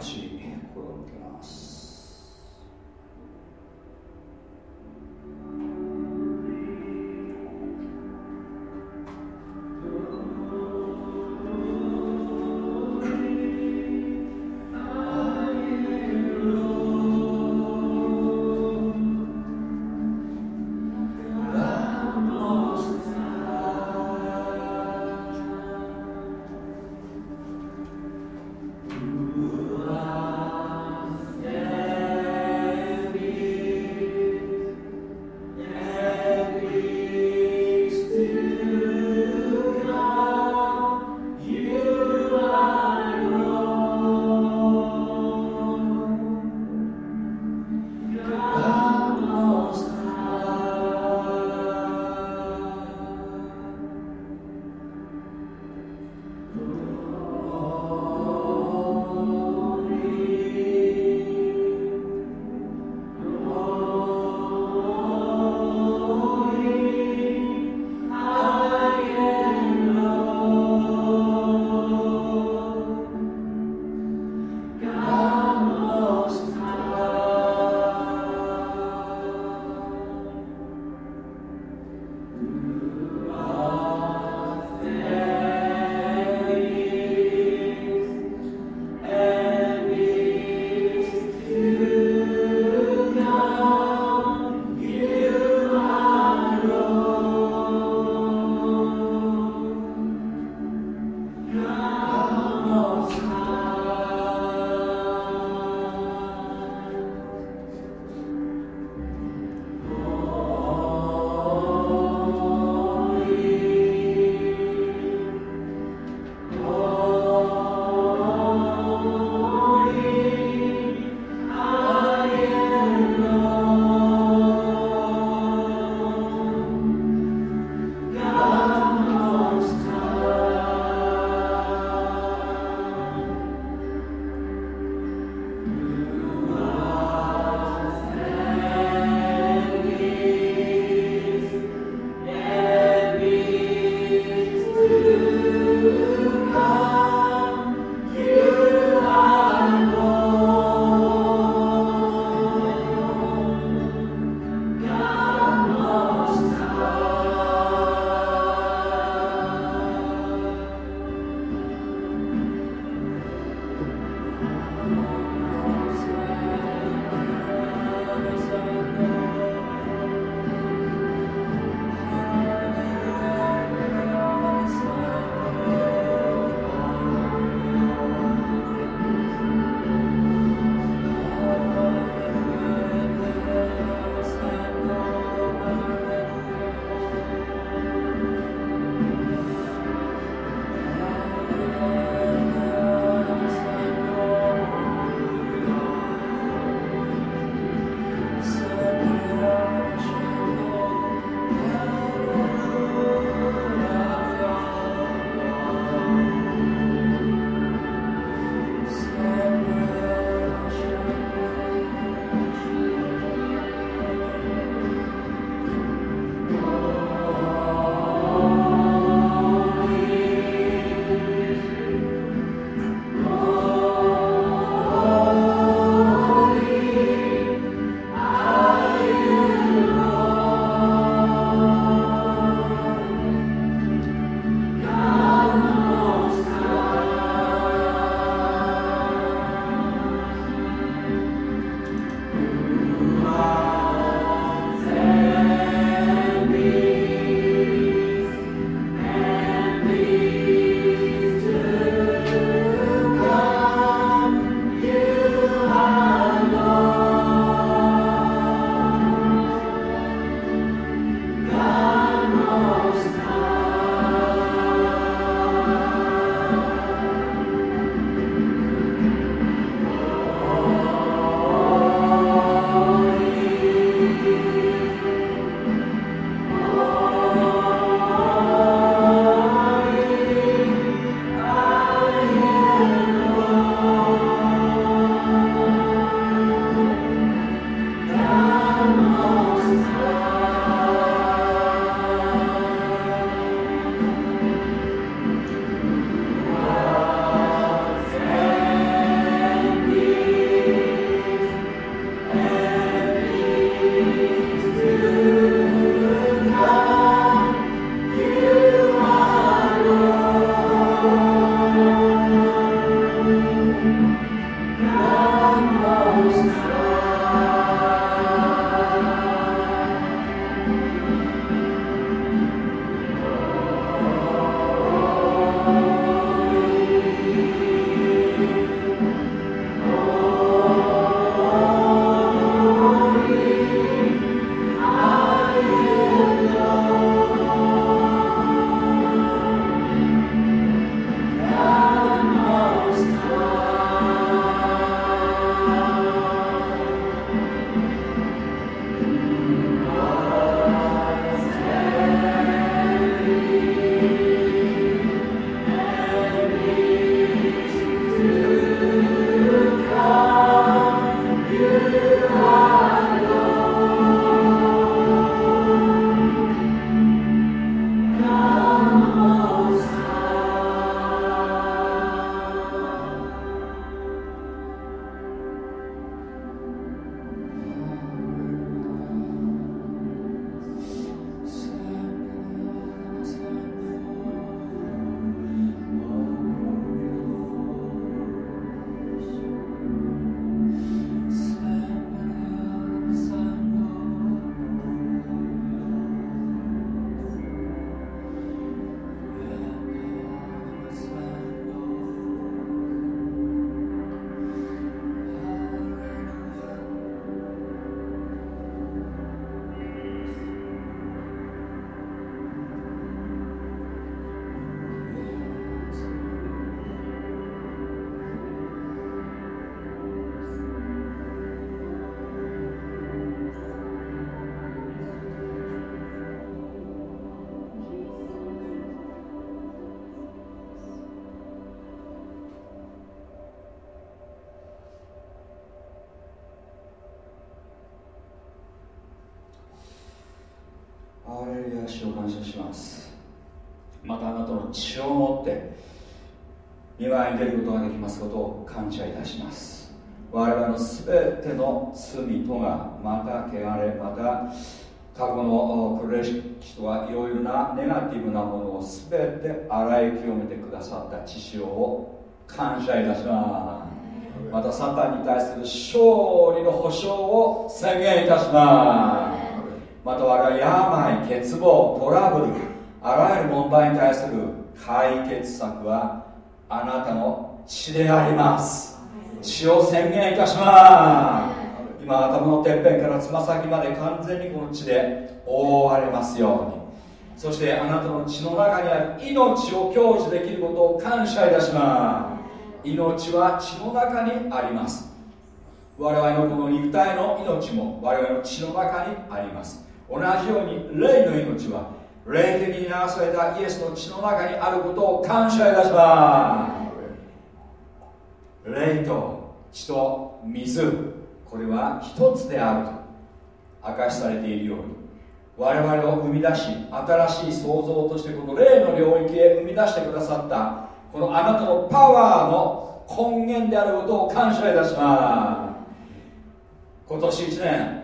え主を感謝します。またあなたの血を持って見舞いに出ることができますことを感謝いたします。我々の全ての罪とがまた汚れまた過去の苦しき人はいろいろなネガティブなものを全て洗い清めてくださった知識を感謝いたします。またサタンに対する勝利の保証を宣言いたしますまた我々病欠乏トラブルあらゆる問題に対する解決策はあなたの血であります。血を宣言いたします。今頭のてっぺんからつま先まで完全にこの血で覆われますように。そしてあなたの血の中にある命を享受できることを感謝いたします。命は血の中にあります。我々のこの肉体の命も我々の血の中にあります同じように霊の命は霊的に流されたイエスの血の中にあることを感謝いたします。霊と血と水これは一つであると明かしされているように我々を生み出し新しい創造としてこの霊の領域へ生み出してくださったこのあなたのパワーの根源であることを感謝いたします。今年1年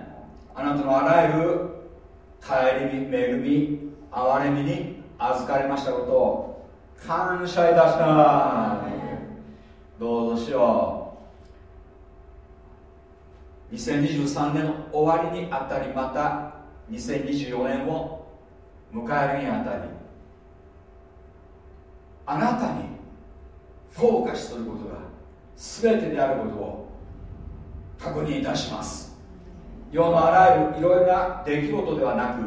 あなたのあらゆる帰りに恵み憐れみに預かりましたことを感謝いたします。どうぞしよう。2023年の終わりにあたりまた2024年を迎えるにあたりあなたにフォーカスすることが全てであることを確認いたします。世のあらゆるいろいろな出来事ではなく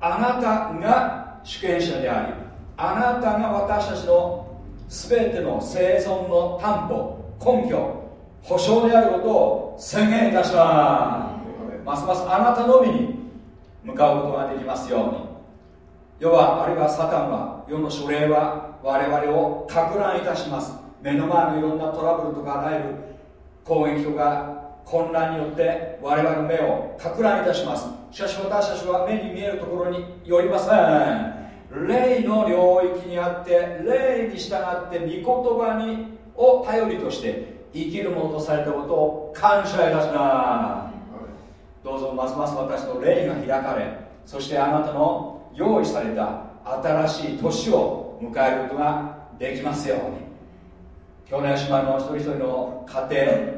あなたが主権者でありあなたが私たちの全ての生存の担保根拠保証であることを宣言いたします。ますますあなたのみに向かうことができますように。世はあるいはサタンは世の書類は我々を攪乱いたします。目の前のいろんなトラブルとかあらゆる攻撃とか混乱によって我々の目を攪乱いたします。しかし私たちは目に見えるところによりません。霊の領域にあって霊に従って御言葉にを頼りとして生きるものとされたことを感謝いたします。どうぞますます私の霊が開かれそしてあなたの用意された新しい年を迎えることができますように。去年姉妹の一人一人の家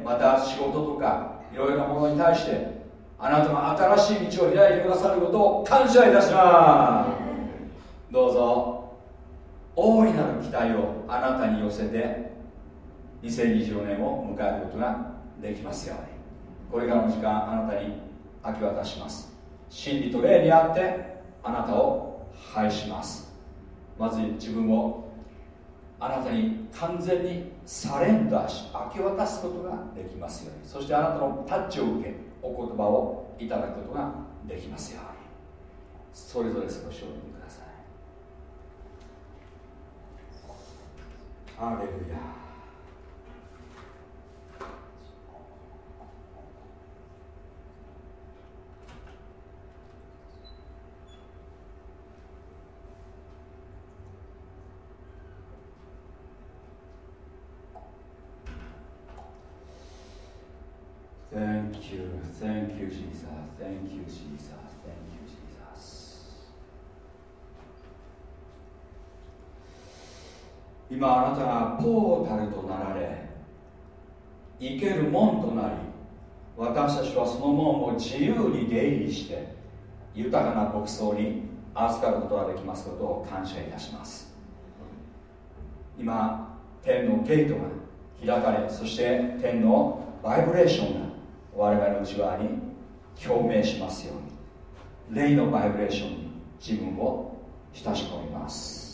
庭また仕事とかいろいろなものに対してあなたの新しい道を開いてくださることを感謝いたします。どうぞ。大いなる期待をあなたに寄せて2024年を迎えることができますように。これからの時間あなたに明け渡します。真理と霊にあってあなたを拝します。まず自分をあなたに完全にサレンダーし明け渡すことができますように。そしてあなたのタッチを受けお言葉をいただくことができますように。それぞれ少しお読みください。アレルヤ Thank you, thank you, Jesus. Thank you, Jesus. Thank you, Jesus. 今あなたがポータルとなられ生ける門となり私たちはその門を自由に出入りして豊かな牧草に預かることができますことを感謝いたします今天のゲートが開かれそして天のバイブレーションが我々の内側に共鳴しますように。霊のバイブレーションに自分を親し込みます。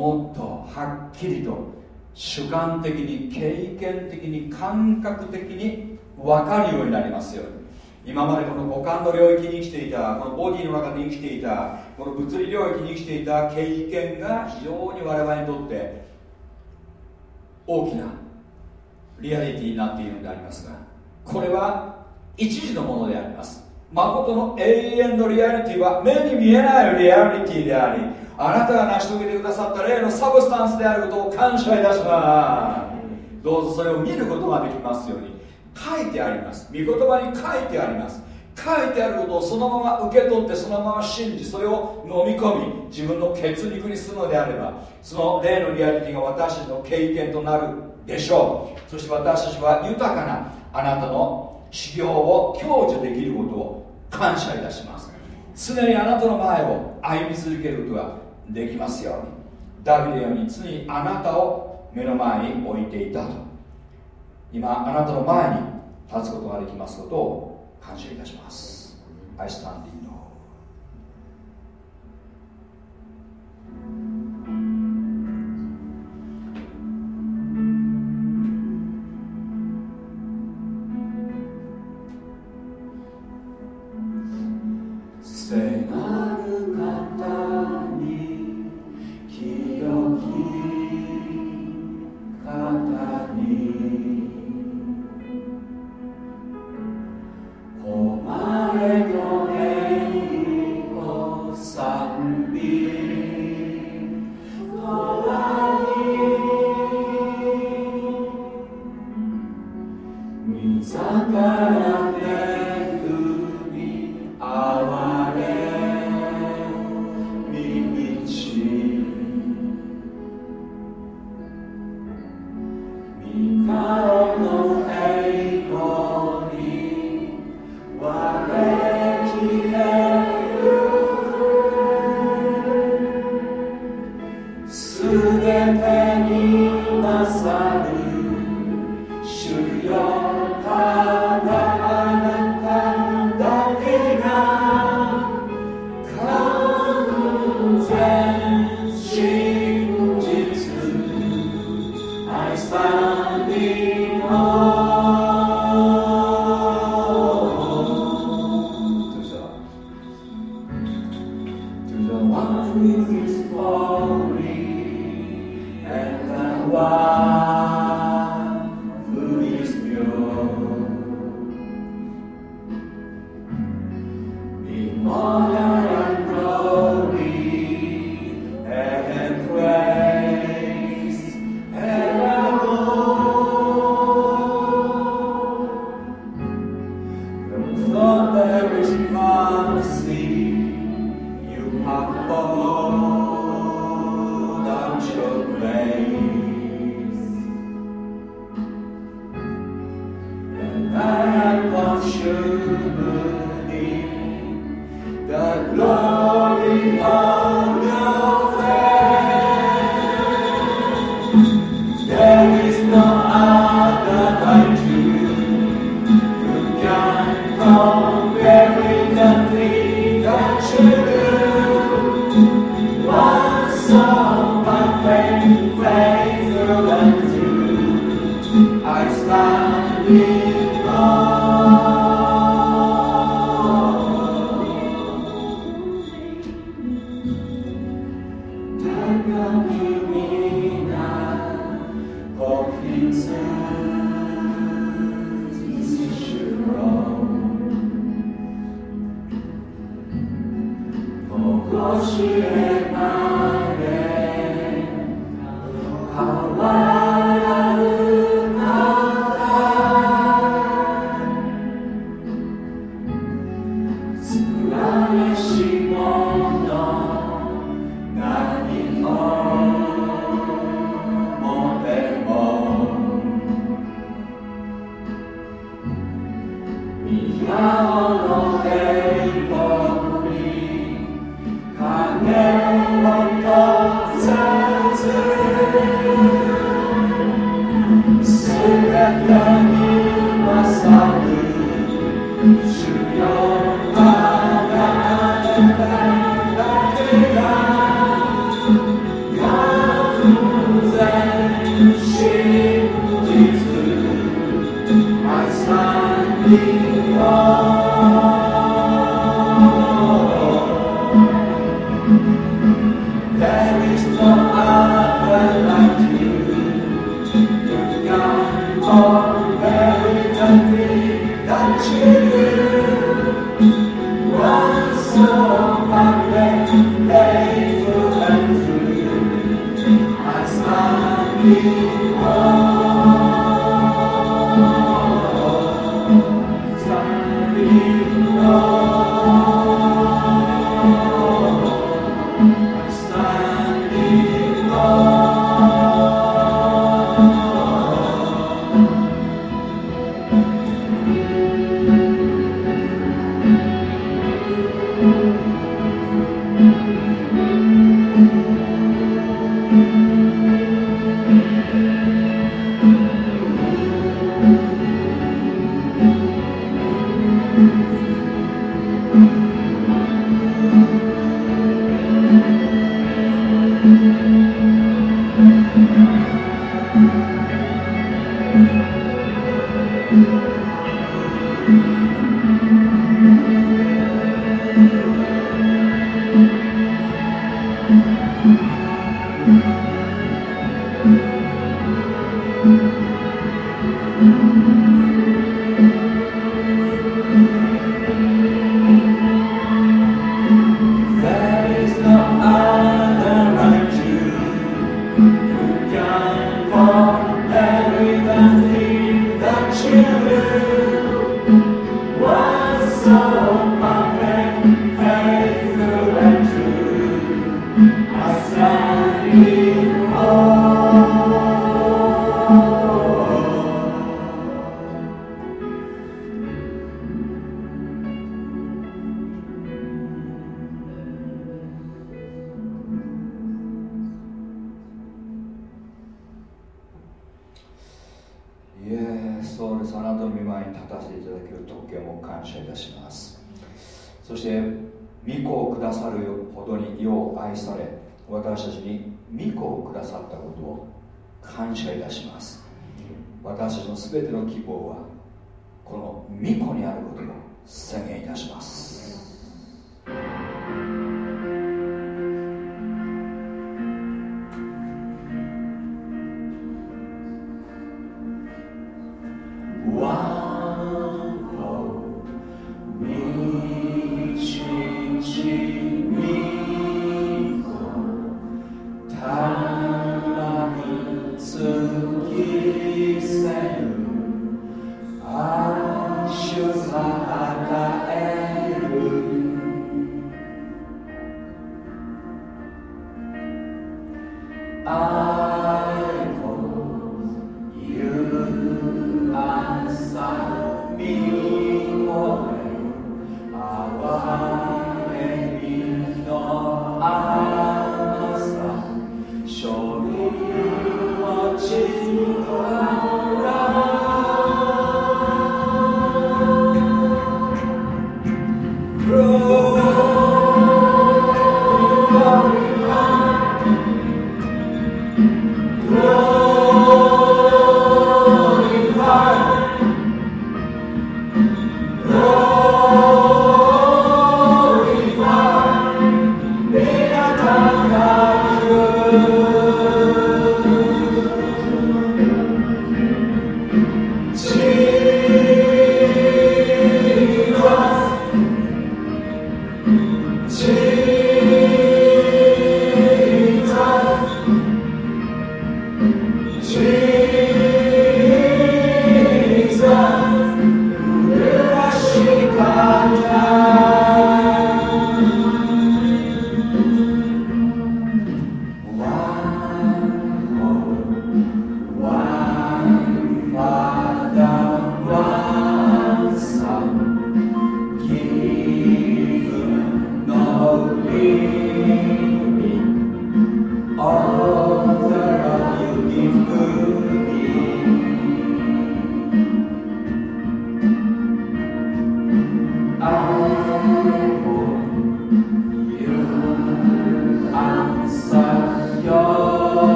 もっとはっきりと主観的に経験的に感覚的に分かるようになりますように。今までこの五感の領域に生きていたこのボディの中で生きていたこの物理領域に生きていた経験が非常に我々にとって大きなリアリティになっているのでありますがこれは一時のものであります。誠の永遠のリアリティは目に見えないリアリティでありあなたが成し遂げてくださった例のサブスタンスであることを感謝いたします。どうぞそれを見ることができますように。書いてあります。御言葉に書いてあります。書いてあることをそのまま受け取ってそのまま信じそれを飲み込み自分の血肉にするのであればその例のリアリティが私たちの経験となるでしょう。そして私たちは豊かなあなたの修行を享受できることを感謝いたします。常にあなたの前を歩み続けることができますよ。うにダビデように常にあなたを目の前に置いていたと。今あなたの前に立つことができますことを感謝いたします。I stand in Jesus,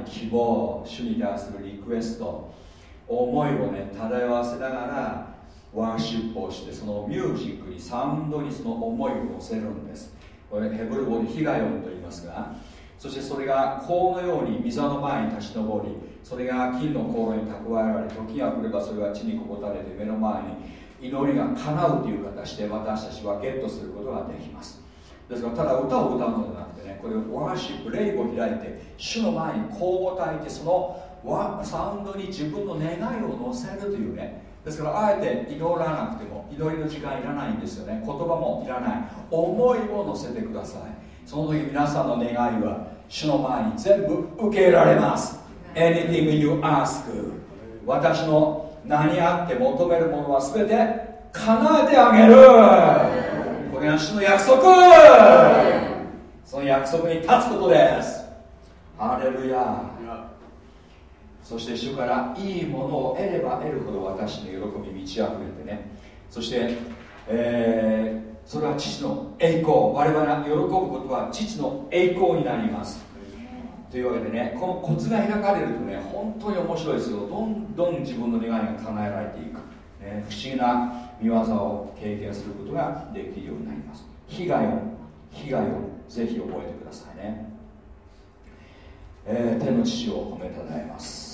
い希望主に対するリクエスト思いをね漂わせながらワーシップをしてそのミュージックにサウンドにその思いを乗せるんです。これヘブル語でヒガヨンと言いますがそしてそれが甲のように溝の前に立ち上りそれが金の甲羅に蓄えられ時が来ればそれは地にこぼたれて目の前に祈りが叶うという形で私たちはゲットすることができます。ですからただ歌を歌うのではなくてねこれをワーシップ霊を開いて主の前に甲を焚いてそのサウンドに自分の願いを乗せるというねですからあえて祈らなくても祈りの時間いらないんですよね。言葉もいらない。思いを乗せてください。その時皆さんの願いは主の前に全部受け入れられます。Anything you ask 私の何あって求めるものは全て叶えてあげる。が主の約束。その約束に立つことです。ハレルヤ。そして主からいいものを得れば得るほど私の喜び満ち溢れてね。そして、えー、それは父の栄光。我々が喜ぶことは父の栄光になります。というわけでねこのコツが開かれるとね本当に面白いですよ。どんどん自分の願いが叶えられていく、ね、不思議な見業を経験することができるようになります。被害を被害をぜひ覚えてくださいね、えー、天の父を褒めたたえます。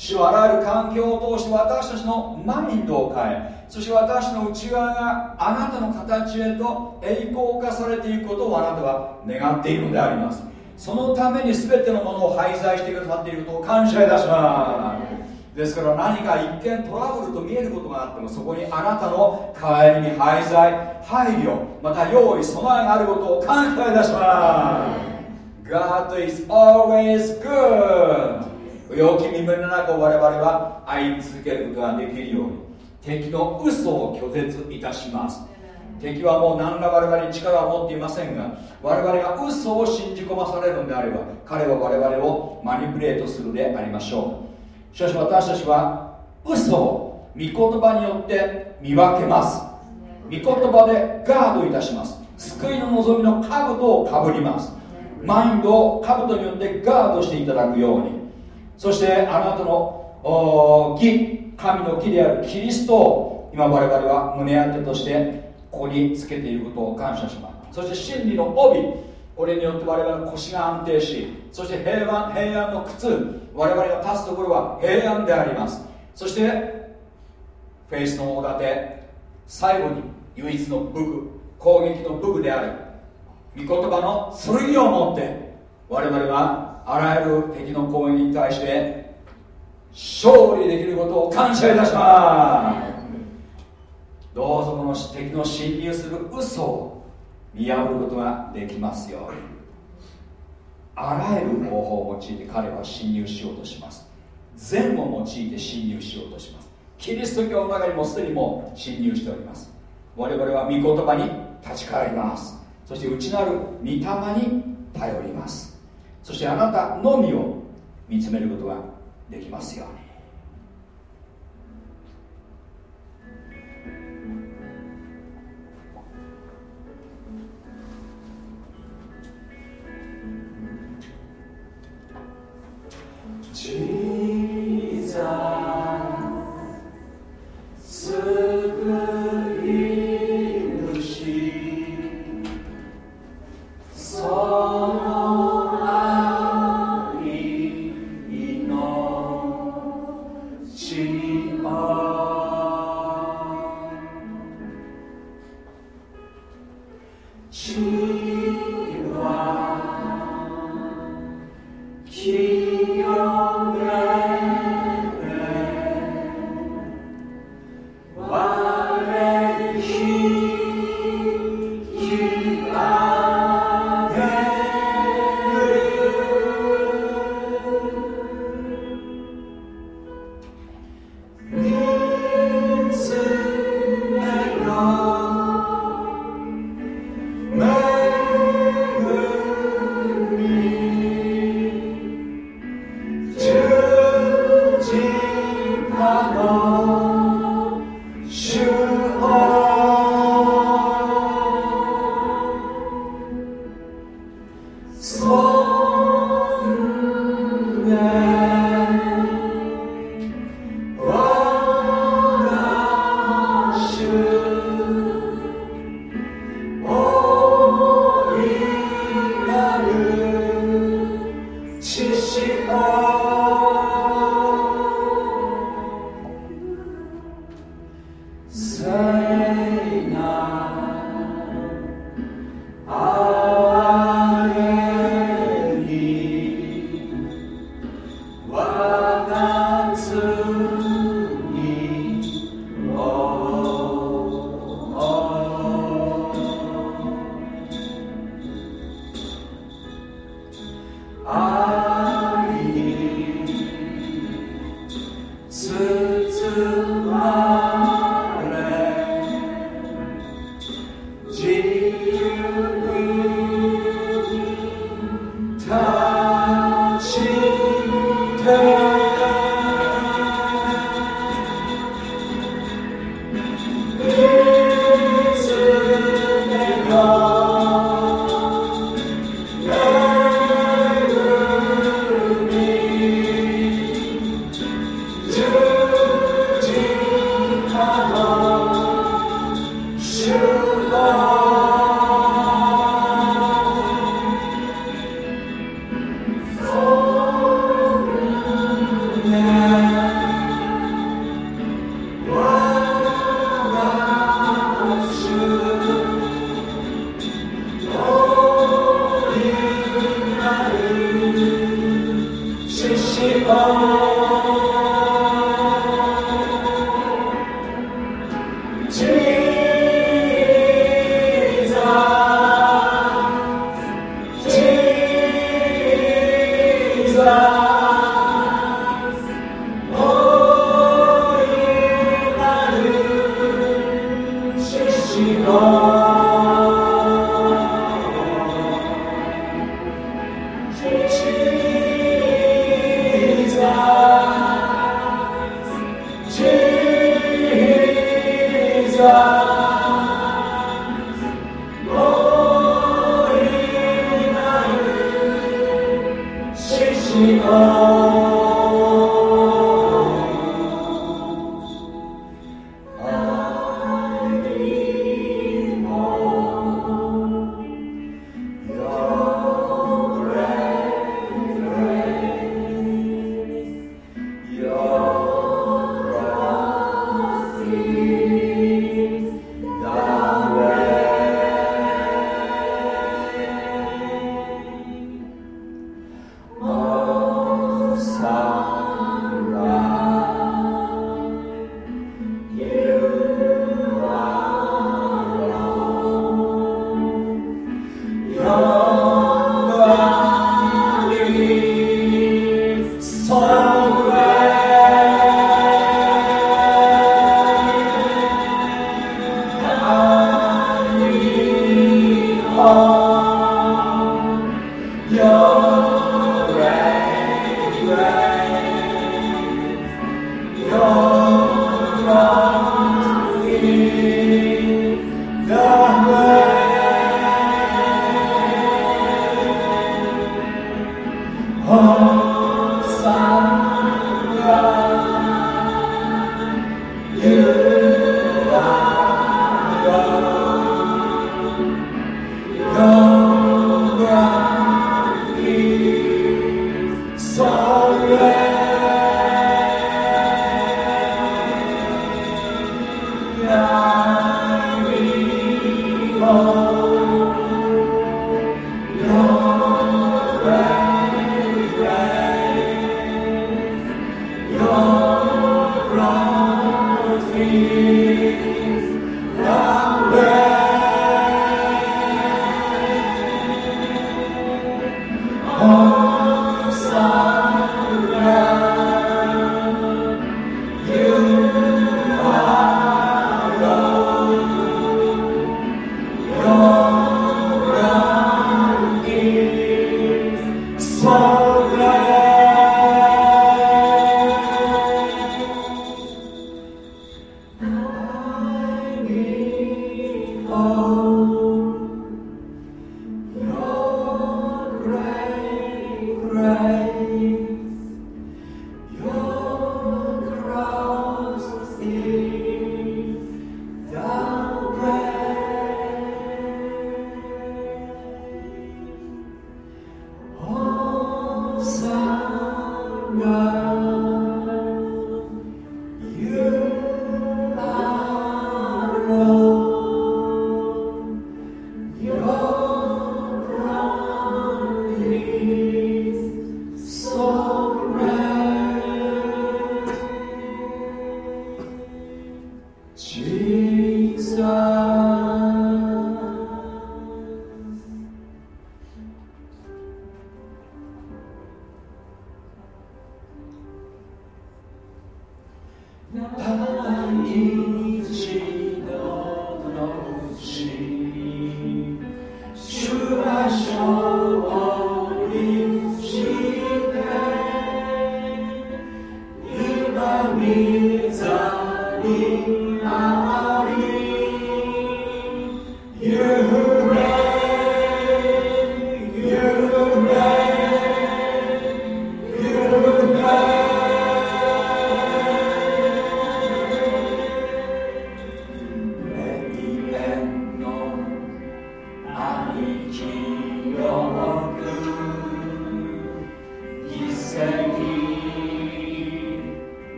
主はあらゆる環境を通して私たちのマインドを変えそして私の内側があなたの形へと栄光化されていくことをあなたは願っているのであります。そのために全てのものを廃材してくださっていることを感謝いたします。ですから何か一見トラブルと見えることがあってもそこにあなたの帰りに廃材配慮また用意備えがあることを感謝いたします。God is always good 良き耳の中を我々は愛い続けることができるように。敵の嘘を拒絶いたします。敵はもう何ら我々に力を持っていませんが我々が嘘を信じ込まされるのであれば彼は我々をマニプレートするでありましょう。しかし私たちは嘘を御言葉によって見分けます。御言葉でガードいたします。救いの望みの兜をかぶります。マインドを兜によってガードしていただくようにそしてあなたの義神の義であるキリストを今我々は胸当てとしてここにつけていることを感謝します。そして真理の帯これによって我々の腰が安定しそして平安平安の靴我々が立つところは平安であります。そしてフェイスの大盾最後に唯一の武具攻撃の武具である御言葉の剣を持って我々はあらゆる敵の攻撃に対して勝利できることを感謝いたします。どうぞこの敵の侵入する嘘を見破ることができますように。あらゆる方法を用いて彼は侵入しようとします。善を用いて侵入しようとします。キリスト教の中にもすでにも侵入しております。我々は御言葉に立ち返ります。そして内なる御霊に頼ります。そしてあなたのみを見つめることができますように。ジー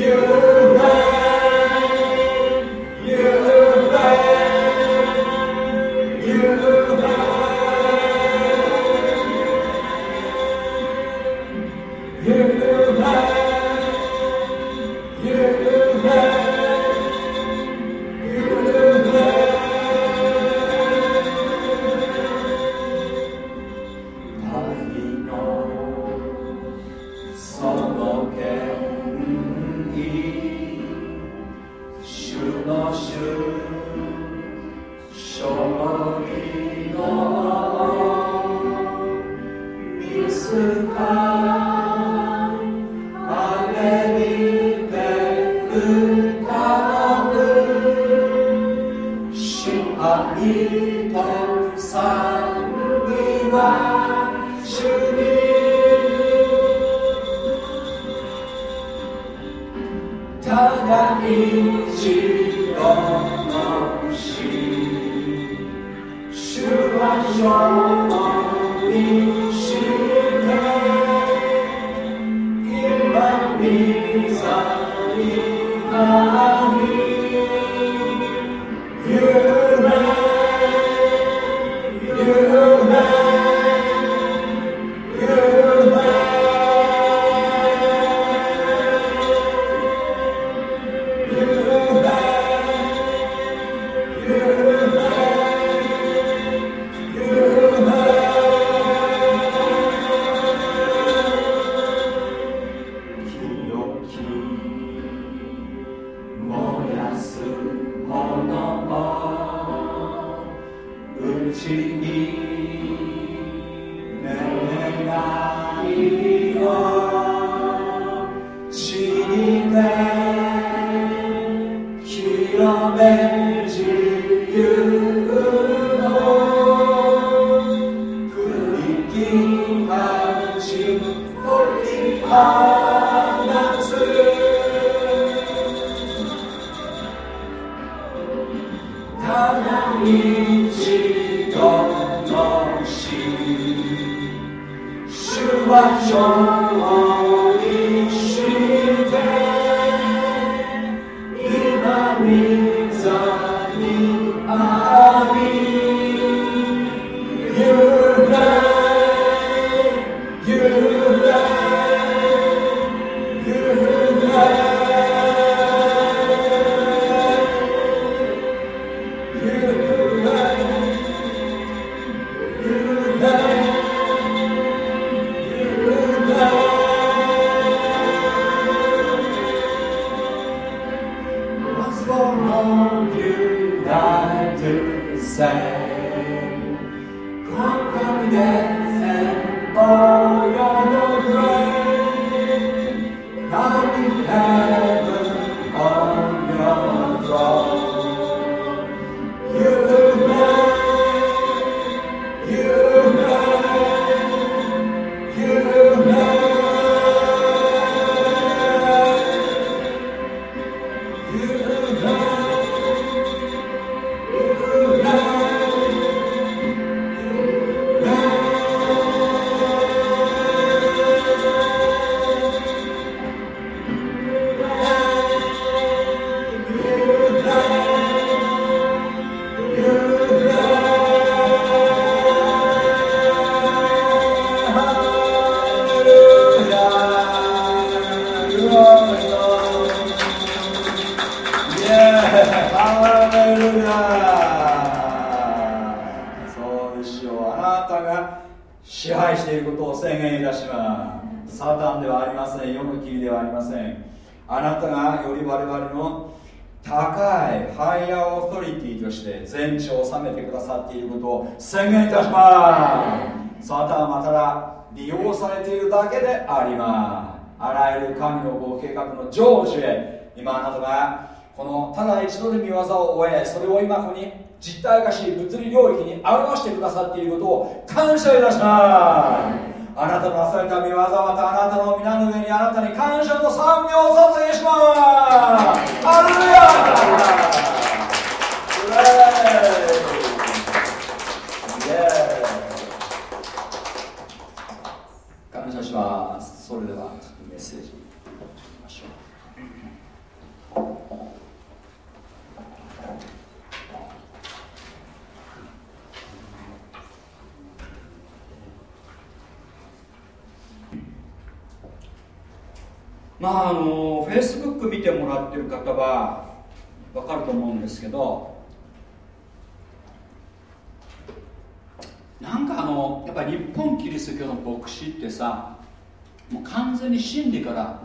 You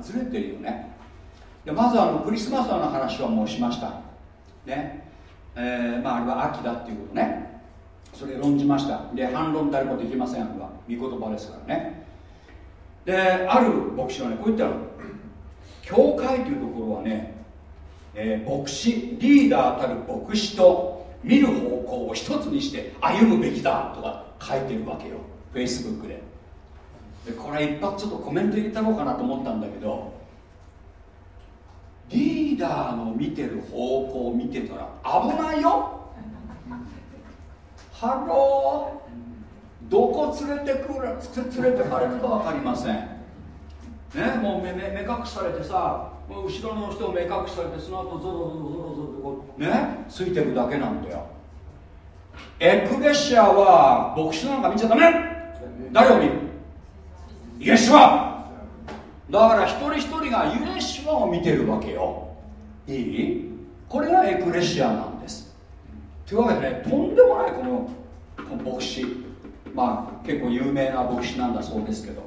ずれてるよね。でまずあのクリスマスの話はもうしました。ね。えー、まああれは秋だっていうことね。それ論じました。で反論誰もできませんあれは。御言葉ですからね。である牧師はねこう言ったの。教会というところはね、えー、牧師リーダーたる牧師と見る方向を一つにして歩むべきだとか書いてるわけよ。フェイスブックで。でこれ一発ちょっとコメント入れたろうかなと思ったんだけどリーダーの見てる方向を見てたら危ないよ。ハロー。どこ連れてくる？連れてかれるか分かりません。ね、もう目目隠されてさ後ろの人を目隠されてその後ゾロゾロゾロゾロってこうねついてるだけなんだよ。エクレシアは牧師なんか見ちゃダメ。誰を見る？イエスは。だから一人一人がイエスはを見てるわけよ。いい？これがエクレシアなんです。というわけでねとんでもないこのこの牧師。まあ結構有名な牧師なんだそうですけど。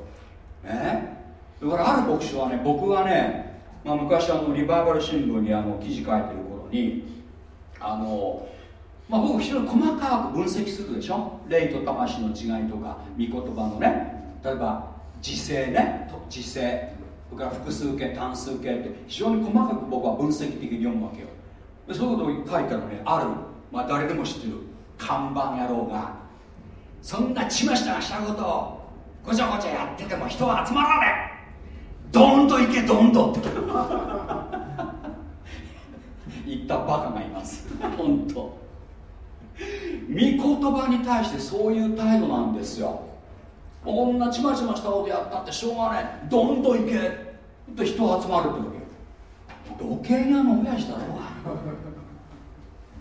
ね？だからある牧師はね僕がね、まあ、昔あのリバイバル新聞にあの記事書いてる頃にあの、まあ、僕非常に細かく分析するでしょ？霊と魂の違いとか御言葉のね。例えば時勢ね時勢それから複数形単数形って非常に細かく僕は分析的に読むわけよ。でそういうことを書いたらねある、まあ、誰でも知ってる看板野郎がそんなちましたしたことをごちゃごちゃやってても人は集まらねえ。ドンと行けドンと。っ て言ったバカがいます。本当。御言葉に対してそういう態度なんですよ。こんなちまちましたことやったってしょうがないどんと行け。と人集まるってわけ余計なの親父だろ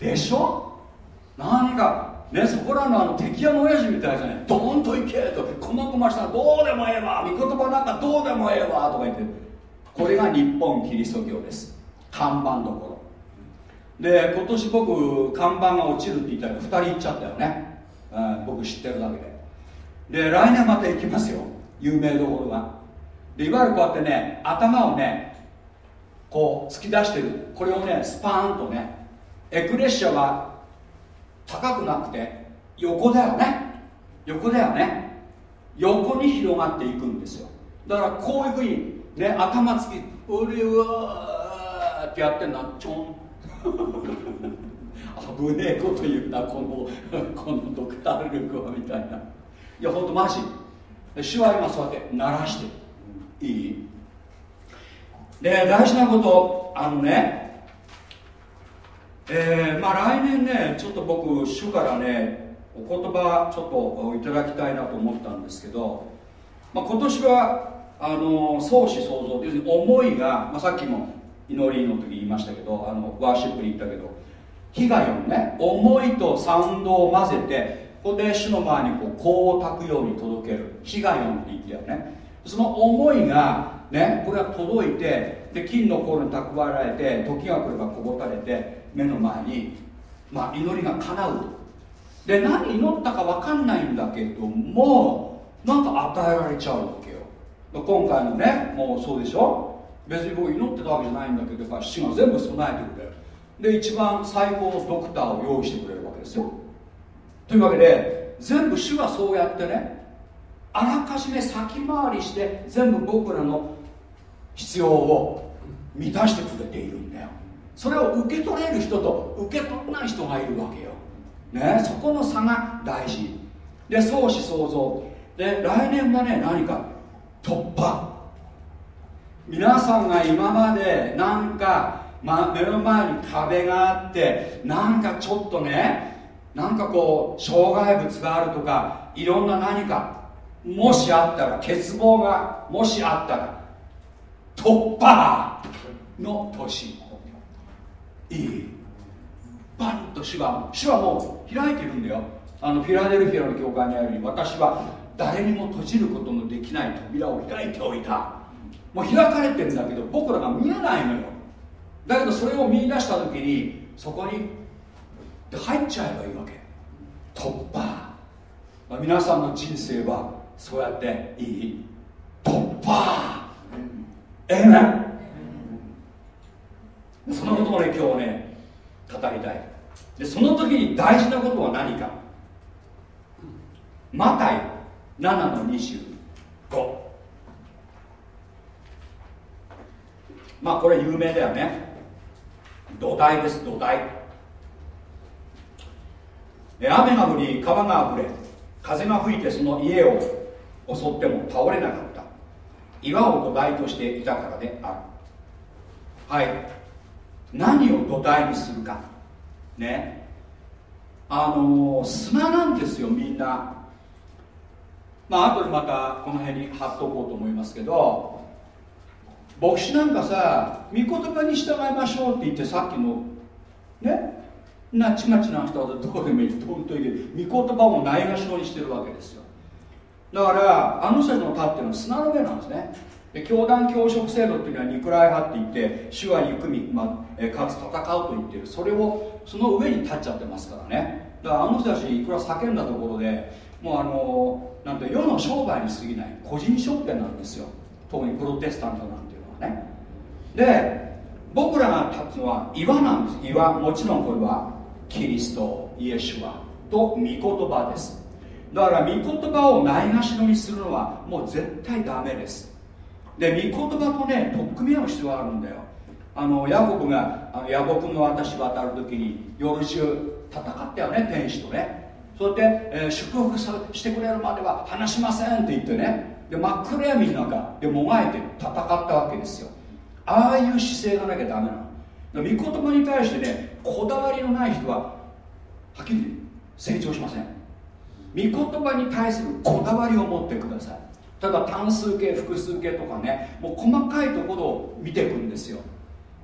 うでしょ？何か。ねそこらのあの敵屋の親父みたいじゃないドーンと行けと。こまこましたらどうでもええわ。御言葉なんかどうでもええわ。とか言って。これが日本キリスト教です。看板どころ。で今年僕看板が落ちるって言ったら2人行っちゃったよね、うん、僕知ってるだけで。で来年また行きますよ。有名どころが。でいわゆるこうやってね頭をねこう突き出してる。これをねスパーンとねエクレシアは高くなくて横だよね。横だよね。横に広がっていくんですよ。だからこういうふうにね頭つき「俺は」ってやってんなちょん。危ねえこと言うなこのこのドクター・ルクはみたいな。いやほんとマジ。手話今そうやって鳴らしていい？で大事なことあのねえー、まあ来年ねちょっと僕主からねお言葉ちょっといただきたいなと思ったんですけど、まあ、今年はあの相思相造要するに思いが、まあ、さっきも祈りの時言いましたけどあのワーシップに言ったけど被害をね思いとサウンドを混ぜてここで主の前にこう香を焚くように届ける。被害をって言ってたよね。その思いがねこれが届いてで金の甲に蓄えられて時が来ればこぼたれて目の前に、まあ、祈りが叶うと。で何祈ったか分かんないんだけどもなんか与えられちゃうわけよ。今回のねもうそうでしょ。別に僕祈ってたわけじゃないんだけどやっぱ死が全部備えてくれる。で一番最高のドクターを用意してくれるわけですよ。というわけで全部主がそうやってねあらかじめ先回りして全部僕らの必要を満たしてくれているんだよ。それを受け取れる人と受け取らない人がいるわけよ、ね、そこの差が大事。で相思相造で来年はね何か突破。皆さんが今までなんか、ま、目の前に壁があってなんかちょっとねなんかこう障害物があるとかいろんな何かもしあったら欠乏がもしあったら突破の年。いい。バンと主は主はもう開いてるんだよ。あのフィラデルフィアの教会にあるように私は誰にも閉じることのできない扉を開いておいた。もう開かれてるんだけど僕らが見えないのよ。だけどそれを見出した時にそこに入っちゃえばいいわけ。突破、まあ、皆さんの人生はそうやっていい。突破。ええねそのことをね今日ね語りたい。でその時に大事なことは何か。マタイ7の25まあこれ有名だよね。土台です土台雨が降り川があふれ風が吹いてその家を襲っても倒れなかった。岩を土台としていたからである。はい。何を土台にするか。ね。あの、砂なんですよみんな。まあ後でまたこの辺に貼っとこうと思いますけど牧師なんかさ御言葉に従いましょうって言ってさっきのね。なちまちな人はどこでもいい。と本当に御言葉をないがしろにしてるわけですよ。だからあの人たちの立ってるのは砂の上なんですね。で教団教職制度っていうのは肉来派って言って主は憎み、まあ、かつ戦うと言ってる。それをその上に立っちゃってますからね。だからあの人たちいくら叫んだところでもうあのなんて世の商売に過ぎない個人商店なんですよ。特にプロテスタントなんていうのはね。で僕らが立つのは岩なんです。岩もちろんこれはキリストイエシュアと御言葉です。だから御言葉をないがしろにするのはもう絶対ダメです。で御言葉とね取っ組み合う必要があるんだよ。あのヤコブがあの野木の私渡る時に夜中戦ったよね天使とね。そうやって、えー、祝福してくれるまでは話しませんって言ってね。で真っ暗闇の中でもがいて戦ったわけですよ。ああいう姿勢がなきゃダメなの。御言葉に対してねこだわりのない人ははっきり成長しません。御言葉に対するこだわりを持ってください。例えば単数形複数形とかねもう細かいところを見ていくんですよ。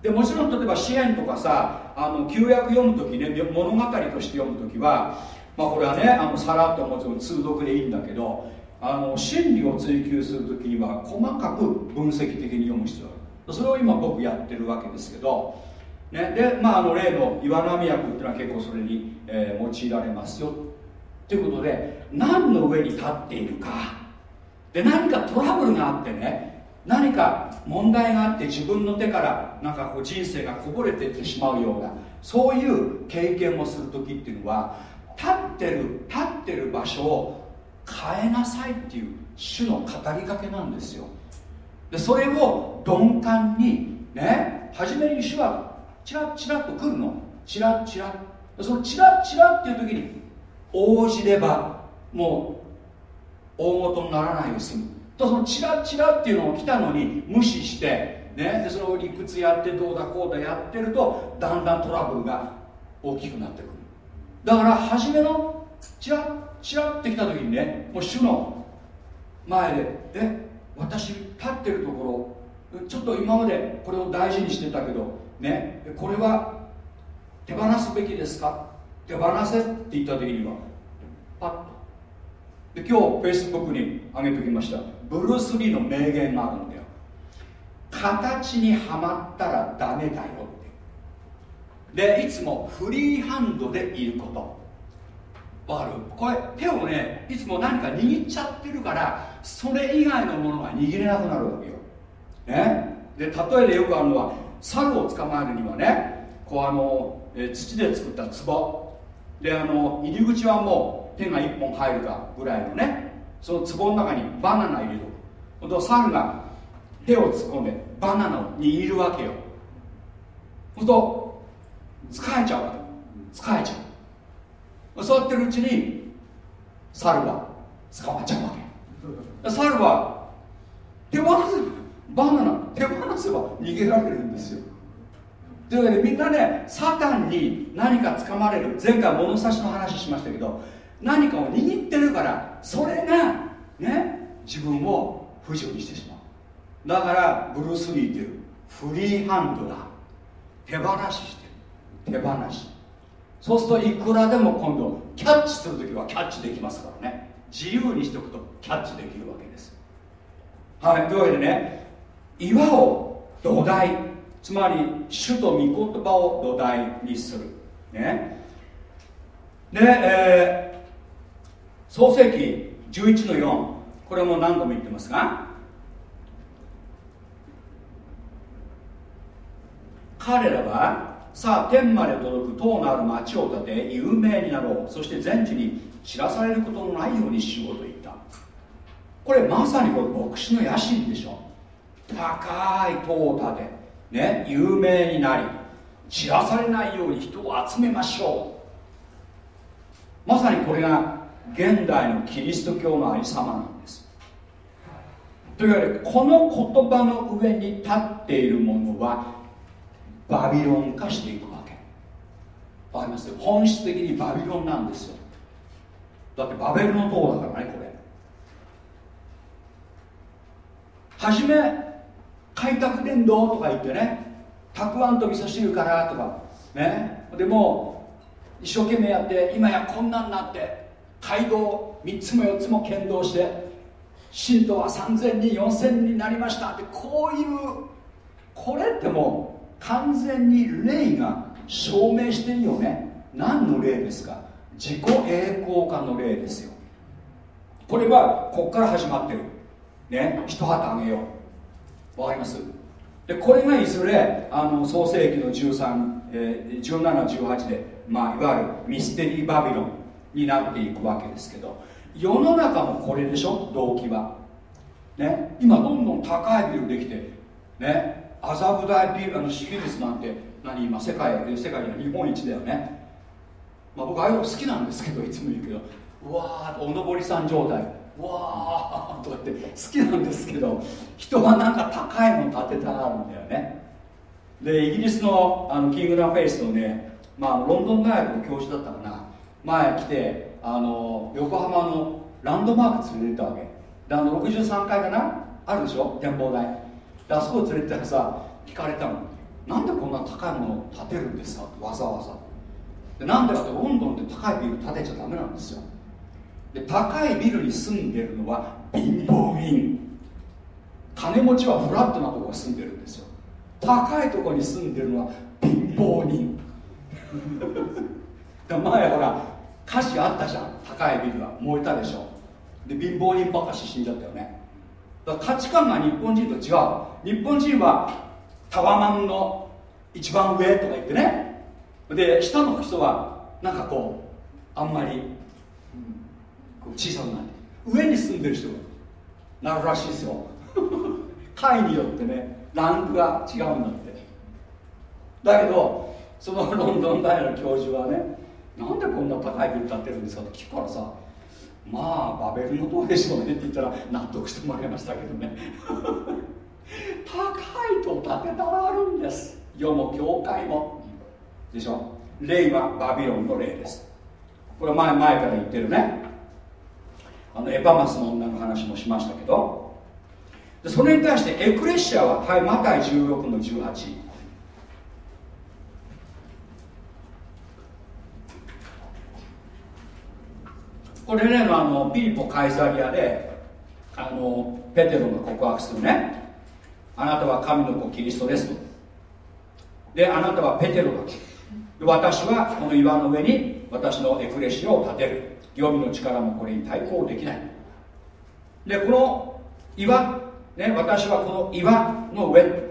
でもちろん例えば支援とかさあの旧約読む時ね物語として読む時はまあこれはねあのさらっともちろん通読でいいんだけどあの真理を追求する時には細かく分析的に読む必要がある。それを今僕やってるわけですけど、ね、でまああの例の岩波役っていうのは結構それに、えー、用いられますよ。ということで何の上に立っているか。で何かトラブルがあってね何か問題があって自分の手からなんかこう人生がこぼれていってしまうようなそういう経験をする時っていうのは立ってる立ってる場所を変えなさいっていう主の語りかけなんですよ。でそれを鈍感にね初めに主はチラッチラッと来るの。チラッチラ。ッそのチラッチラッっていう時に応じればもう大事にならないようにする。とそのチラッチラッっていうのを来たのに無視してね。でその理屈やってどうだこうだやってるとだんだんトラブルが大きくなってくる。だから初めのチラッチラって来た時にねもう主の前でえ私立ってるところちょっと今までこれを大事にしてたけどね。これは手放すべきですか？手放せって言った時にはパッと。で今日フェイスブックに上げておきました。ブルース・リーの名言があるんだよ。形にはまったらダメだよって。でいつもフリーハンドでいること。わかる？これ手をねいつも何か握っちゃってるからそれ以外のものが握れなくなるわけよ、ね、で例えでよくあるのは猿を捕まえるにはねこうあの、え土で作った壺。であの入り口はもう手が1本入るかぐらいのねその壺の中にバナナ入れると猿が手を突っ込んでバナナを握るわけよ。そうすると使えちゃうわけ。使えちゃう。そうやってるうちに猿が捕まっちゃうわけ。猿は手放せバナナ。手放せば逃げられるんですよ。というわけでみんなねサタンに何か掴まれる。前回物差しの話しましたけど何かを握ってるからそれがね自分を不自由にしてしまう。だからブルース・リーっていうフリーハンドだ手放ししてる。手放し。そうするといくらでも今度キャッチするときはキャッチできますからね。自由にしておくとキャッチできるわけです。はいというわけでね岩を土台つまり主と御言葉を土台にする。ね。で、えー、創世記11の4これも何度も言ってますが。彼らはさあ天まで届く塔のある町を建て有名になろう。そして全地に知らされることのないようにしようと言った。これまさにこれ牧師の野心でしょ。高い塔を建てね有名になり知らされないように人を集めましょう。まさにこれが現代のキリスト教のありさまなんです。というわけでこの言葉の上に立っているものはバビロン化していくわけ。わかります？本質的にバビロンなんですよ。だってバベルの塔だからねこれ。初め開拓伝道とか言ってねたくあんと味噌汁からとかね。でも一生懸命やって今やこんなんなって街道3つも4つも剣道して信徒は3000人4000人になりましたってこういうこれってもう完全に霊が証明してるよね。何の霊ですか？自己栄光化の霊ですよ。これはここから始まってる。ね。一旗あげよう。わかります？でこれがいずれあの創世紀の13、えー、1718で、まあ、いわゆるミステリーバビロンになっていくわけですけど世の中もこれでしょ？動機は。ね？今どんどん高いビルできてね？麻布台ビルあのシフィリスなんて何今世界世界には日本一だよね。まあ、僕ああいうの好きなんですけどいつも言うけど。うわーおのぼりさん状態。わーとかって好きなんですけど人はなんか高いの建てたがるんだよね。でイギリスのあのキングダムフェイスのね、まあ、ロンドン大学の教授だったかな。前来てあの横浜のランドマーク連れてったわけ。であの63階かな？あるでしょ？展望台。であそこ連れてったらさ聞かれたの。なんでこんな高いものを建てるんですか？わざわざ。でなんでかってロンドンって高いビル建てちゃダメなんですよ。で高いビルに住んでるのは貧乏人。金持ちはフラットなところに住んでるんですよ。高いところに住んでるのは貧乏人。前ほら歌詞あったじゃん。高いビルが燃えたでしょ。で貧乏人ばっかし死んじゃったよね。だから価値観が日本人と違う。日本人はタワマンの一番上とか言ってね。で下の人はなんかこうあんまり、小さくなって。上に住んでる人がなるらしいですよ。階によってねランクが違うんだって。だけどそのロンドン大の教授はねなんでこんな高いビル建ってるんですかって聞くからさまあバベルの塔でしょうねって言ったら納得してもらいましたけどね。高いと建てたらあるんです。世も教会も。でしょ？霊はバビロンの霊です。これ前前から言ってるね。あのエパマスの女の話もしましたけどでそれに対してエクレシアははいマタイ16の18これねあのピリポカイザリアであのペテロが告白するね。あなたは神の子キリストですと。であなたはペテロだ私はこの岩の上に私のエクレシアを建てる。黄泉の力もこれに対抗できない。でこの岩、ね、私はこの岩の上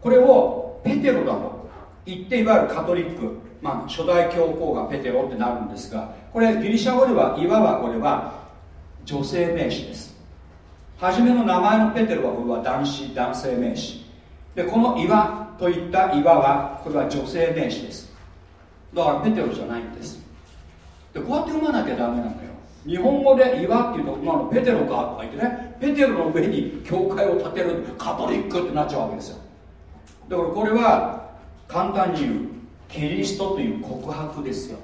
これをペテロだと言っていわゆるカトリック、まあ、初代教皇がペテロってなるんですがこれギリシャ語では岩はこれは女性名詞です。初めの名前のペテロはこれは男子男性名詞。でこの岩といった岩はこれは女性名詞です。だからペテロじゃないんです。でこうやって読まなきゃダメなんだよ。日本語で岩っていうと、まあ、ペテロかとか言ってねペテロの上に教会を建てるカトリックってなっちゃうわけですよ。だからこれは簡単に言うキリストという告白ですよ。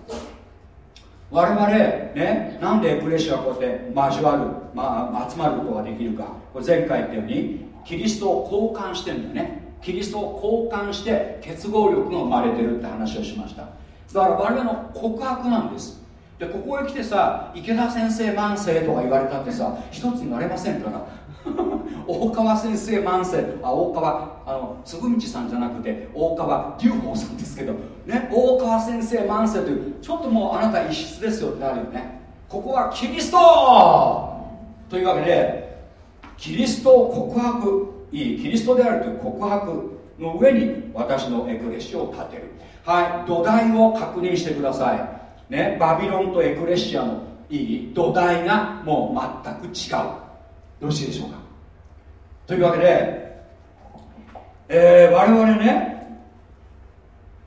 我々ねなんでエクレシアはこうやって交わる、まあ、集まることができるか。これ前回言ったようにキリストを交換してんだよね。キリストを交換して結合力が生まれてるって話をしました。だから我々の告白なんです。でここへ来てさ池田先生万世とか言われたってさ一つになれませんから 大川先生万世。あ大川あの嗣道さんじゃなくて大川隆法さんですけど。ね大川先生万世というちょっともうあなた異質ですよってなるよね。ここはキリストというわけでキリストを告白。いいキリストであるという告白の上に私のエクレシを立てる。はい土台を確認してください。ねバビロンとエクレシアのいい土台がもう全く違う。よろしいでしょうか？というわけで、えー、我々ね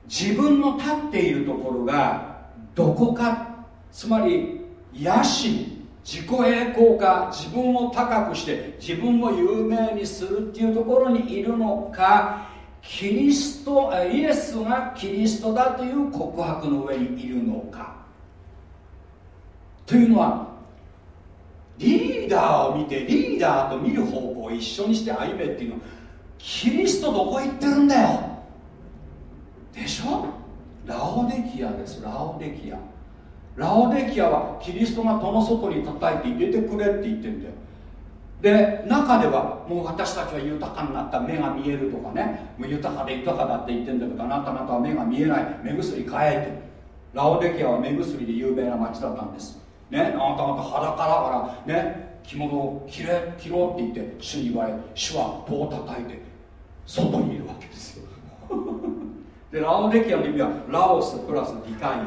自分の立っているところがどこかつまり野心自己栄光か自分を高くして自分を有名にするっていうところにいるのかキリストイエスがキリストだという告白の上にいるのか。というのはリーダーを見てリーダーと見る方向を一緒にして歩めっていうのキリストどこ行ってるんだよ。でしょ？ラオデキアです。ラオデキア。ラオデキアはキリストが戸の外に叩いて入れてくれって言ってんだよ。で中ではもう私たちは豊かになった目が見えるとかね。もう豊かで豊かだって言ってるんだけどあなた方は目が見えない。目薬変えて。ラオデキアは目薬で有名な町だったんです。ね、あなた方裸だからね着物を着れ着ろって言って主に言われ主は戸を叩いて外にいるわけですよ。でラオデキアの意味はラオスプラスディカイア。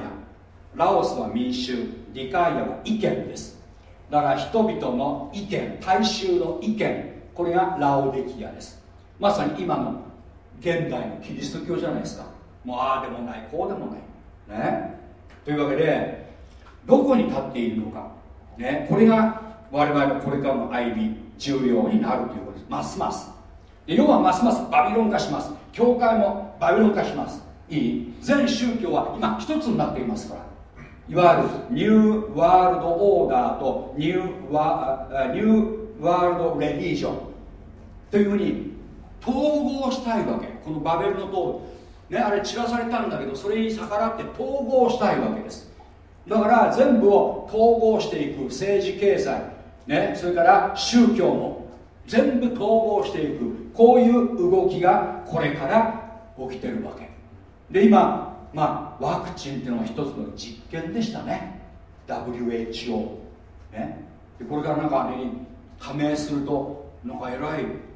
ラオスは民衆。ディカイアは意見です。だから人々の意見大衆の意見これがラオデキアです。まさに今の現代のキリスト教じゃないですか。もうああでもないこうでもない。ね。というわけでどこに立っているのか、ね、これが我々のこれからの歩み重要になるということです。ますます。で要はますますバビロン化します。教会もバビロン化します。いい。全宗教は今一つになっていますから。いわゆるニューワールドオーダーとニューワニューワールドレリージョンというふうに統合したいわけ。このバベルの塔ねあれ散らされたんだけどそれに逆らって統合したいわけです。だから全部を統合していく政治経済、ね、それから宗教も全部統合していく。こういう動きがこれから起きてるわけ。で今、まあ、ワクチンっていうのは一つの実験でしたね。WHO、ね、でこれからなんかあれに加盟するとなんか偉い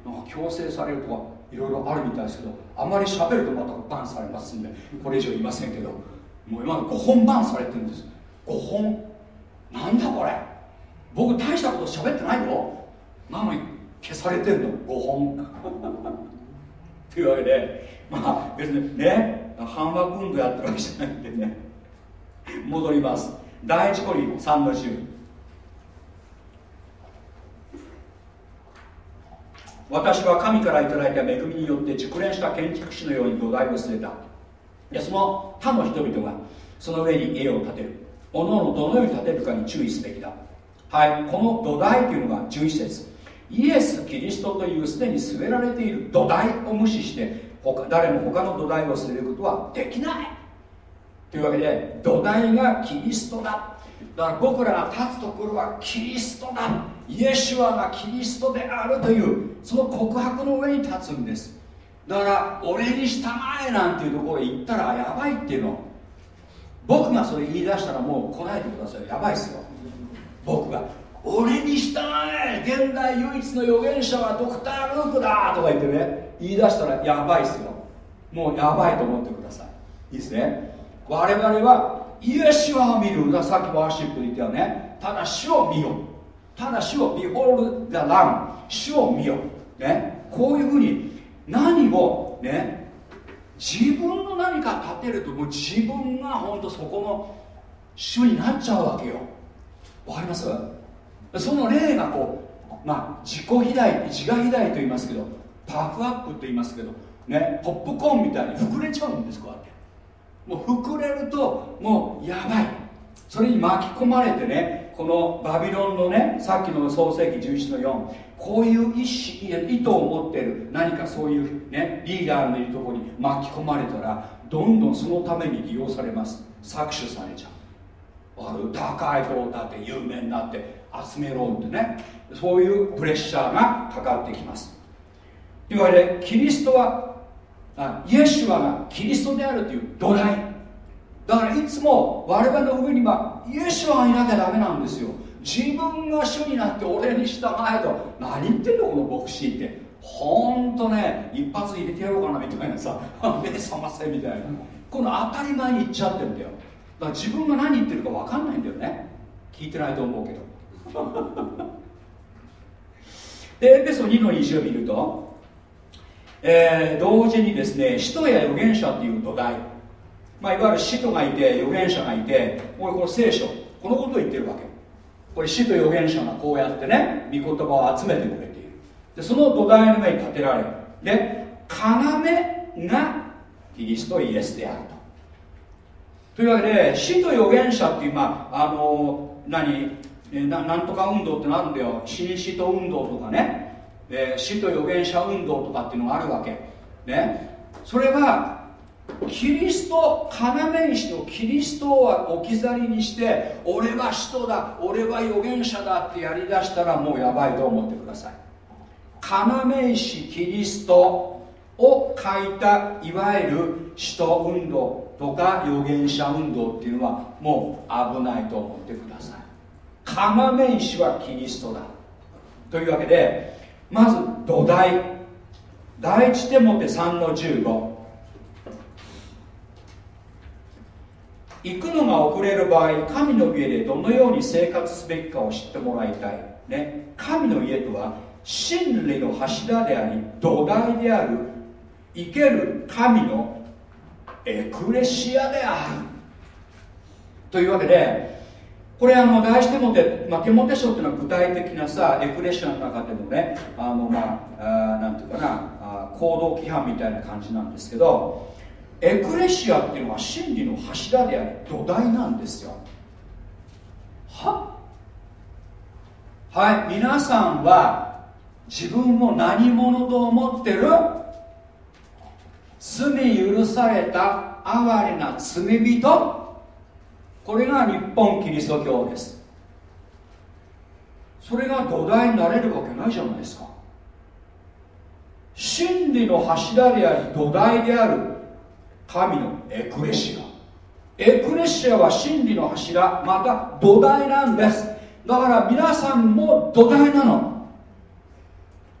なんか強制されるとかいろいろあるみたいですけどあまり喋るとまたバンされますんでこれ以上言いませんけどもう今の5本バンされてるんです。5本なんだこれ。僕大したこと喋ってないよなのに消されてんの5本。というわけでまあ別にね反話運動やってるわけじゃないんでね。戻ります。第一コリ3の10私は神からいただいた恵みによって熟練した建築士のように土台を据えた。でその他の人々がその上に家を建てる。おのおのどのように立てるかに注意すべきだ。はい。この土台というのが11節。イエス・キリストというすでに据えられている土台を無視して他誰も他の土台を据えることはできない。というわけで土台がキリストだ。だから僕らが立つところはキリストだ。イエシュアがキリストであるというその告白の上に立つんです。だから俺に従えなんていうところへ行ったらやばいっていうの。僕がそれ言い出したらもう来ないでくださいやばいっすよ。僕が。俺に従え現代唯一の預言者はドクター・ルークだとか言ってね言い出したらやばいっすよ。もうやばいと思ってください。いいですね。我々はイエシュアを見る。さっきワーシップで言ったよね。ただ主を見よただ主を Behold the Lamb 主を見よ、ね、こういうふうに何をね自分の何か立てるともう自分が本当そこの主になっちゃうわけよ。わかります？その例がこうまあ自己肥大自我肥大と言いますけどパフアップと言いますけどねポップコーンみたいに膨れちゃうんですこうやって。もう膨れるともうやばい。それに巻き込まれてねこのバビロンのねさっきの創世紀11の4こういう意思意図を持ってる何かそういうねリーダーのいるところに巻き込まれたらどんどんそのために利用されます。搾取されちゃう。ある高い塔建て有名になって集めろってね。そういうプレッシャーがかかってきます。というわけでキリストはあイエシュアがキリストであるという土台。だからいつも我々の上にはイエシュアがいなきゃダメなんですよ。自分が主になって俺に従えと。何言ってんのこの牧師って。ほんとね一発入れてやろうかなみたいなさ。目覚ませみたいな。この当たり前に言っちゃってんだよ。だから自分が何言ってるか分かんないんだよね。聞いてないと思うけど。でエペソ2の20を見ると、えー、同時にですね使徒や預言者っていう土台、まあ、いわゆる使徒がいて預言者がいてこれこの聖書このことを言ってるわけ。これ使徒預言者がこうやってね御言葉を集めてくれている。でその土台の上に立てられるで要がキリストイエスであるとというわけで使徒預言者っていうまああの何えななんとか運動ってなんだよ。新使徒運動とかね、えー、使徒預言者運動とかっていうのがあるわけ。ね。それはキリスト要石のキリストを置き去りにして俺は使徒だ俺は預言者だってやりだしたらもうやばいと思ってください。要石キリストを書いたいわゆる使徒運動とか預言者運動っていうのはもう危ないと思ってください。要石はキリストだ。というわけでまず土台。第一手モて3の15行くのが遅れる場合神の家でどのように生活すべきかを知ってもらいたい、ね、神の家とは真理の柱であり土台である生ける神のエクレシアである。というわけでこれあの大師テモテ、まあ、テモテ書っていうのは具体的なさエクレシアの中でのねあのまああなんていうかなあ行動規範みたいな感じなんですけどエクレシアっていうのは真理の柱であり土台なんですよ。は？はい皆さんは自分を何者と思ってる？罪許された哀れな罪人？これが日本キリスト教です。それが土台になれるわけないじゃないですか。真理の柱であり土台である神のエクレシア。エクレシアは真理の柱また土台なんです。だから皆さんも土台なの。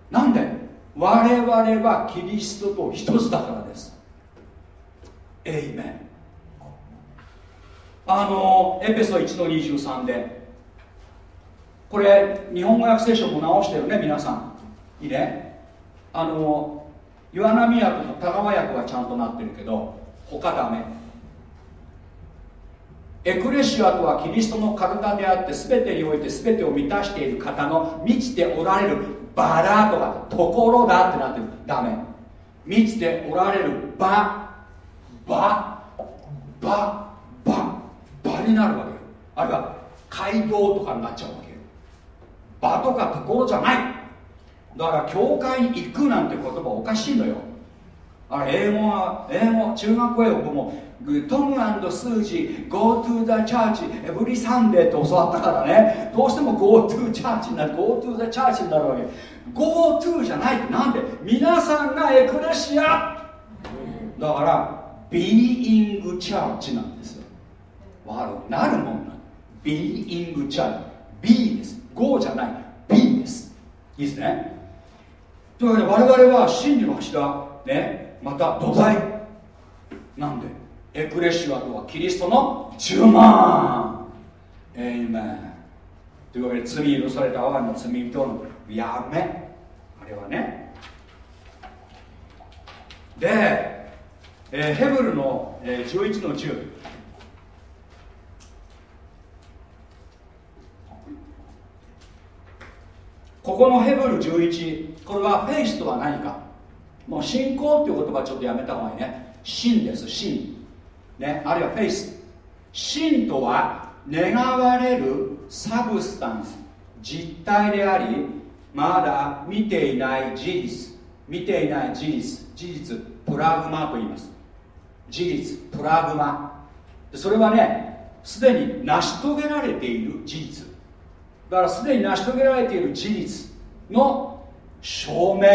なんで？我々はキリストと一つだからです。エイメン。あのエペソ1の23で。これ日本語訳聖書も直してるね皆さん。いいね。あの岩波役と田川役はちゃんとなってるけど他ダメ。エクレシアとはキリストの体であって全てにおいて全てを満たしている方の満ちておられるバラとかところだってなってる。ダメ。満ちておられる場場場。場。場。になるわけよ。あるいは街道とかになっちゃうわけよ。場とかところじゃない。だから教会に行くなんて言葉おかしいのよ。あれ英語は英語中学校英語もトムスージー Go to the church every Sunday と教わったからね。どうしても Go to church になる Go to the church になるわけ。Go to じゃない。ってなんで？皆さんがエクレシア。だから Being church なんです。わかるなるもんな Being church B です。5じゃない。B です。いいですね。というわけで我々は真理の柱ねまた土台。なんで？エクレシアとはキリストの10万。エイメンというわけで罪許された我がの罪人のやめ。あれはね。で、えー、ヘブルの、えー、11の10ここのヘブル11これはフェイスとは何か。もう信仰っていう言葉ちょっとやめた方がいいね。信です信。ねあるいはフェイス。信とは願われる substance。実体でありまだ見ていない事実。見ていない事実。事実プラグマと言います。事実プラグマ。それはねすでに成し遂げられている事実。だからすでに成し遂げられている事実の証明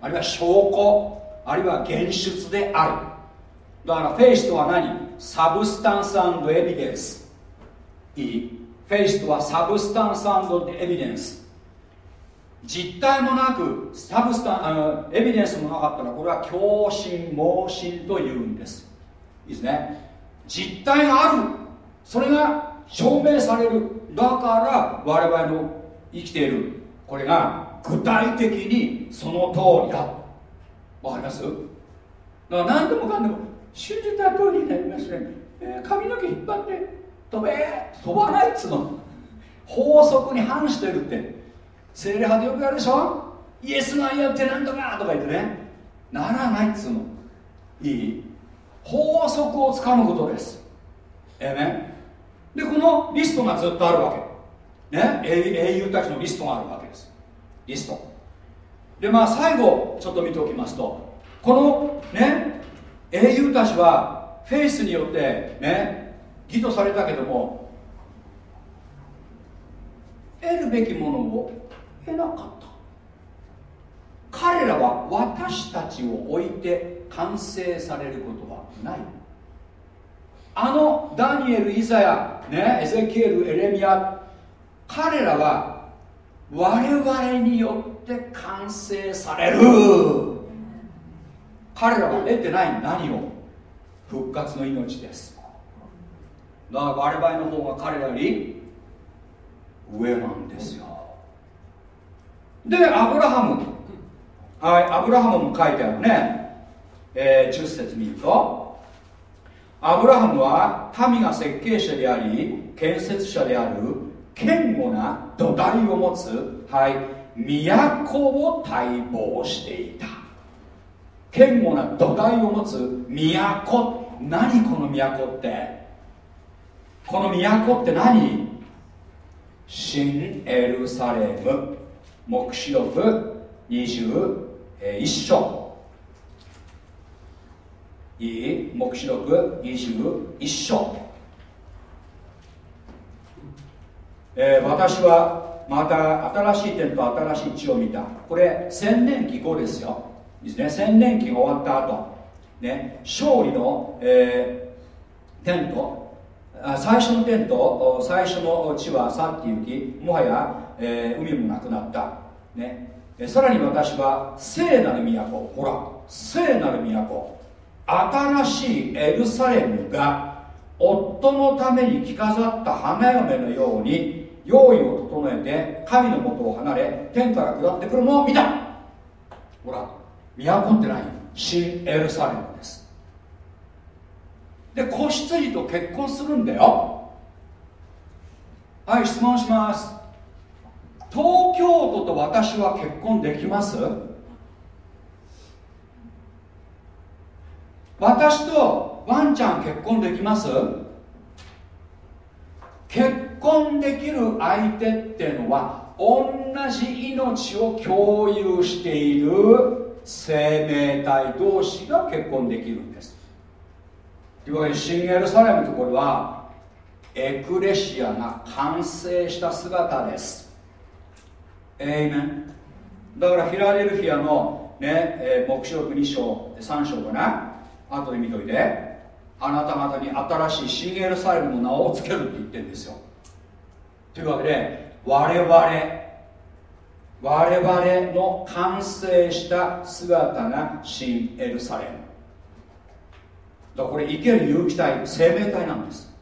あるいは証拠あるいは現出である。だからフェイスとは何？ substance, evidence。いい。 faith とは substance, evidence。実体もなく substan あのエビデンスもなかったらこれは狂信盲信というんです。いいですね。実体がある。それが証明される。だから我々の生きている。これが具体的にその通りだ。わかります？だから何でもかんでも信じた通りになりますね、えー、髪の毛引っ張って飛べ飛ばないっつうの。法則に反してるって。精霊派でよくやるでしょ？イエスがやってなんとかとか言ってね。ならないっつうの。いい？法則をつかむことです。ええねでこのリストがずっとあるわけ。ね？英雄たちのリストがあるわけです。リスト。でまあ最後ちょっと見ておきますとこのね？英雄たちはフェイスによってね？義とされたけども得るべきものを得なかった。彼らは私たちを置いて完成されることはない。あのダニエル・イザヤ、ね、エゼキエル・エレミア彼らは我々によって完成される。彼らは得てない何を？復活の命です。だから我々の方が彼らより上なんですよ。でアブラハム。はいアブラハムも書いてあるね、えー、10節見ると。アブラハムは民が設計者であり建設者である堅固な土台を持つ、はい、都を待望していた。堅固な土台を持つ都。何この都って？この都って何？新エルサレム。黙示録21章。いい黙示録21章、えー、私はまた新しい点と新しい地を見たこれ千年期後ですよですね千年期が終わった後ね勝利の、えー、天と最初の天と最初の地は去って行きもはや、えー、海もなくなったねさらに私は聖なる都ほら聖なる都新しいエルサレムが夫のために着飾った花嫁のように用意を整えて神のもとを離れ天から下ってくるのを見た。ほら都ってない。新エルサレムです。で子羊と結婚するんだよ。はい質問します。東京都と私は結婚できます？私とワンちゃん結婚できます？結婚できる相手っていうのは同じ命を共有している生命体同士が結婚できるんです。というわけで新エルサレムところはエクレシアが完成した姿です。エイメンだからフィラデルフィアのね、えー、目視録2章3章かな？後で見といて。あなた方に新しい新エルサレムの名を付けるって言ってるんですよ。というわけで我々我々の完成した姿が新エルサレム。だからこれ生ける有機体生命体なんです。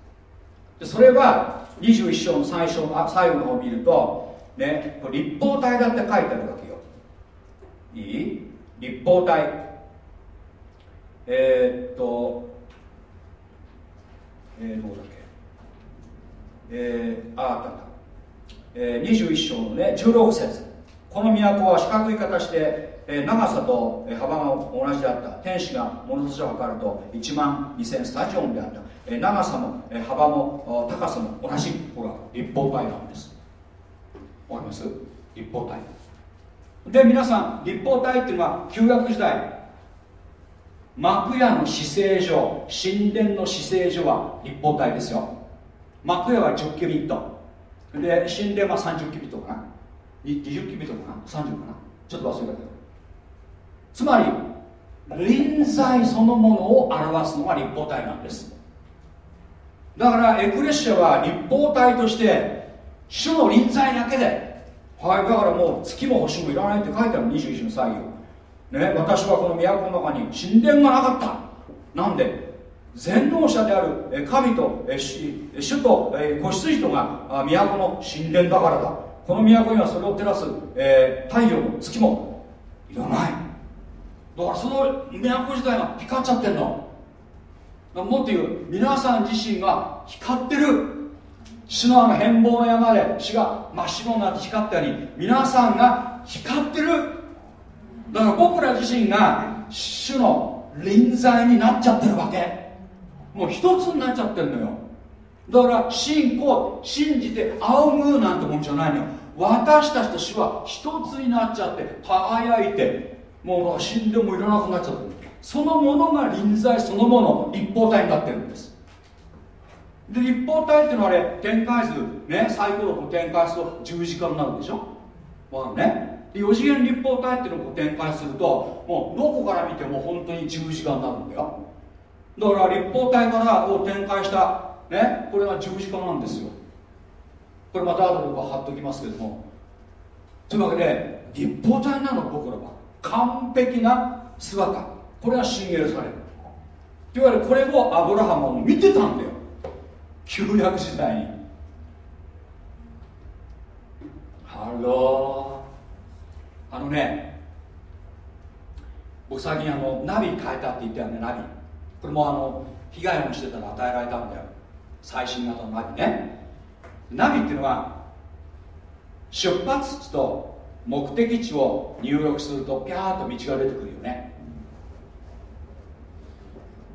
でそれは21章の最初あ最後の方を見るとね立方体だって書いてあるわけよ。いい？立方体。えー、っとえー、どうだっけ？えー、ああったった、えー、21章のね16節。この都は四角い形で、えー、長さと幅が同じであった。天使が物差しを測ると1万2000スタジオンであった、えー、長さも、えー、幅も高さも同じ。ほら立方体なんです。わかります？立方体。で皆さん立方体っていうのは旧約時代幕屋の死聖所神殿の死聖所は立方体ですよ。幕屋は10キュビット。で神殿は30キュビットかな。20キュビットかな。30かな。ちょっと忘れたけど。つまり臨在そのものを表すのが立方体なんです。だからエクレシアは立方体として主の臨在だけではいだからもう月も星もいらないって書いてある21の作業ね、私はこの都の中に神殿がなかった。なんで全能者である神と主と子羊とが都の神殿だからだ。この都にはそれを照らす、え太陽も月もいらない。だからその都自体が光っちゃってんの。もっと言う皆さん自身が光ってる。主のあの変貌の山で死が真っ白になって光ったように皆さんが光ってる。だから僕ら自身が主の臨在になっちゃってるわけ。もう一つになっちゃってるのよ。だから信仰信じて仰ぐなんてもんじゃないのよ。私たちと主は一つになっちゃって輝いてもう死んでもいらなくなっちゃってる。そのものが臨在そのもの立方体になってるんです。で立方体っていうのはあれ展開図ねサイコロを展開すると十字架になるでしょ？わかるね。4次元立方体っていうのを展開するともうどこから見ても本当に十字架になるんだよ。だから立方体からを展開したねこれが十字架なんですよ。これまた後で僕は貼っときますけども。というわけで立方体なの僕らは。完璧な姿。これが新エルサレム。というわけでこれをアブラハムは見てたんだよ。旧約時代に。ハロー。あのね僕最近あのナビ変えたって言ったよねナビ。これもあの被害をしてたら与えられたんだよ。最新型のナビね。ナビっていうのは出発地と目的地を入力するとピャーッと道が出てくるよね。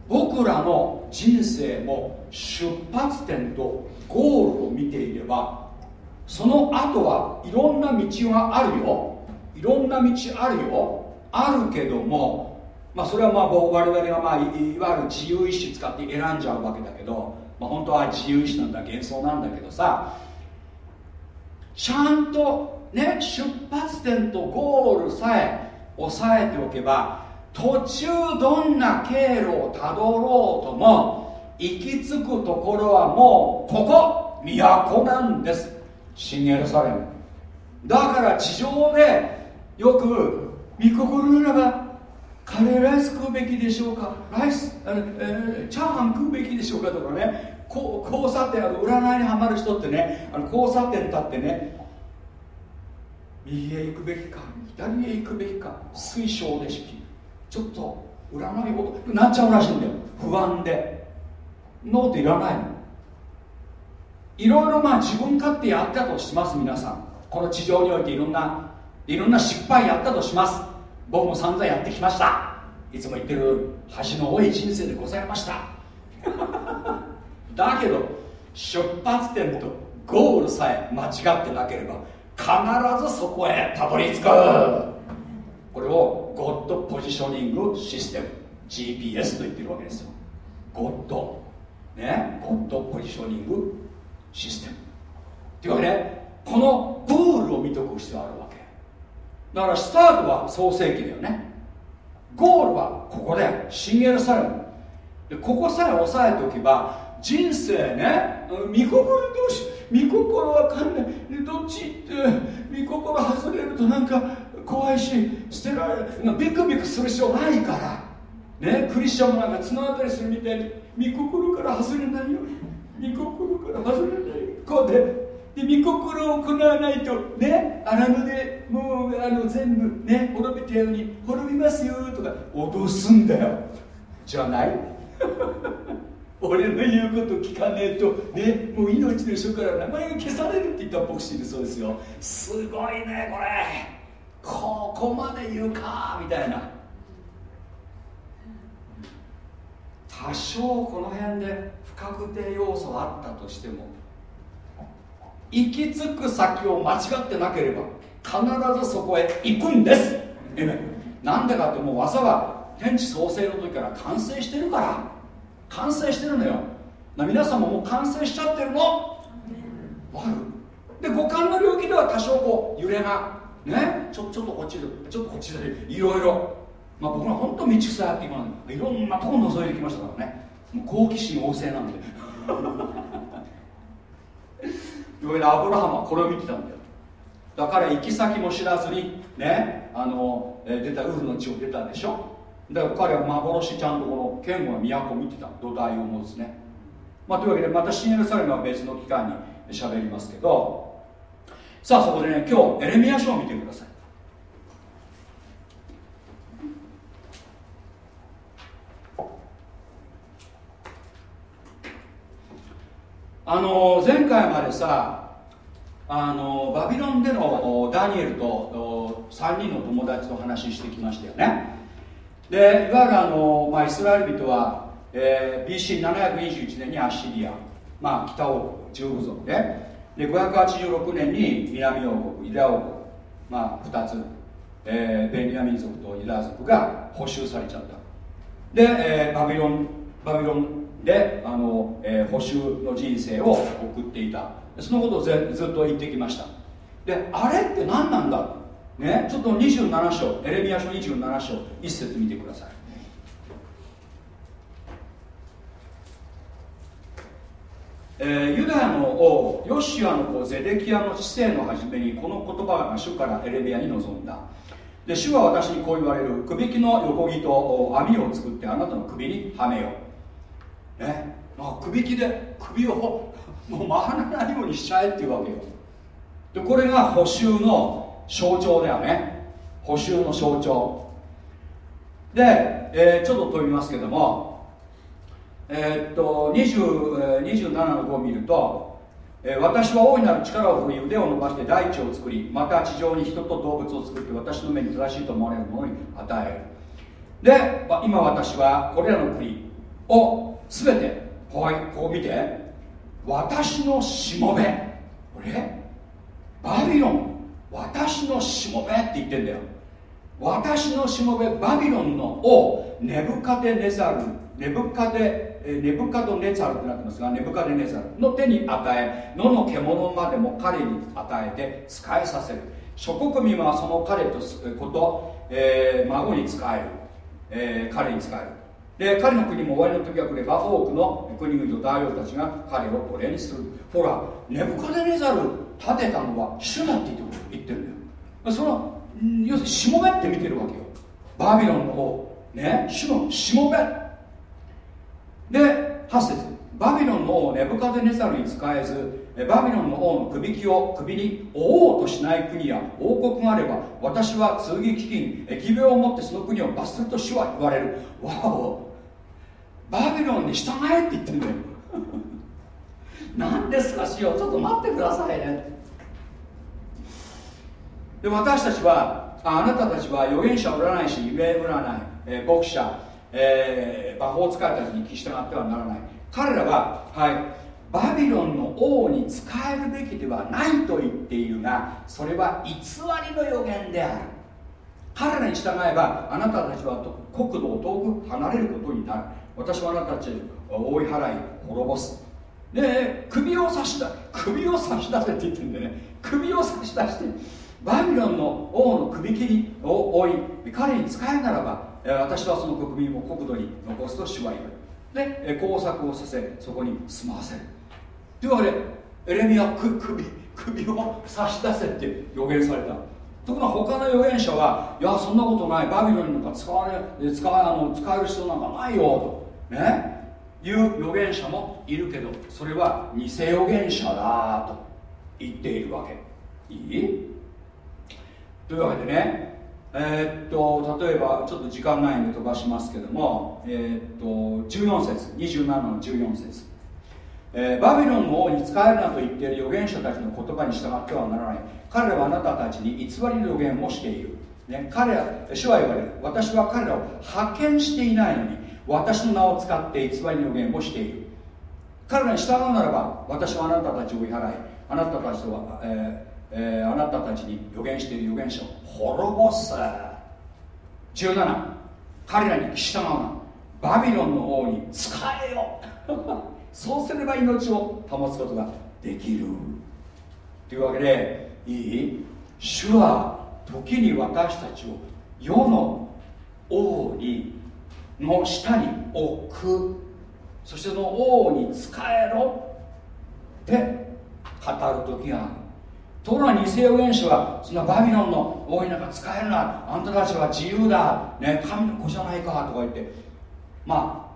僕らの人生も出発点とゴールを見ていればその後はいろんな道があるよ。いろんな道あるよ。あるけどもまあそれはまあ我々がまあいわゆる自由意志使って選んじゃうわけだけど、まあ、本当は自由意志なんだ幻想なんだけどさちゃんとね出発点とゴールさえ押さえておけば途中どんな経路をたどろうとも行き着くところはもうここ都なんです。新エルサレム。だから地上でよく見心ならばカレーライス食うべきでしょうか？ライス、えー、チャーハン食うべきでしょうかとかね。こ交差点あの占いにはまる人ってねあの交差点立ってね右へ行くべきか左へ行くべきか水晶で式。ちょっと占い事なっちゃうらしいんだよ。不安で。ノートいらないの。いろいろまあ自分勝手やったとします皆さん。この地上においていろんないろんな失敗やったとします。僕も散々やってきました。いつも言ってる恥の多い人生でございました。だけど出発点とゴールさえ間違ってなければ必ずそこへたどり着く。これをゴッドポジショニングシステム GPS と言ってるわけですよ。ゴッド。ね？ゴッドポジショニングシステム。というわけでこのプールを見ておく必要あるわ。だからスタートは創世記だよね。ゴールはここで新エルサレムでここさえ押さえておけば人生ね見心同士見心わかんないどっちって見心外れるとなんか怖いし捨てられるビクビクする必要ないから。ねクリスチャンもなんか綱渡りするみたいに見心から外れないように見心から外れないこうでで見心を行わないとね荒野でもうあの全部ね滅びたように滅びますよとか脅すんだよ。じゃない？俺の言うこと聞かねえとねもう命の書から名前が消されるって言った牧師いるそうですよ。すごいねこれ。ここまで言うかみたいな。多少この辺で不確定要素あったとしても行き着く先を間違ってなければ必ずそこへ行くんです。なんでかってもう技は天地創生の時から完成してるから完成してるのよ。皆さんももう完成しちゃってるの？わかる？で五感の領域では多少こう揺れがね？ちょちょっとこっちでちょっとこっちでいろいろ。まあ僕ら本当道草やって今いろんなとこ覗いてきましたからね。好奇心旺盛なんで。いでアブラハムはこれを見てたんだよ。だから行き先も知らずにねあの出たウルの地を出たでしょ。だから彼は幻ちゃんとこの剣は都を見てた。土台を思うんですね。まあというわけでまた新エルサレムは別の機会に喋りますけど。さあそこでね今日エレミア書を見てください。あの前回までさあのバビロンでのダニエルと3人の友達と話してきましたよね。でいわゆるあの、まあ、イスラエル人は、えー、BC721 年にアッシリア、まあ、北王国中部族でで586年に南王国ユダ王国、まあ、2つ、えー、ベニヤ民族とユダ族が補修されちゃった。で、えー、バビロンバビロンであの、えー、補修の人生を送っていた。そのことをずっと言ってきました。であれって何なんだ？ねちょっと27章エレミア書27章一節見てください。えー、ユダヤの王ヨシアの子ゼデキアの知性の初めにこの言葉が主からエレミアに臨んだ。で主は私にこう言われる。くびきの横木と網を作ってあなたの首にはめよう。ね。まあ、首きで首を もう回らないようにしちゃえっていうわけよ。でこれが補修の象徴だよね。補修の象徴。で、えー、ちょっと飛びますけども。えー、っと20、27の5を見ると、え、私は大いなる力を振り腕を伸ばして大地を作りまた地上に人と動物を作って私の目に正しいと思われるものに与える。で今私はこれらの国を全て。はいこう見て。私のしもべ。これ？バビロン。私のしもべって言ってんだよ。私のしもべバビロンの王。ネブカデネザル。ネブカデネブカドネザルってなってますがネブカデネザルの手に与え野の獣までも彼に与えて使えさせる。諸国民はその彼とこと、えー、孫に使える、えー、彼に使える。で彼の国も終わりの時が来れば多くの国々と大王たちが彼を奴隷にする。ほらネブカデネザル建てたのは主だって言ってるんだよ。その要するにしもべって見てるわけよ。バビロンの方。ね主のしもべ。で8節。バビロンの王ネブカデネザルに使えずバビロンの王の首輝を首に追おうとしない国や王国があれば私は通撃金疫病をもってその国を罰すると主は言われる。わお。バビロンに従えって言ってんだよ。何ですかしようちょっと待ってくださいね。で私たちはあなたたちは預言者占い師夢占い、えー、牧者、えー、魔法使いたちに聞き従ってはならない。彼らははいバビロンの王に仕えるべきではないと言っているがそれは偽りの予言である。彼らに従えばあなたたちは国土を遠く離れることになる。私はあなたたちを追い払い滅ぼす。で首を差し出首を差し出せって言ってるんでね。首を差し出してバビロンの王の首切りを追い彼に使えならば私はその国民を国土に残すと主は言う。で工作をさせそこに住まわせる。というわけでエレミア首首を差し出せって予言された。ところが他の預言者はいやそんなことない。バビロンなんか使われ使あの使える必要なんかないよと。ね？いう預言者もいるけどそれは偽預言者だと言っているわけ。いい？というわけでねえー、っと例えばちょっと時間ないんで飛ばしますけども、えー、っと14節27の14節。えー、バビロンの王に使えるなと言っている預言者たちの言葉に従ってはならない。彼らはあなたたちに偽りの預言をしている、ね、彼ら主は言われる。私は彼らを派遣していないのに私の名を使って偽りの預言をしている。彼らに従うならば私はあなたたちを追い払いあなたたちとは、えーえー、あなたたちに予言している預言者を滅ぼす。17彼らに従うな。バビロンの王に使えよ。そうすれば命を保つことができる。というわけでいい？主は時に私たちを世の王にの下に置く。そしてその王に仕えろって語る時があるところが偽預言者はそんなバビロンの王になんか使えるな。あんたたちは自由だ、ね、神の子じゃないかとか言って。ま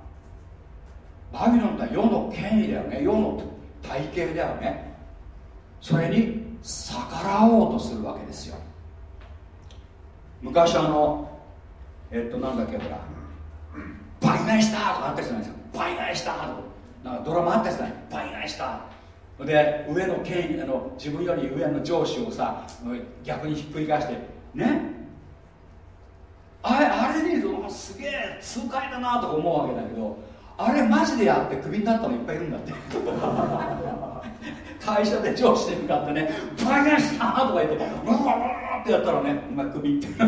あバビロンって世の権威だよね。世の体系だよね。それに逆らおうとするわけですよ。昔あのえっとなんだっけほら。倍返したとかあったじゃないですか倍返したとか。なんかドラマあったじゃない倍返したで上の権威あの自分より上の上司をさ逆にひっくり返してね？あれあれ見るとすげえ痛快だなとか思うわけだけどあれマジでやってクビになったのいっぱいいるんだって。会社で上司で向かってね「倍返した!」とか言って「うわわってやったらねお前クビって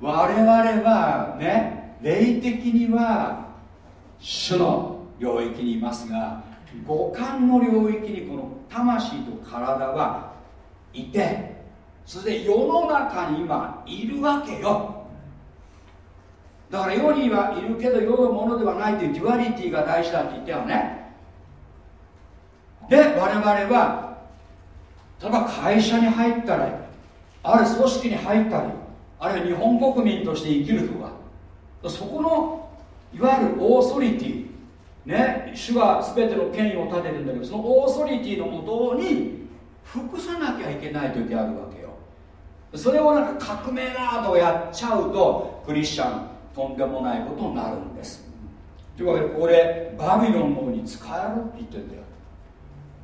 我々はね霊的には主の領域にいますが五感の領域にこの魂と体はいてそれで世の中に今いるわけよ。だから世にはいるけど世のものではないという duality が大事だって言ったよね。で我々は例えば会社に入ったりある組織に入ったりあるいは日本国民として生きるとかそこのいわゆるオーソリティね主は全ての権威を立てるんだけどそのオーソリティのもとに服さなきゃいけない時あるわけよ。それをなんか革命などやっちゃうとクリスチャンとんでもないことになるんです。というわけでここでバビロンの方に使えろって言ってんだよ。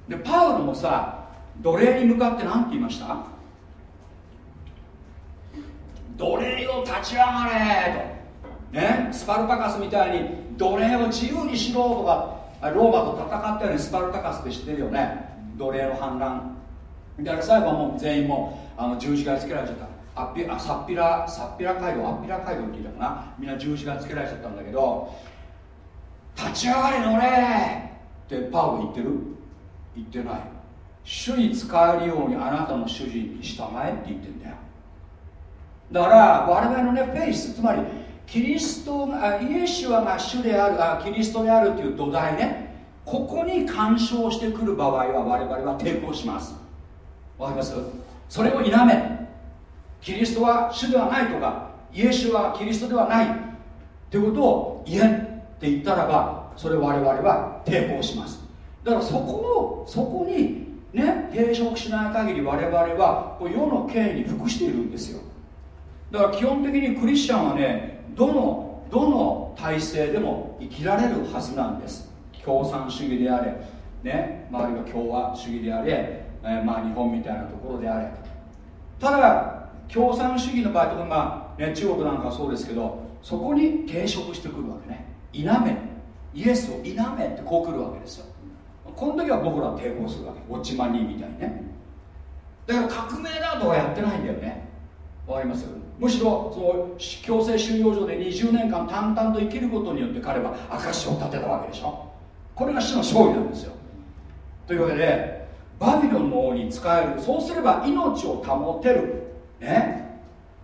でパウロもさ奴隷に向かって何て言いました？奴隷を立ち上がれと。ね？スパルタカスみたいに奴隷を自由にしろとかローマと戦ったようにスパルタカスって知ってるよね？奴隷の反乱。だから最後はもう全員もあの十字架つけられちゃった。アッピあサッピラサッピラ街道アッピラ街道って言ったかな？みんな十字架つけられちゃったんだけど立ち上がれ乗れってパウロ言ってる？言ってない。主に使えるようにあなたの主人に従えって言ってんだよ。だから我々のねフェイスつまりキリストがイエシュアが主であるあキリストであるという土台ね。ここに干渉してくる場合は我々は抵抗します。わかります？それを否めキリストは主ではないとかイエシュはキリストではないってことを言えって言ったらばそれ我々は抵抗します。だからそこをそこにね抵触しない限り我々は世の権威に服しているんですよ。だから基本的にクリスチャンはねどのどの体制でも生きられるはずなんです。共産主義であれね周りが共和主義であれ、えー、まあ日本みたいなところであれ。ただ共産主義の場合とか、まあね、中国なんかはそうですけどそこに抵触してくるわけね。否めイエスを否めってこう来るわけですよ。この時は僕らは抵抗するわけ。ウォッチマニーみたいにね。だから革命だとはやってないんだよね。わかります？むしろその強制収容所で20年間淡々と生きることによって彼は証を立てたわけでしょ。これが主の勝利なんですよ。というわけでバビロンの王に使える。そうすれば命を保てる。ね。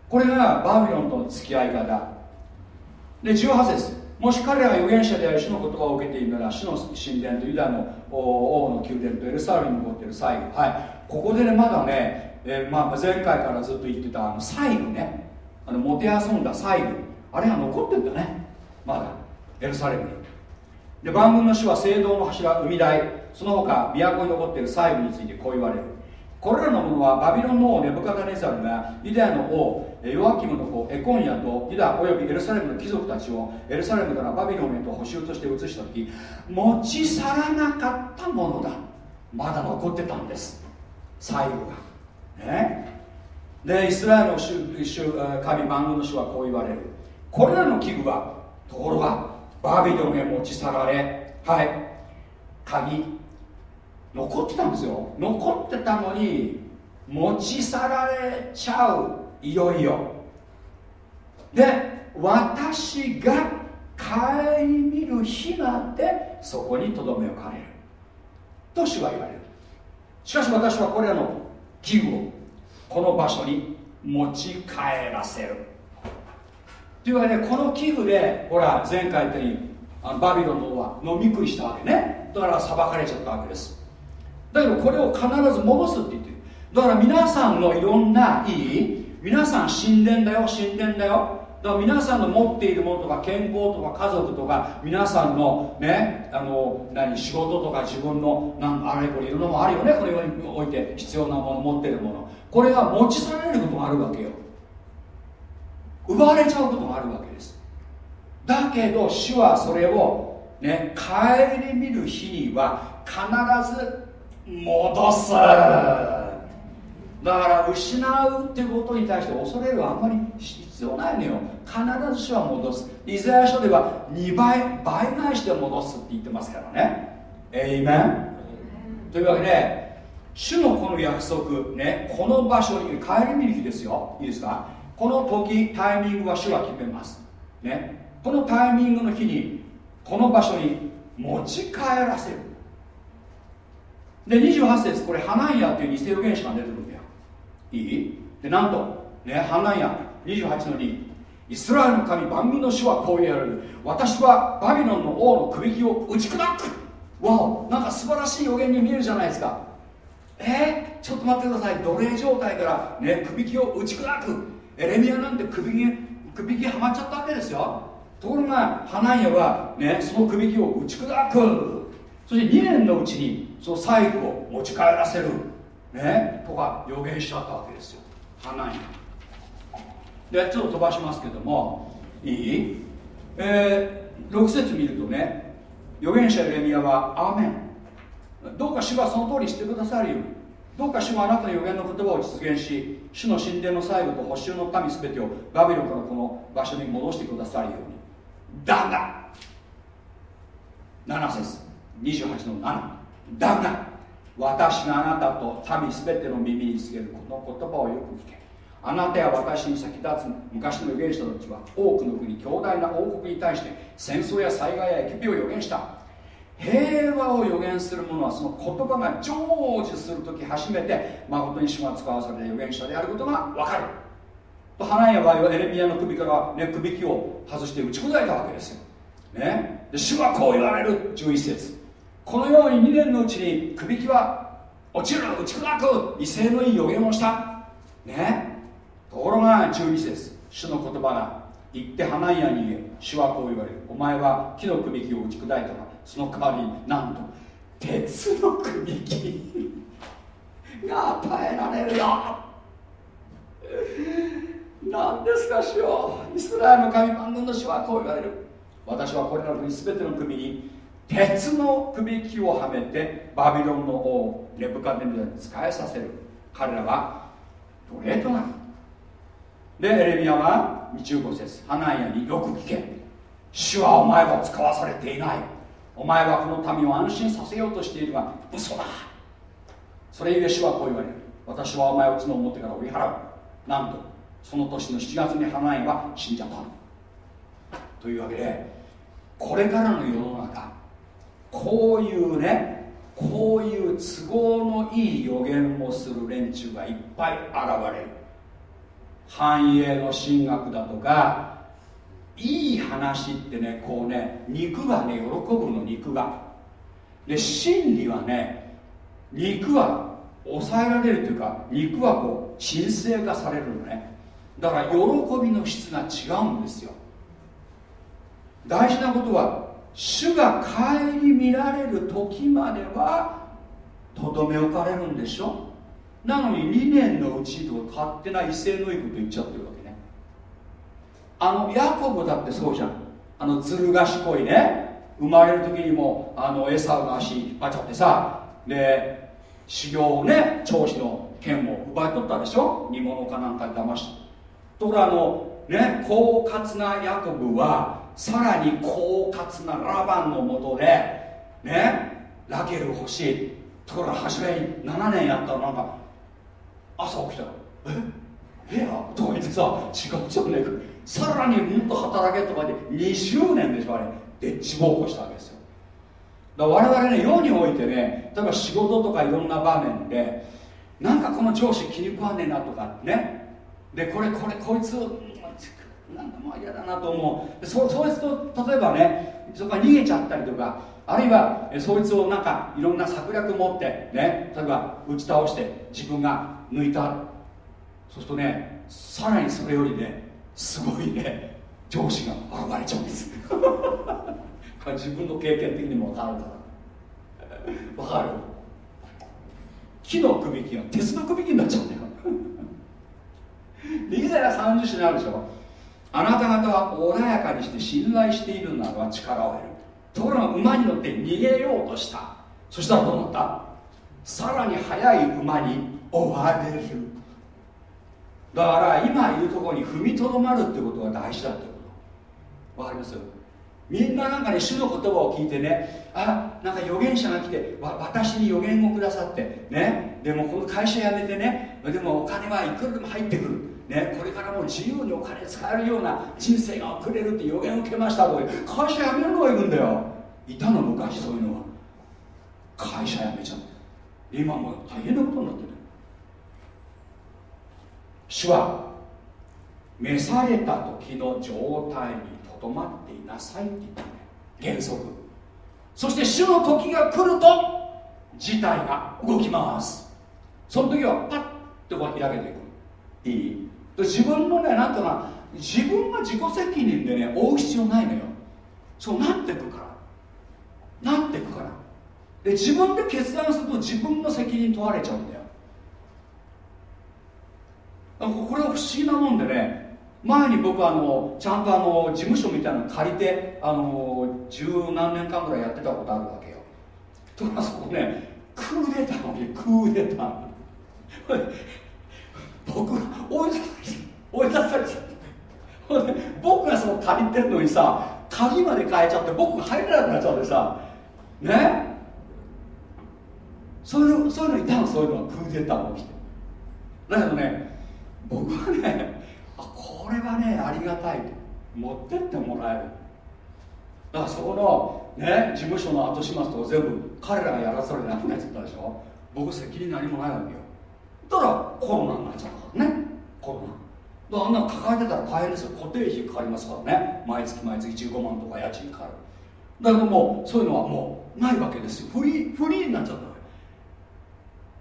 これがバビロンとの付き合い方。で18節。もし彼らが預言者であり主の言葉を受けているなら主の神殿とユダの王の宮殿とエルサレムに残っている最後。はい。ここでねまだね、えー、まあ、前回からずっと言ってたあの細部ね。あのもてあそんだ細部あれが残ってんだね。まだエルサレムに。で番組の主は聖堂の柱海台。その他都に残っている細部についてこう言われる。これらのものはバビロンの王ネブカダネザルがユダヤの王ヨアキムの子エコンヤとユダおよびエルサレムの貴族たちをエルサレムからバビロンへと補修として移した時持ち去らなかったものだ。まだ残ってたんです。最後が。ね。でイスラエルの主主神万軍の主はこう言われる。これらの器具はところがバビロンへ持ち去られはい。鍵。残ってたんですよ。残ってたのに持ち去られちゃういよいよ。で私が顧みる日がでそこにとどめをかれる。と主は言われる。しかし私はこれらの器具をこの場所に持ち帰らせる。というわけでこの器具でほら前回言ったようにあのバビロンの王は飲み食いしたわけね。だから裁かれちゃったわけです。だけどこれを必ず戻すって言ってる。だから皆さんのいろんないい皆さん神殿だよ神殿だよ。だから皆さんの持っているものとか健康とか家族とか皆さんのねあの何仕事とか自分のなんあれこれいろんなもあるよね。この世において必要なもの持っているもの。これが持ち去られることがあるわけよ。奪われちゃうことがあるわけです。だけど主はそれをね顧みる日には必ず戻す。だから失うってことに対して恐れるあんまり必要ないのよ。必ずしは戻す。イザヤ書では2倍倍返しで戻すって言ってますからね。エイメンというわけで主のこの約束ねこの場所に帰り見る日ですよ。いいですか？この時タイミングは主は決めます。ね。このタイミングの日にこの場所に持ち帰らせる。で28節これハナンヤっていう偽預言者が出てくるんだよ。いい？でなんとねハナンヤ28の2イスラエルの神万軍の主はこう言われる。私はバビロンの王の首輝を打ち砕く。わおなんか素晴らしい予言に見えるじゃないですか。えー、ちょっと待ってください。奴隷状態からね首輝を打ち砕く。エレミアなんて首輝首輝はまっちゃったわけですよ。ところがハナンヤはねその首輝を打ち砕く。そして2年のうちにその財布を持ち帰らせる。ねとか予言しちゃったわけですよ。ハナンヤ。でちょっと飛ばしますけども。いい？えー、6節見るとね預言者エレミアは「アーメン」どうか主がその通りしてくださるようにどうか主があなたの予言の言葉を実現し主の神殿の最後と補修の民すべてをバビロンからこの場所に戻してくださるようにだが7節。28の7だが私があなたと民すべての耳に告げるこの言葉をよく聞け。あなたや私に先立つ昔の預言者たちは多くの国強大な王国に対して戦争や災害や疫病を予言した。平和を予言する者はその言葉が成就する時初めて誠に主が使わされた預言者であることが分かる。と花屋はエレミアの首から、ね、首輝を外して打ち砕いたわけですよ、ね、で主はこう言われる。11節。このように2年のうちに首輝は落ちる打ち砕く。威勢のいい予言をした。ね。ところが12節。主の言葉が言って花屋に言え主はこう言われる。お前は木の首輝を打ち砕いたがその代わりになんと鉄の首輝 が与えられるよ。何ですか主よ。イスラエルの神万軍の主はこう言われる。私はこれらの全ての首に鉄の首輝をはめてバビロンの王ネブカデネザに使えさせる。彼らは奴隷となる。でエレミアは15節ハナンヤによく聞け。主はお前は使わされていない。お前はこの民を安心させようとしているが嘘だ。それゆえ主はこう言われる。私はお前を角を持ってから追い払う。なんとその年の7月にハナンヤは死んじゃった。というわけでこれからの世の中こういうねこういう都合のいい予言をする連中がいっぱい現れる。繁栄の神学だとかいい話ってねこうね肉がね喜ぶの肉が。で真理はね肉は抑えられるというか肉はこう神聖化されるのね。だから喜びの質が違うんですよ。大事なことは主が顧みられる時まではとどめ置かれるんでしょ。なのに2年のうちとか勝手な威勢のいいこと言っちゃってるわけね。あのヤコブだってそうじゃん。あのずる賢いね。生まれる時にもあのエサウの足引っ張っちゃってさで修行をね長子の剣を奪い取ったでしょ？煮物かなんかに騙して。ところあのね狡猾なヤコブはさらに狡猾なラバンのもとでねラケル欲しい。ところが初めに7年やったらなんか朝起きたらえ？部屋とか言ってさ違う。じゃねえかさらにもっと働けとかで20年でしょあれ。でっち奉公したわけですよ。だから我々ね世においてね例えば仕事とかいろんな場面でなんかこの上司気に食わねえなとかね。でこれこれこいつなんかまあ嫌だなと思う。そそいつと例えばねそこから逃げちゃったりとかあるいはそいつをなんかいろんな策略持ってね例えば打ち倒して自分が抜いた。そうするとねさらにそれよりねすごいね上司が現れちゃうんです。自分の経験的にも分かるから。分かる？木のくびきが鉄のくびきになっちゃうんだよ。以前は30種にあるでしょ。あなた方は穏やかにして信頼しているならば力を得る。ところが馬に乗って逃げようとした。そしたらどうなった？さらに速い馬に追われる。だから今いるところに踏みとどまるってことが大事だってこと。わかります？みんななんかね主の言葉を聞いてねあなんか預言者が来てわ私に予言をくださってねでもこの会社辞めてねでもお金はいくらでも入ってくる。ね、これからも自由にお金使えるような人生が送れるって予言を受けましたとか会社辞めるのがいるんだよ。いたの昔そういうのは。会社辞めちゃって今も大変なことになってる。主は召された時の状態にとどまっていなさいって言ったね原則。そして主の時が来ると事態が動きます。その時はパッとこう開けていく。いい。自分のねなんていうか自分が自己責任でね負う必要ないのよ。そうなっていくから。なっていくから。で自分で決断すると自分の責任問われちゃうんだよ。これは不思議なもんでね前に僕あのちゃんとあの事務所みたいなの借りてあの十何年間ぐらいやってたことあるわけよ。ところがそこねクーデターのにクーデター。僕が追い出され追い出されちゃって僕がその借りてるのにさ鍵まで変えちゃって僕が入れなくなっちゃってさ。ね？そういうそういうのいたのそういうのがクーデターが起きて。だけどね 僕はねあこれはねありがたい。と持ってってもらえる。だからそこのね事務所の後始末とか全部彼らがやらされなくなっちゃったでしょ。僕責任何もないわけよ。だからコロナになっちゃったからね。コロナ。あんな抱えてたら大変ですよ。固定費かかりますからね。毎月毎月15万とか家賃かかる。だけどもうそういうのはもうないわけですよ。フリーフリーになっちゃった。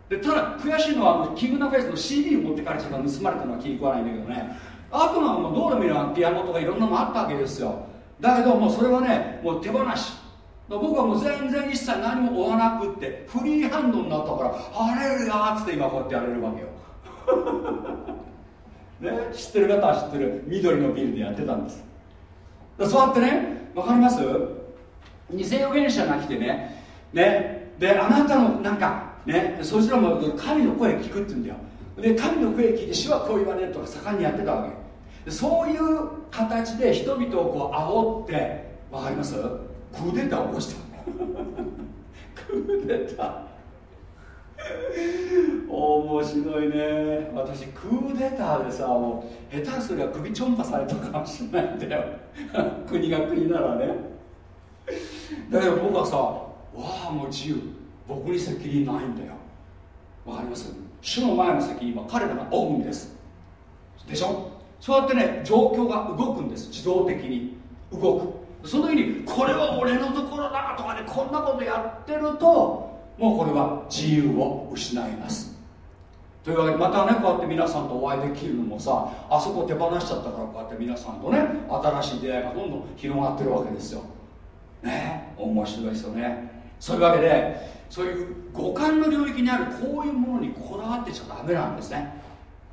でただ悔しいのはあのキングナフェイスの CD を持ってかれちゃった盗まれたのは気に食わないんだけどね。あとはもう道路見るピアノとかいろんなのもあったわけですよ。だけどもうそれはねもう手放し。僕はもう全然一切何も追わなくってフリーハンドになったからあれるやっつって今こうやってやれるわけよ。ね知ってる方は知ってる。緑のビルでやってたんです。そうやってね。分かります？偽預言者が来てね。ね。であなたのなんかねそちらも神の声聞くって言うんだよ。で神の声聞いて主はこう言われるとか盛んにやってたわけ。そういう形で人々をこう煽って分かります？クーデター起こした。クーデター。面白いね。私クーデターでさもう下手すりゃ首ちょんぱされたかもしれないんだよ。国が国ならね。だけど僕はさわあもう自由。僕に責任ないんだよ。わかります？主の前の責任は彼らが負うんです。でしょ？そうやってね状況が動くんです。自動的に。動く。その時にこれは俺のところだとかねこんなことやってるともうこれは自由を失います。というわけでまたねこうやって皆さんとお会いできるのもさあそこ手放しちゃったからこうやって皆さんとね新しい出会いがどんどん広がってるわけですよ。ね？面白いですよね。そういうわけでそういう五感の領域にあるこういうものにこだわってちゃダメなんですね。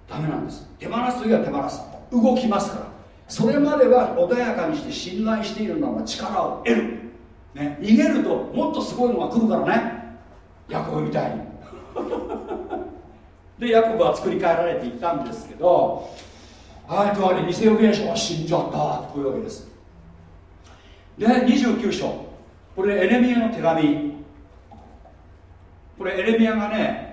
ダメなんです。手放す時は手放す。動きますから。それまでは穏やかにして信頼しているのは力を得る、ね、逃げるともっとすごいのが来るからね。ヤコブみたいに。でヤコブは作り変えられていったんですけどはいとはね偽予言者は死んじゃったというわけです。で29章。これエレミアの手紙。これエレミアがね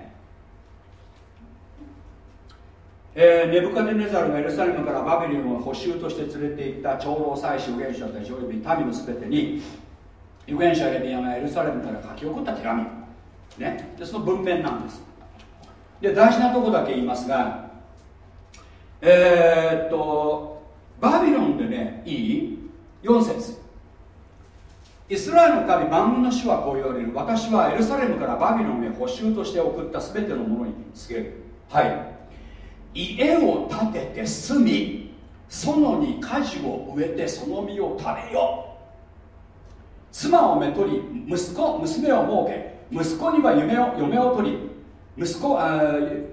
えー、ネブカデネザルがエルサレムからバビロンを補修として連れて行った長老祭司預言者たちおよび民のすべてに預言者エレミアがエルサレムから書き送った手紙、ね、でその文面なんです。で大事なとこだけ言いますがえー、っとバビロンでねいい？4節。イスラエルの神万軍の主はこう言われる。私はエルサレムからバビロンへ補修として送った全てのものに告げる。はい。家を建てて住み園に果樹を植えてその実を食べよ。妻をめとり息子娘を設け。息子には夢を嫁を取り息子あ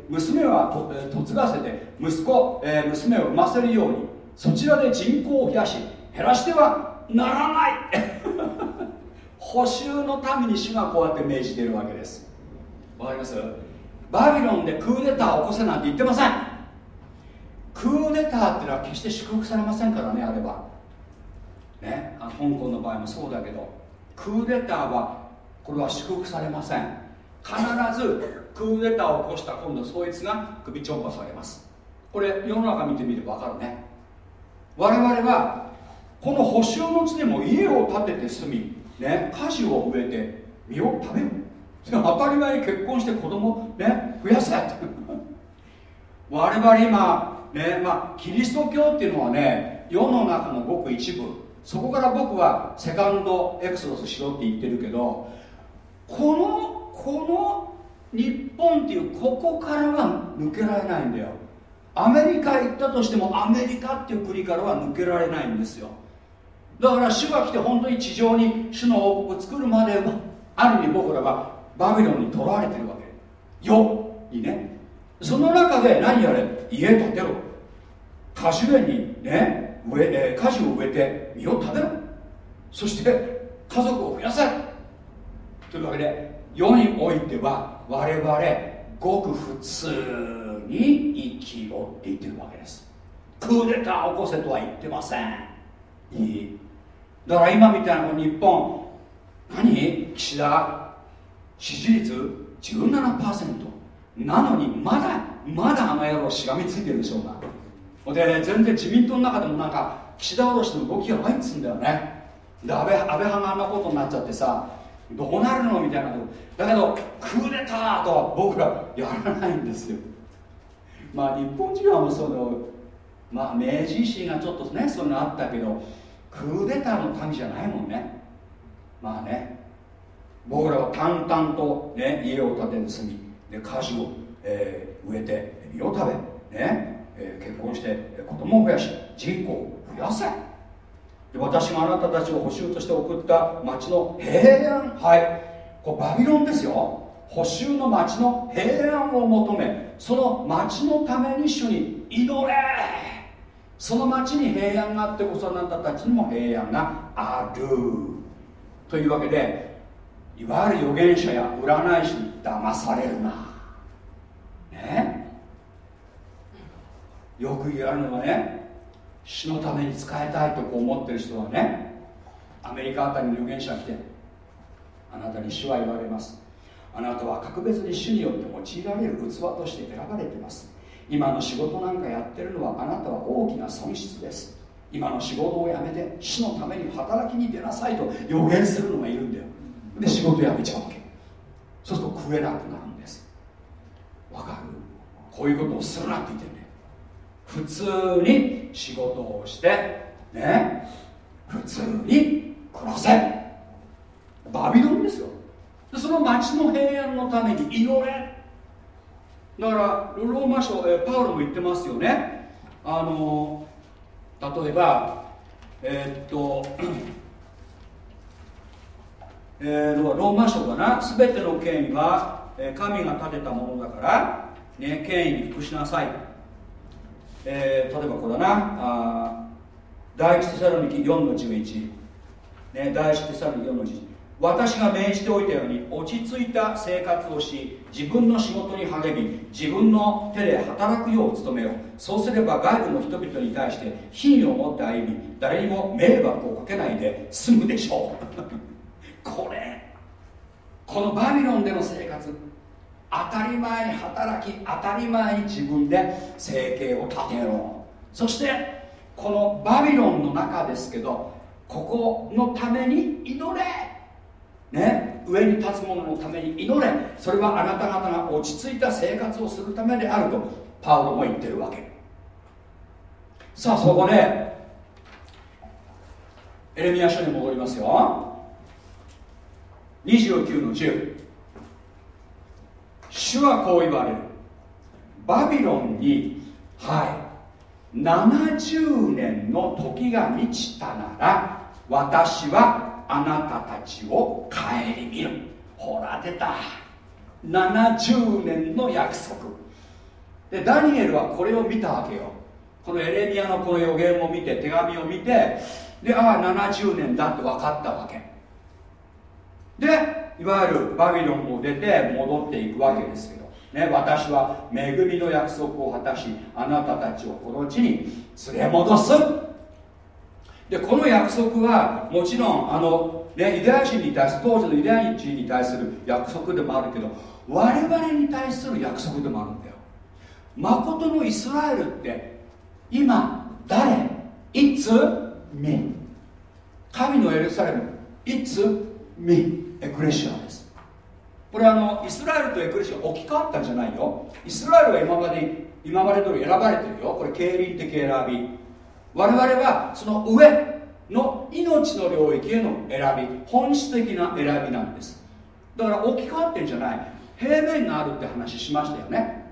娘は嫁がせて息子、えー、娘を産ませるように。そちらで人口を増やし減らしてはならない。補修のために主がこうやって命じているわけです。わかります？バビロンでクーデターを起こせなんて言ってません。クーデターっていうのは決して祝福されませんからねあればね？あの香港の場合もそうだけど。クーデターはこれは祝福されません。必ずクーデターを起こした今度そいつが首ちょんぱされます。これ世の中見てみれば分かるね。我々はこの補修の地でも家を建てて住み、ね、果樹を植えて実を食べる。当たり前に結婚して子供ね増やせ 我々今ねまあキリスト教っていうのはね世の中のごく一部。そこから僕はセカンドエクソスしろって言ってるけどこのこの日本っていうここからは抜けられないんだよ。アメリカ行ったとしてもアメリカっていう国からは抜けられないんですよ。だから主が来て本当に地上に主の王国を作るまではある意味僕らはバビロンにとらわれてるわけ。よ。いいね。その中で何やれ。家建てろ。果樹園にね植え、果樹を植えて実を食べろ。そして家族を増やせ。というわけで世においては我々ごく普通に生きろって言ってるわけです。クーデター起こせとは言ってません。いい。だから今みたいな日本何？岸田？支持率？17%なのにまだまだあの野郎しがみついてるでしょうか。で、全然自民党の中でもなんか岸田卸の動きがないっつうんだよね。で安倍安倍派があんなことになっちゃってさどうなるのみたいなこと。だけどクーデターとは僕らやらないんですよ。まあ日本人はもうそのまあ明治維新がちょっとねそういうのあったけどクーデターの民じゃないもんね。まあね。僕らは淡々と、ね、家を建てて住みで果樹を、えー、植えて実を食べ、ねえー、結婚して子供を増やし人口を増やせ。で私があなたたちを補修として送った町の平安。はい。これバビロンですよ。補修の町の平安を求めその町のために主に祈れ。その町に平安があってこそあなたたちにも平安がある。というわけでいわゆる預言者や占い師に騙されるな。ね？よく言われるのはね主のために使いたいとこう思ってる人はねアメリカあたりの預言者来てあなたに主は言われます。あなたは格別に主によって用いられる器として選ばれています。今の仕事なんかやってるのはあなたは大きな損失です。今の仕事を辞めて主のために働きに出なさいと予言するのがいるんだよ。で仕事辞めちゃうわけ。そうすると食えなくなるんです。わかる？こういうことをするなって言ってるね普通に仕事をしてね普通に暮らせ。バビロンですよ。その町の平安のために祈れ。だからローマ書、えパウロも言ってますよね。あの例えば えー、っとえー、ローマ書かな？全ての権威は神が立てたものだから、ね、権威に服しなさい、えー、例えばこれだな。あ第一テサロニキ4の11、ね、第一テサロニキ4の11私が命じておいたように落ち着いた生活をし自分の仕事に励み自分の手で働くよう努めよう。そうすれば外部の人々に対して品を持って歩み誰にも迷惑をかけないで済むでしょう。これこのバビロンでの生活当たり前に働き当たり前に自分で生計を立てろそしてこのバビロンの中ですけどここのために祈れ。ね、上に立つ者のために祈れ。それはあなた方が落ち着いた生活をするためであるとパウロも言ってるわけ。さあそこでエレミア書に戻りますよ。29の10主はこう言われる。バビロンにはい70年の時が満ちたなら私はあなたたちを顧みる。ほら出た。70年の約束。でダニエルはこれを見たわけよ。このエレミアのこの予言を見て手紙を見てでああ70年だって分かったわけ。でいわゆるバビロンも出て戻っていくわけですけど、ね、私は恵みの約束を果たしあなたたちをこの地に連れ戻す。でこの約束はもちろんあの、ね、ユダヤ人に対する当時のユダヤ人に対する約束でもあるけど我々に対する約束でもあるんだよ。誠のイスラエルって今誰？いつ？み。神のエルサレムいつ？み。エクレシアです。これあのイスラエルとエクレシア置き換わったんじゃないよ。イスラエルは今まで今まで通り選ばれてるよ。これ経輪的選び我々はその上の命の領域への選び本質的な選びなんです。だから置き換わってんじゃない。平面があるって話しましたよね。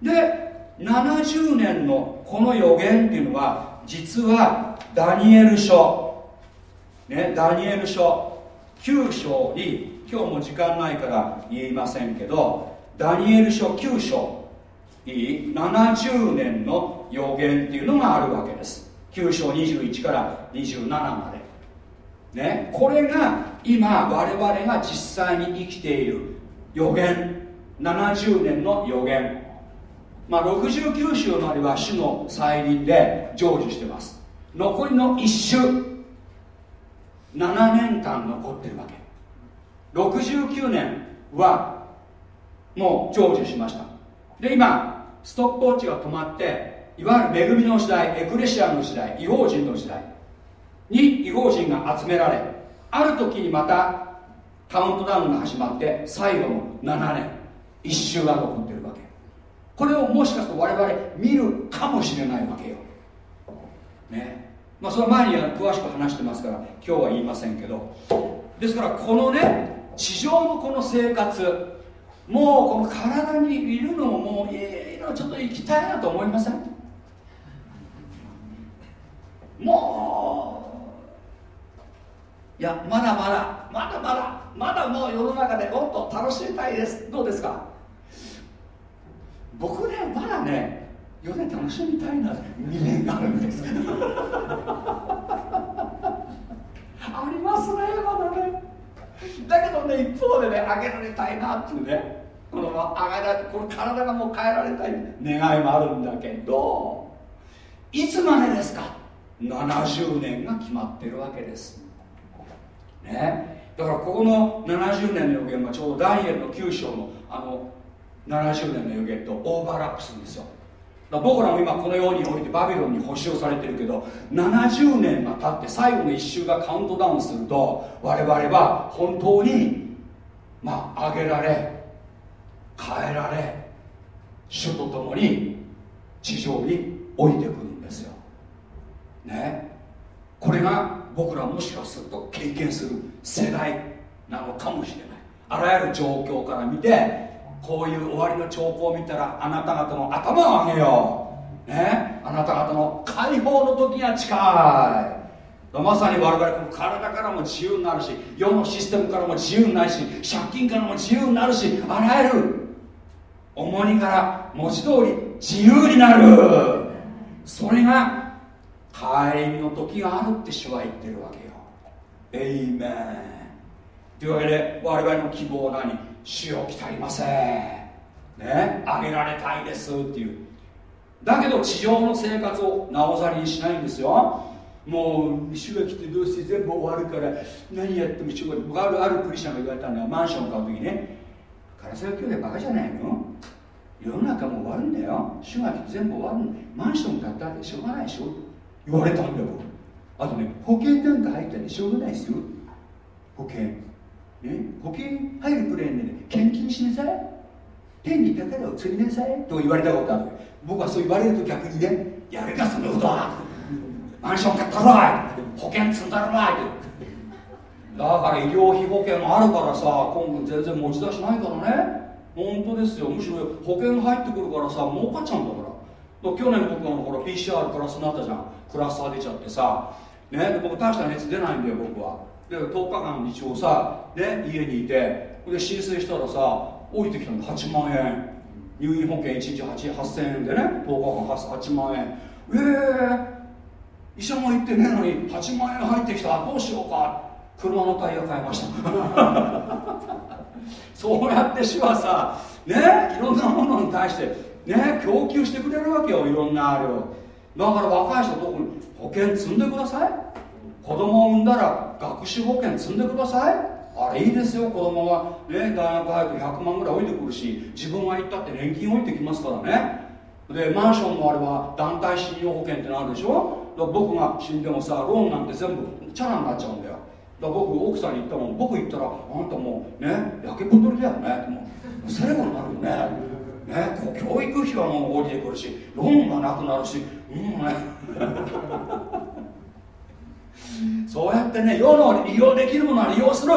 で70年のこの予言っていうのは実はダニエル書。ねダニエル書。9章に今日も時間ないから言いませんけどダニエル書9章。いい70年の予言っていうのがあるわけです。9章21から27まで。ね。これが今我々が実際に生きている予言。70年の予言。まあ69週までは主の再臨で成就してます。残りの1週7年間残ってるわけ。69年はもう成就しました。で今ストップウォッチが止まっていわゆる恵みの時代エクレシアの時代違法人の時代に違法人が集められある時にまたカウントダウンが始まって最後の7年1週が残ってるわけ。これをもしかすると我々見るかもしれないわけよ。ね。まあそれは前に詳しく話してますから今日は言いませんけど。ですからこのね地上のこの生活もうこの体にいるのももういいのちょっと生きたいなと思いません？もういやまだまだまだまだまだもう世の中でもっと楽しみたいです。どうですか？僕ねまだね世で楽しみたいな未練があるんです。ありますねまだね。だけどね一方でねあげられたいなっていうねこのあげられこの体がもう変えられたい願いもあるんだけどいつまでですか？70年が決まってるわけです。ね。だからここの70年の予言はちょうどダニエルの9章のあの70年の予言とオーバーラップするんですよ。僕らも今このようにおいてバビロンに保証されてるけど70年が経って最後の1週がカウントダウンすると我々は本当にまあ上げられ変えられ主と共に地上に降りてくるんですよ。ね。これが僕らもしかすると経験する世代なのかもしれない。あらゆる状況から見てこういう終わりの兆候を見たらあなた方の頭を上げよう。ね？あなた方の解放の時が近い。まさに我々この体からも自由になるし世のシステムからも自由になるし借金からも自由になるしあらゆる重荷から文字通り自由になる。それが帰りの時があるって主は言ってるわけよ。エイメンというわけで我々の希望は何？主を鍛えません。ね？あげられたいですっていう。だけど地上の生活をなおざりにしないんですよ。もう主が来てどうして全部終わるから何やっても主が僕あるあるクリスチャンが言われたのはマンション買う時ね。唐沢兄弟バカじゃないの。世の中も終わるんだよ。主が来て全部終わる。んマンション買ったってしょうがないでしょ。言われたんだよ。あとね保険なんか入ったってしょうがないですよ。保険ね保険入るプレーンでね献金しなさい天に宝を釣りなさいと言われたことある僕はそう言われると逆にねやるかそのことはマンション買ったろ保険積んだろいだから医療費保険あるからさ今後全然持ち出しないからね本当ですよむしろ保険入ってくるからさ儲かっちゃうんだから去年僕はほら PCR プラスになったじゃんクラスター出ちゃってさね僕大した熱出ないんだよ僕はで10日間一応さ、ね、家にいてで申請したらさ降りてきたの8万円。入院保険1日8000円でね10日間 8, 8万円。ええー医者も行ってねえのに8万円入ってきた。どうしようか。車のタイヤ買いました。そうやって主はさねいろんなものに対してね供給してくれるわけよいろんなあれを。だから若い人特に保険積んでください。子供を産んだら学習保険積んでください。あれいいですよ。子供がね大学入ると100万ぐらい降りてくるし自分が行ったって年金降りてきますからね。でマンションもあれは団体信用保険ってのあるでしょ。僕が死んでもさローンなんて全部チャラになっちゃうんだよ。だから僕奥さんに言ったもん。僕言ったらあんたもうね焼け太りだよね。もうセレブになるよね。ね教育費はもう降りてくるしローンがなくなるし。うんね。そうやってね世の利用できるものは利用する。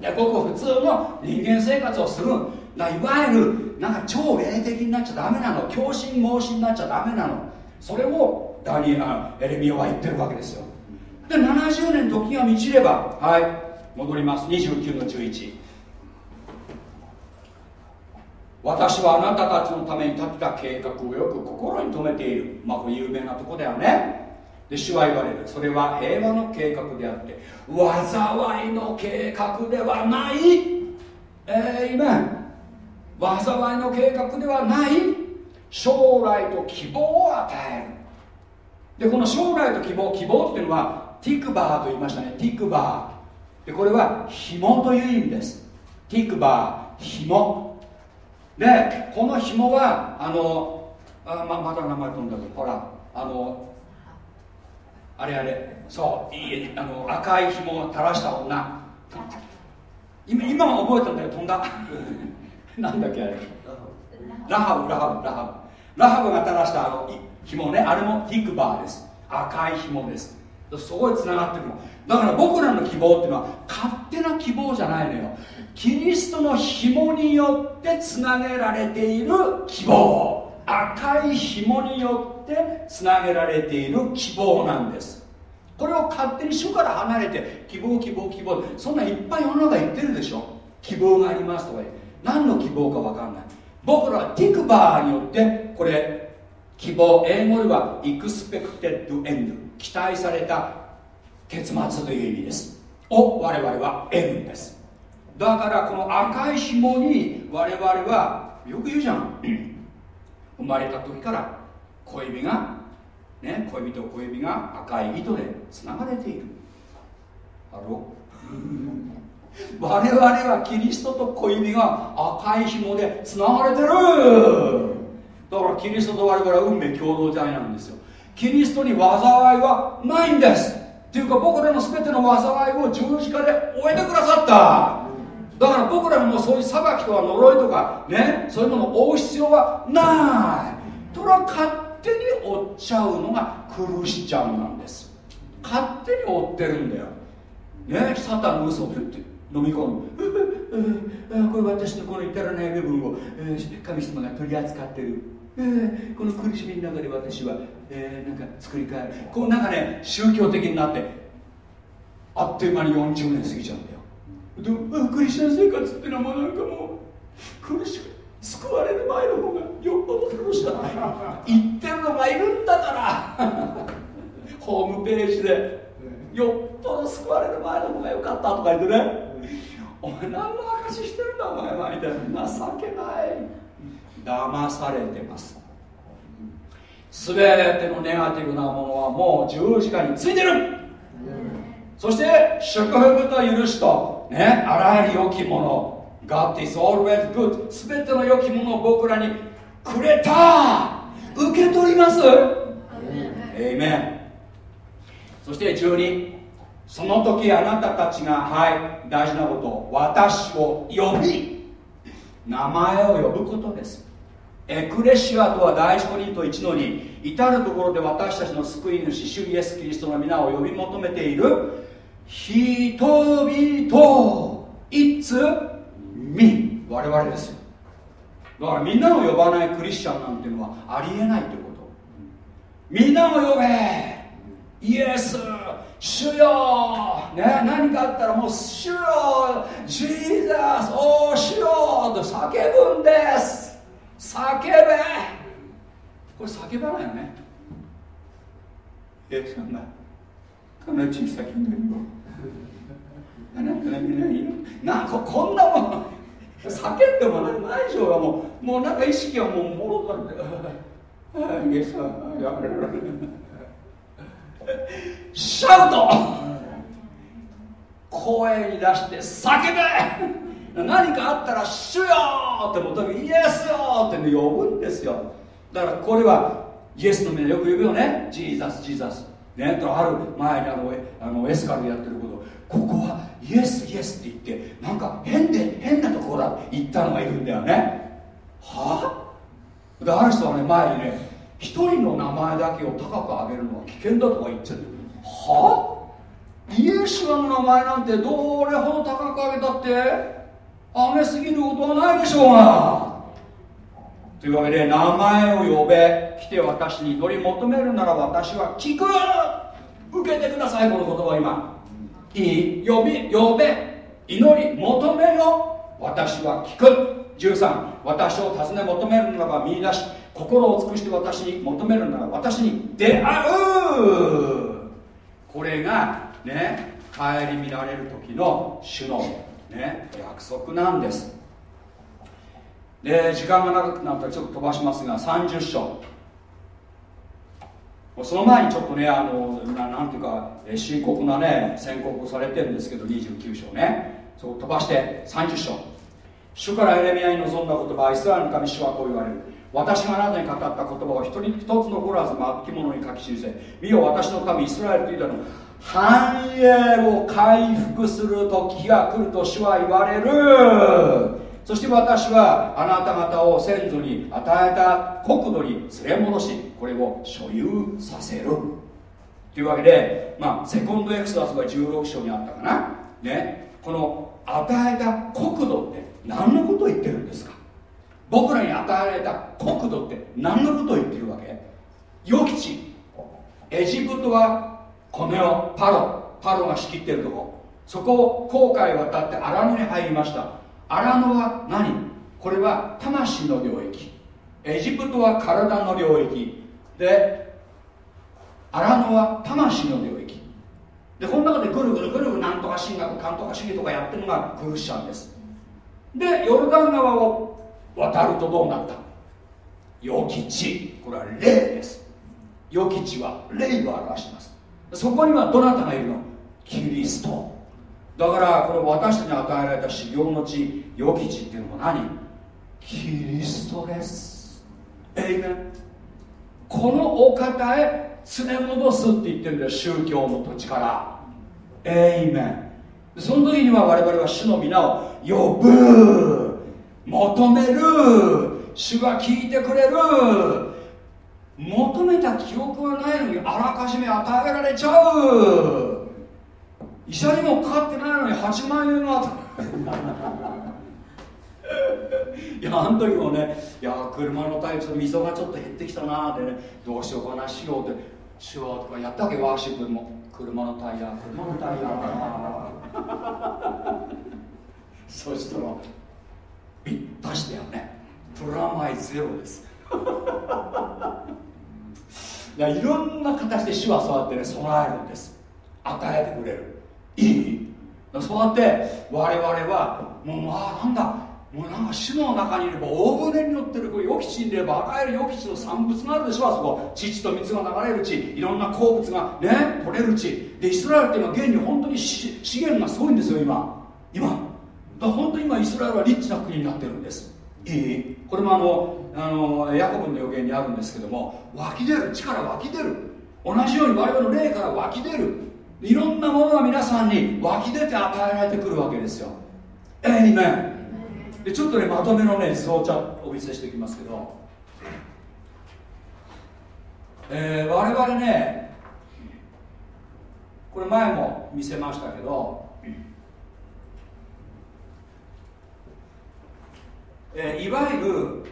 でここ普通の人間生活をする。だいわゆるなんか超霊的になっちゃダメなの。狂信盲信になっちゃダメなの。それをダニエエレミオは言ってるわけですよ。で70年時が満ちればはい戻ります。29の11私はあなたたちのために立てた計画をよく心に留めている。まあこれ有名なとこだよね。で主は言われる。それは平和の計画であって災いの計画ではない。えー、今災いの計画ではない。将来と希望を与える。でこの将来と希望希望っていうのはティクバーと言いましたね。ティクバー。でこれは紐という意味です。ティクバー紐。でこの紐はあのあままた名前飛んだけどほらあのあれあれ。そう。いいあの赤い紐を垂らした女。今今は覚えたんだよ飛んだ。なんだっけあれ。ラハブラハブラハブ。ラハブが垂らしたあの紐ね。あれもティクバーです。赤い紐です。そこへつながってくるだから僕らの希望っていうのは勝手な希望じゃないのよ。キリストの紐によってつなげられている希望。赤い紐によってつなげられている希望なんです。これを勝手に主から離れて希望希望希望そんないっぱい世の中言ってるでしょ。希望がありますとか何の希望か分かんない。僕らはティクバーによってこれ希望英語では expected end 期待された結末という意味です。を我々は得るんです。だからこの赤い紐に我々はよく言うじゃん。生まれた時から小指がね恋人小指が赤い糸でつながれている。あろ？我々はキリストと小指が赤い紐でつながれてる。だからキリストと我々は運命共同体なんですよ。キリストに災いはないんです。っていうか僕らの全ての災いを十字架で終えてくださった。だから僕らもそういう裁きとか呪いとかねそういうものを追う必要はない。それは勝手に追っちゃうのがクルシチャンなんです。勝手に追ってるんだよ。ねサタンの嘘をふって飲み込む。これ私のこの至らない部分を、神様が取り扱ってる、この苦しみの中で私は、なんか作り変える。こうなんかね宗教的になってあっという間に40年過ぎちゃうんだよ。でもクリスチャン生活っていうのはもうなんかもう苦しくて。救われる前の方がよっぽど楽しかった。言ってるのがいるんだから。ホームページで。よっぽど救われる前の方がよかったとか言ってね。お前何の証ししてるんだお前はみたいな。情けない。騙されてます。全てのネガティブなものはもう十字架についてる。そして祝福と許しとねあらゆる良きもの。God is always good. 全ての良きものを僕らにくれた。受け取ります。エイメンそして12その時あなたたちがはい大事なこと私を呼び名前を呼ぶことです。エクレシアとは第一コリント1の2至る所で私たちの救い主主イエス・キリストの皆を呼び求めている人々。It's me 我々ですよ。だからみんなを呼ばないクリスチャンなんていうのはありえないということ。みんなを呼べイエス主よ、ね、何かあったらもう主よ。ジーザスおー主よ。と叫ぶんです。叫べ。これ叫ばないよね。えそんな。こんな小さいんだよあなたが見ないよ。なんかこんなもん。叫んでもないでしょうがもうもうなんか意識はもうもろかってイエスはやめろ。シャウト。声に出して叫べ。何かあったら「主よ!」って求めイエスよ!」って、呼ぶんですよ。だからこれはイエスの名よく呼ぶよね。ジーザスジーザス。ねとある前にあのあのエスカルやってること。ここはイエスイエスって言ってなんか変で変なところだって言ったのがいるんだよね。はあ？である人はね前にね一人の名前だけを高く上げるのは危険だとか言っちゃって。はあ？イエスの名前なんてどれほど高く上げたって上げすぎることはないでしょうが。というわけで名前を呼べ来て私に祈り求めるなら私は聞く。受けてくださいこの言葉今。いい呼び呼べ祈り求めよ。私は聞く。13私を尋ね求めるならば見出し心を尽くして私に求めるなら私に出会う。これがね顧みられる時の主の、ね、約束なんです。で時間が長くなったらちょっと飛ばしますが30章。その前にちょっとねあのななんていうか深刻なね宣告されてるんですけど29章ね。そう飛ばして30章。主からエレミアに臨んだ言葉イスラエルの神主はこう言われる。私があなたに語った言葉を一人一つ残らず末期物に書き記せ。見よ私の神イスラエルというの繁栄を回復する時が来ると主は言われる。そして私はあなた方を先祖に与えた国土に連れ戻しこれを所有させる。というわけで、まあ、セコンドエクソダスが16章にあったかな、ね、この与えた国土って何のことを言ってるんですか？僕らに与えられた国土って何のことを言ってるわけ？予期地エジプトはこの世パロ。パロが仕切ってるとこ。そこを航海渡って荒野に入りました。荒野は何？これは魂の領域。エジプトは体の領域。で荒野は魂の領域。でこの中でぐるぐるぐるぐるなんとか神学かんとか主義とかやってるのがクルシャンです。でヨルダン川を渡るとどうなった？良き地。これは霊です。良き地は霊を表します。そこにはどなたがいるの？キリスト。だからこの私たちに与えられた修行の地良き地っていうのは何？キリストです。エイメンこのお方へ連れ戻すって言ってるんだよ宗教の土地から。エイメンその時には我々は主の皆を呼ぶ求める主が聞いてくれる。求めた記憶がないのにあらかじめ与えられちゃう医者にもかかってないのに8万円がいやあの時もねいや車のタイヤちょっと溝がちょっと減ってきたなーってねどうしようかなしようってしようとかやったわけワーシップも。車のタイヤ車のタイヤ。そしたらぴったしだよね。プラマイゼロです。いやいろんな形で主はそうやってね備えるんです。与えてくれる。いい？そうやって我々はもうまあなんだもうなんか主の中にいれば大船に乗ってる予期地にいればあらゆる予期地の産物があるでしょあそこ。乳と水が流れる地いろんな鉱物がね取れる地。でイスラエルっていうのは現に本当に資源がすごいんですよ今。今。だ本当に今イスラエルはリッチな国になってるんです。いい。これもあのあのヤコブの予言にあるんですけども湧き出る力湧き出る。同じように我々の霊から湧き出るいろんなものが皆さんに湧き出て与えられてくるわけですよ。えいめちょっとねまとめのね図をお見せしていきますけど、えー、我々ねこれ前も見せましたけど、えー、いわゆる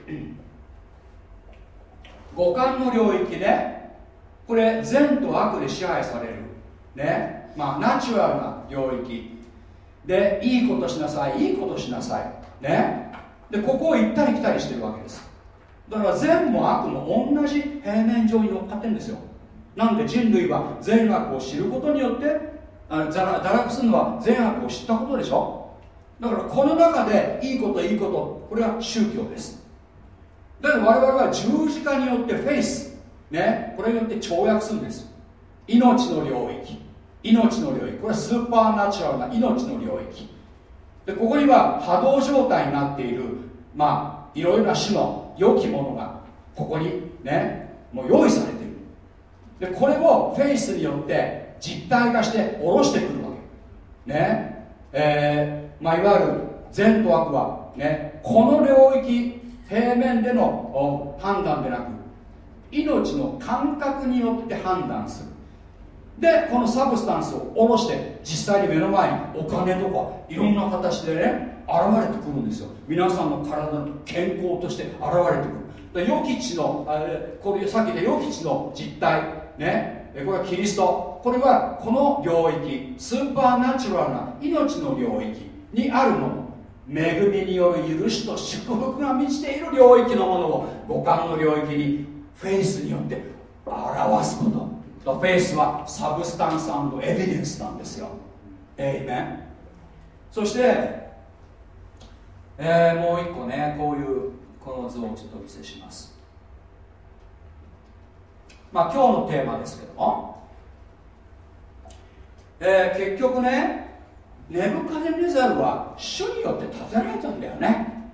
五感の領域ね。これ善と悪で支配される。ね。まあナチュラルな領域。でいいことしなさいいいことしなさい。ね。でここを行ったり来たりしてるわけです。だから善も悪も同じ平面上に乗っかってるんですよ。なんで人類は善悪を知ることによってあの堕落するのは善悪を知ったことでしょ。だからこの中でいいこといいことこれは宗教です。だから我々は十字架によってフェイスね。これによって跳躍するんです。命の領域。命の領域。これはスーパーナチュラルな命の領域。でここには波動状態になっているまあいろいろな種の良きものがここにねもう用意されている。でこれをフェイスによって実体化して下ろしてくるわけ。ね。えー、まあいわゆる善と悪はねこの領域平面での判断でなく命の感覚によって判断する。でこのサブスタンスを下ろして実際に目の前にお金とかいろんな形でね現れてくるんですよ。皆さんの体の健康として現れてくる。予期地のあこれさっきで予期地の実態ね。これはキリスト。これはこの領域 supernatural な命の領域にあるもの。恵みによる許しと祝福が満ちている領域のものを五感の領域にフェイスによって表すこと。フェイスはサブスタンスエビデンスなんですよ。エイメンそして、えー、もう一個ねこういうこの図をちょっとお見せします。まあ今日のテーマですけども、えー、結局ねネブカデネザルは主によって建てられたんだよね。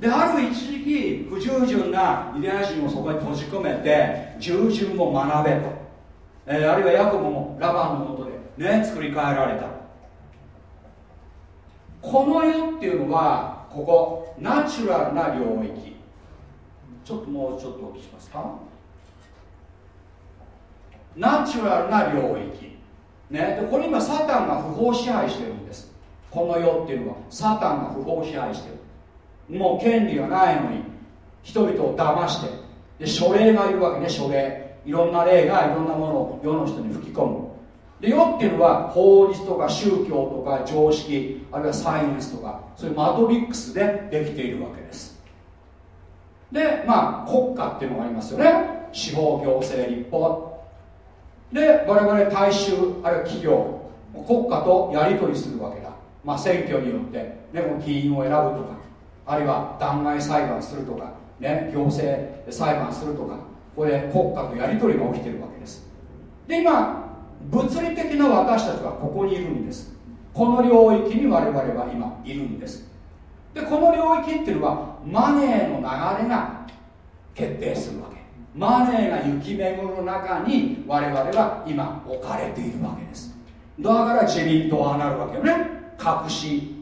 である一時期不従順なユダヤ人をそこに閉じ込めて従順を学べと。えー、あるいはヤコブもラバンのもとでね作り変えられた。この世っていうのはここナチュラルな領域。ちょっともうちょっとお聞きしますか？ナチュラルな領域。ねでこれ今サタンが不法支配してるんです。この世っていうのはサタンが不法支配してる。もう権利がないのに人々を騙してで書類がいるわけね書類。いろんな霊がいろんなものを世の人に吹き込む。で世っていうのは法律とか宗教とか常識あるいはサイエンスとかそういうマトリックスでできているわけです。でまあ国家っていうのがありますよね。司法行政立法。で我々大衆あるいは企業国家とやり取りするわけだ。まあ選挙によって、ね、この議員を選ぶとかあるいは弾劾裁判するとか、ね、行政裁判するとか。これ国家とやり取りが起きてるわけです。で今物理的な私たちはここにいるんです。この領域に我々は今いるんです。でこの領域っていうのはマネーの流れが決定するわけ。マネーが行き巡る中に我々は今置かれているわけです。だから自民党はなるわけよね。隠し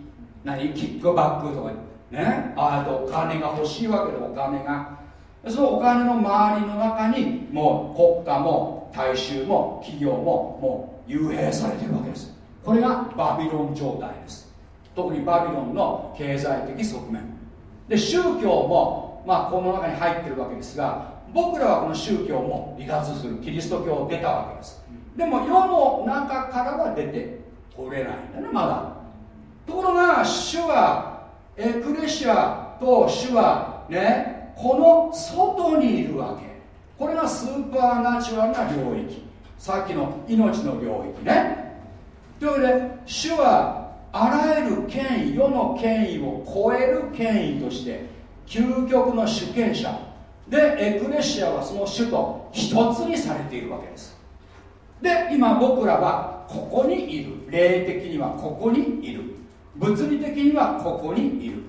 何キックバックとかね。あと金が欲しいわけでお金が。そのお金の周りの中にもう国家も大衆も企業ももう幽閉されてるわけです。これがバビロン状態です。特にバビロンの経済的側面。で宗教もまあこの中に入ってるわけですが僕らはこの宗教も離脱するキリスト教を出たわけです。でも世の中からは出てこれないんだねまだ。ところが主はエクレシアと主はねこの外にいるわけ。これがスーパーナチュラルな領域。さっきの命の領域ね。というわけで主はあらゆる権威世の権威を超える権威として究極の主権者。でエクレシアはその主と一つにされているわけです。で今僕らはここにいる。霊的にはここにいる。物理的にはここにいる。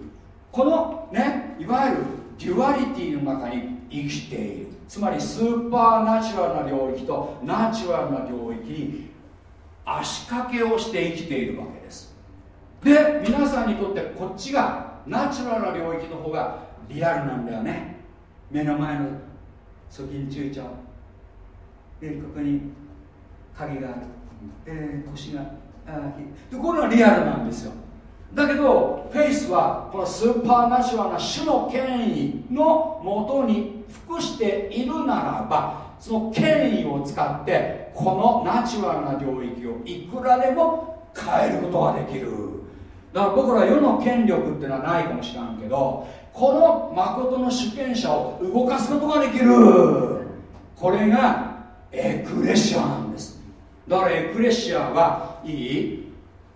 このねいわゆる duality の中に生きている。つまり supernatural な領域とナチュラルな領域に足掛けをして生きているわけです。で皆さんにとってこっちがナチュラルな領域の方がリアルなんだよね。目の前の貯金通帳でここに鍵がある。で腰があでこれはリアルなんですよ。だけどフェイスはこのスーパーナチュラルな種の権威のもとに服しているならばその権威を使ってこのナチュラルな領域をいくらでも変えることができる。だから僕ら世の権力っていうのはないかもしれんけどこの誠の主権者を動かすことができる。これがエクレシアなんです。だからエクレシアはいい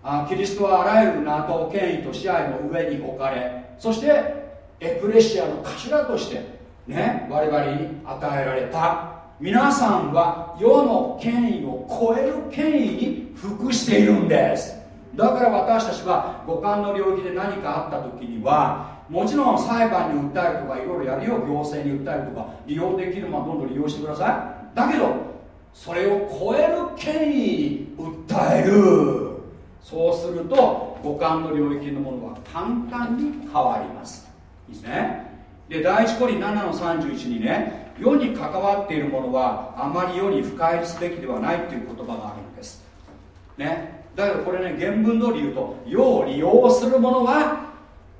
あキリストはあらゆる名と権威と支配の上に置かれそしてエクレシアの頭としてね我々に与えられた。皆さんは世の権威を超える権威に服しているんです。だから私たちは五感の領域で何かあった時にはもちろん裁判に訴えるとかいろいろやるよ行政に訴えるとか利用できるものはどんどん利用してください。だけどそれを超える権威に訴える。そうすると五感の領域のものは簡単に変わります。いいですね。で第一コリ7の31にね世に関わっているものはあまり世に深入りすべきではないっていう言葉があるんです。ね。だけどこれね原文通り言うと世を利用するものは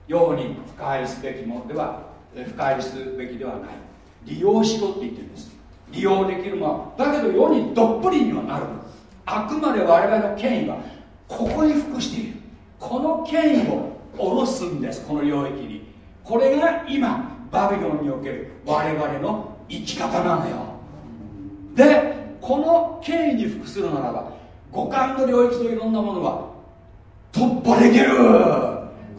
世に深入りすべきものでは深入りすべきではない。利用しろって言ってるんです。利用できるものだけど世にどっぷりにはなるあくまで我々の権威はここに服している。この権威を下ろすんです。この領域に。これが今バビロンにおける我々の生き方なのよ。でこの権威に服するならば五感の領域といろんなものは突破できる。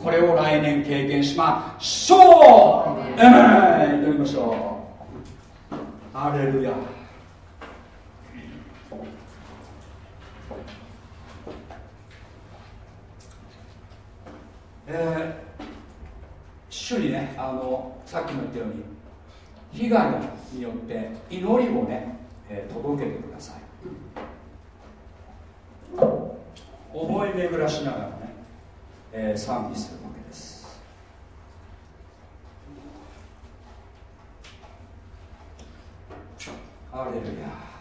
これを来年経験しましょうエメン!祈りましょう。アレルヤ。えー、主にねあのさっきも言ったように被害によって祈りをね、えー、届けてください。思い巡らしながらね、えー、賛美するわけです。ハレルヤ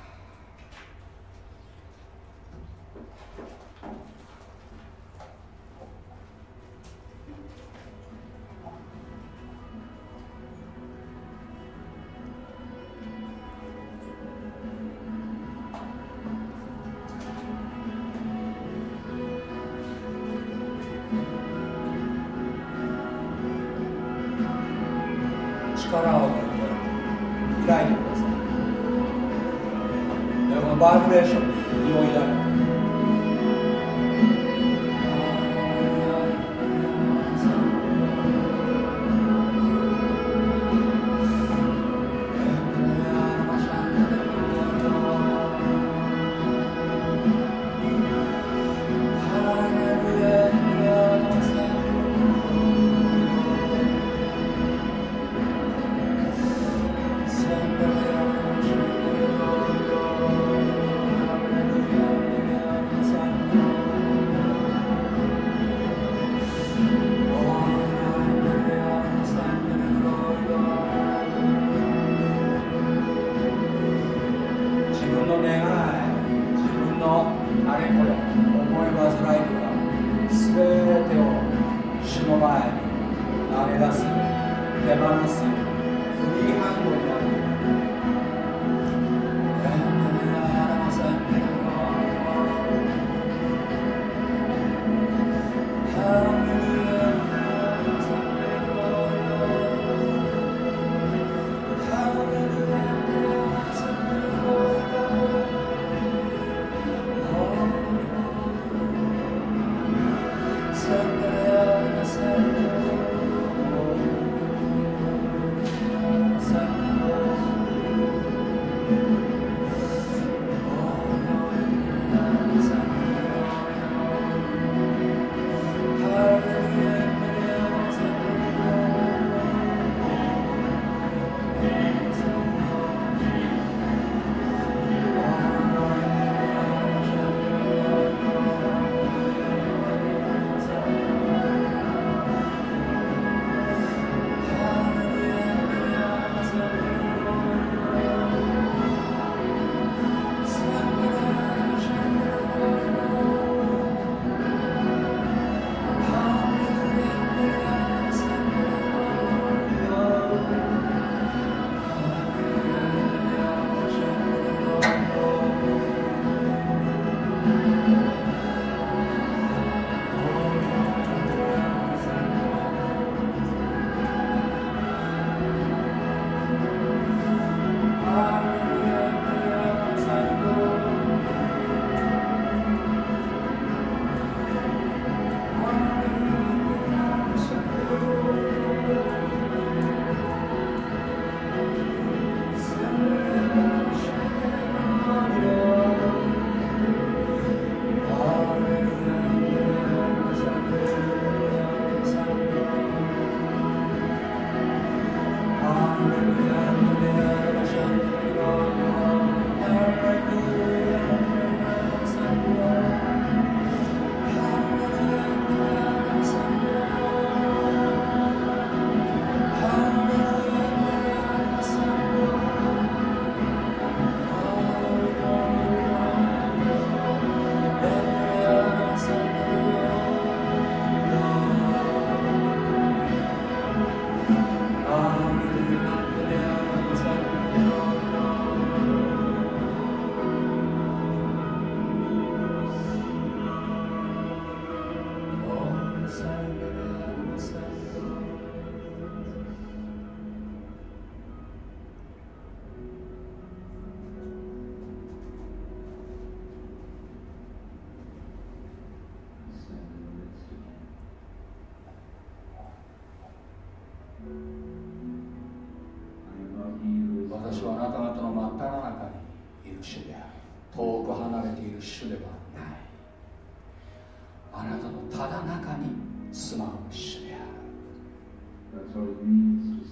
住まう主であ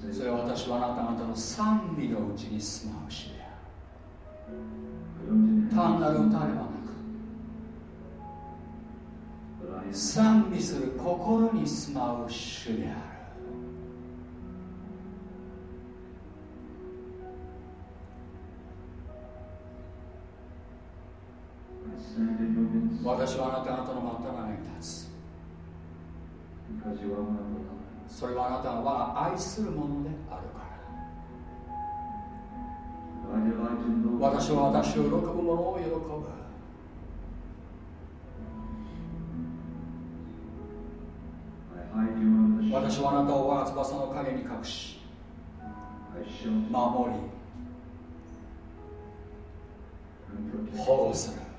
るそれは私はあなた方の賛美のうちに住まう主である単なる歌ではなく賛美する心に住まう主である。私はあなた方の真っ只中に立つ。それはあなたが我が愛するものであるから。私は私を喜ぶ者を喜ぶ。私はあなたを我が翼の陰に隠し守り保護する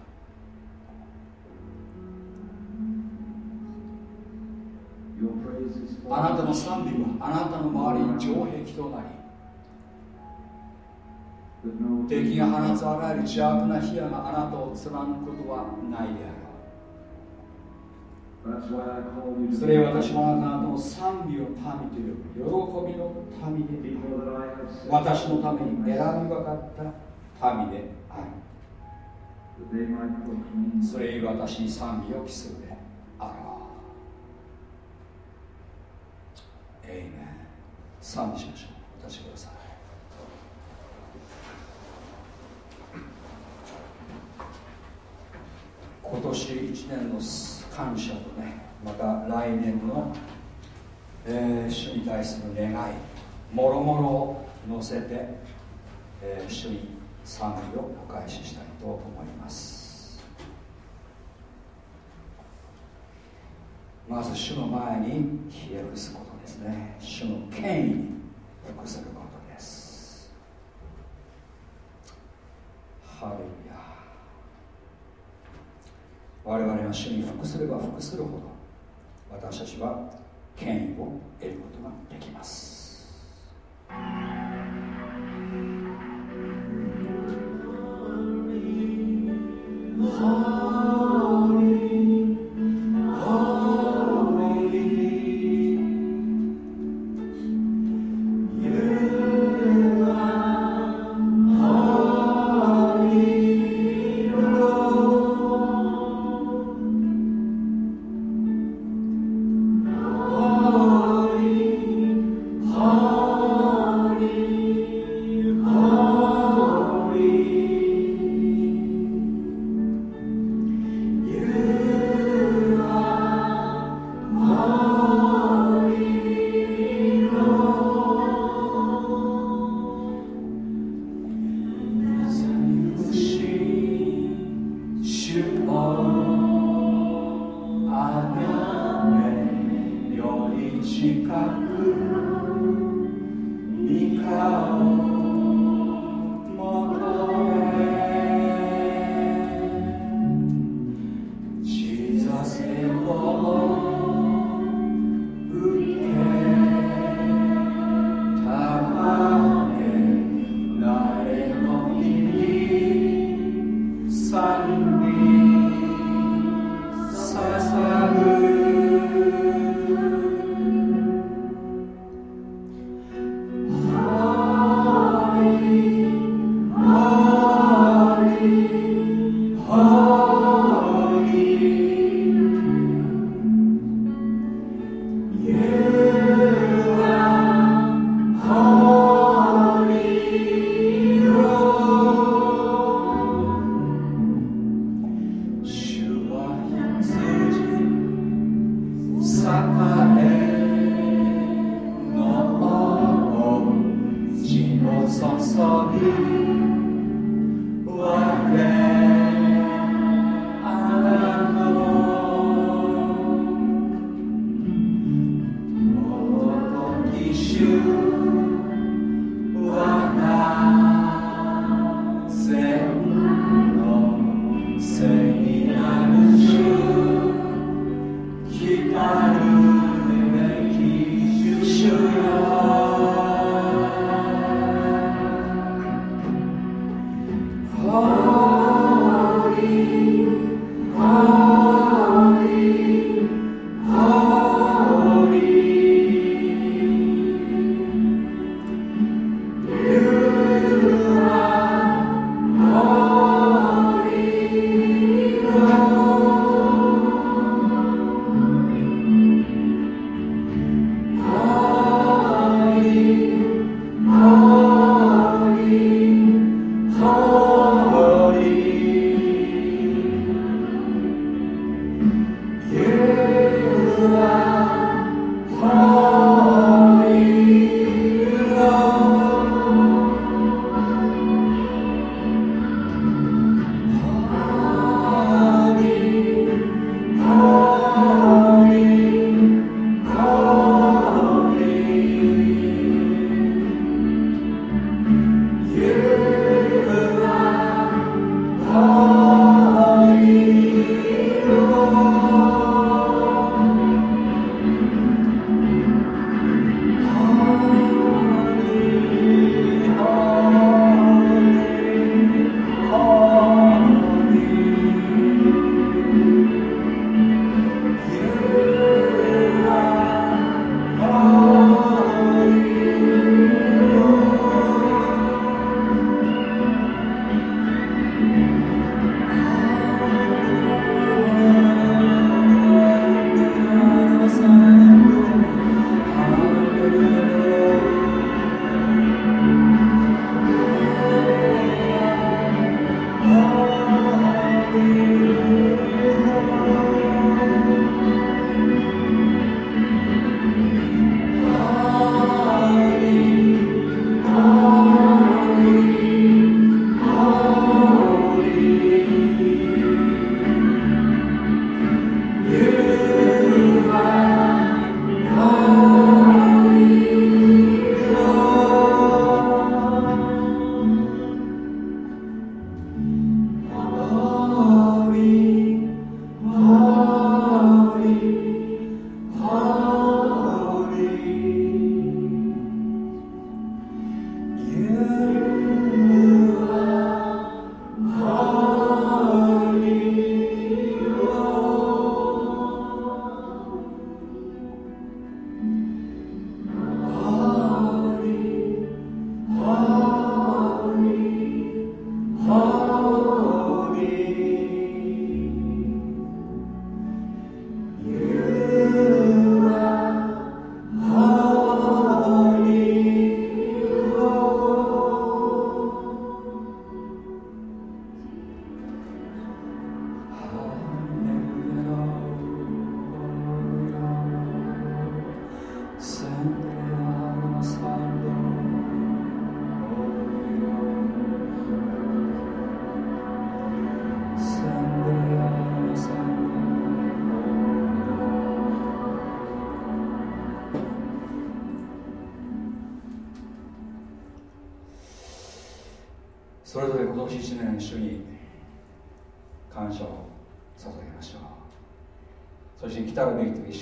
あなたの賛美はあなたの周りに城壁となり敵が放つあらゆる邪悪な火矢があなたを貫くことはないであるそれ私はあなたの賛美を民という喜びの民で私のために選び分かった民である。それゆえ私に賛美を期するであろうエイメン賛美しましょう。お立ちください。今年1年の感謝とねまた来年の、えー、主に対する願いもろもろを乗せて、えー、主に賛美をお返ししたいと思います。まず主の前にひれ伏す。ことですね。主の権威に服することです。ハレルヤ。我々が主に服すれば服するほど私たちは権威を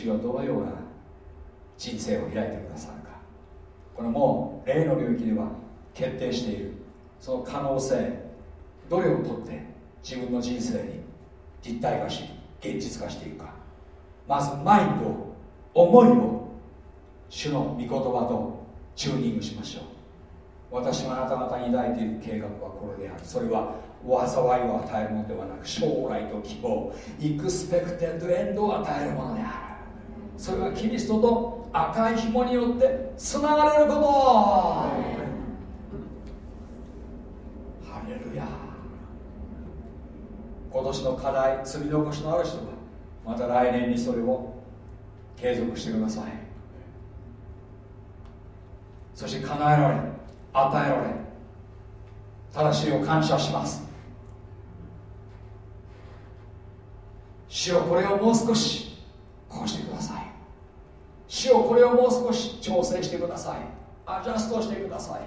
主がどのような人生を開いてくださるか。これも霊の領域では決定している。その可能性どれをとって自分の人生に実体化し現実化していくか。まずマインド思いを主の御言葉とチューニングしましょう。私があなた方に抱いている計画はこれである。それは災いを与えるものではなく将来と希望イクスペクテッドエンドを与えるものである。それはキリストと赤い紐によってつながれること。ハレルヤ。今年の課題積み残しのある人はまた来年にそれを継続してください。そして叶えられ与えられ正しいを感謝します。主よこれをもう少しこうしてください。主よこれをもう少し調整してください。アジャストしてください。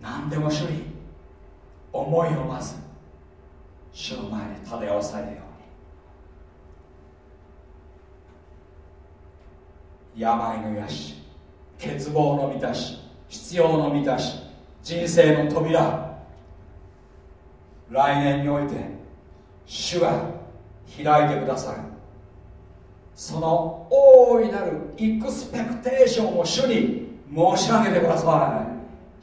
何でも主に思いをまず主の前に漂わされるように。病の癒し欠乏の満たし必要の満たし人生の扉。来年において主が開いてくださる。その大いなるエクスペクテーションを主に申し上げてくださ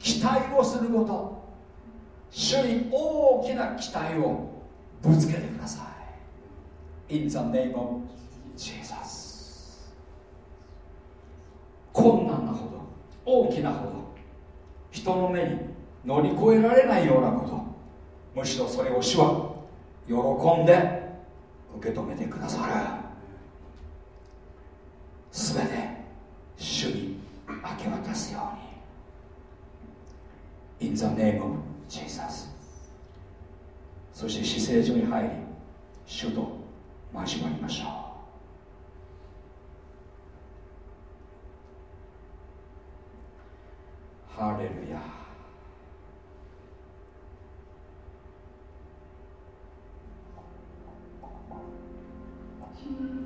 い。期待をすること。主に大きな期待をぶつけてください。In the name of Jesus. 困難なほど大きなほど人の目に乗り越えられないようなことむしろそれを主は喜んで受け止めてくださる。すべて主に明け渡すように。In the name of Jesus そして姿勢所に入り主と交わりましょう。ハレルヤ。ー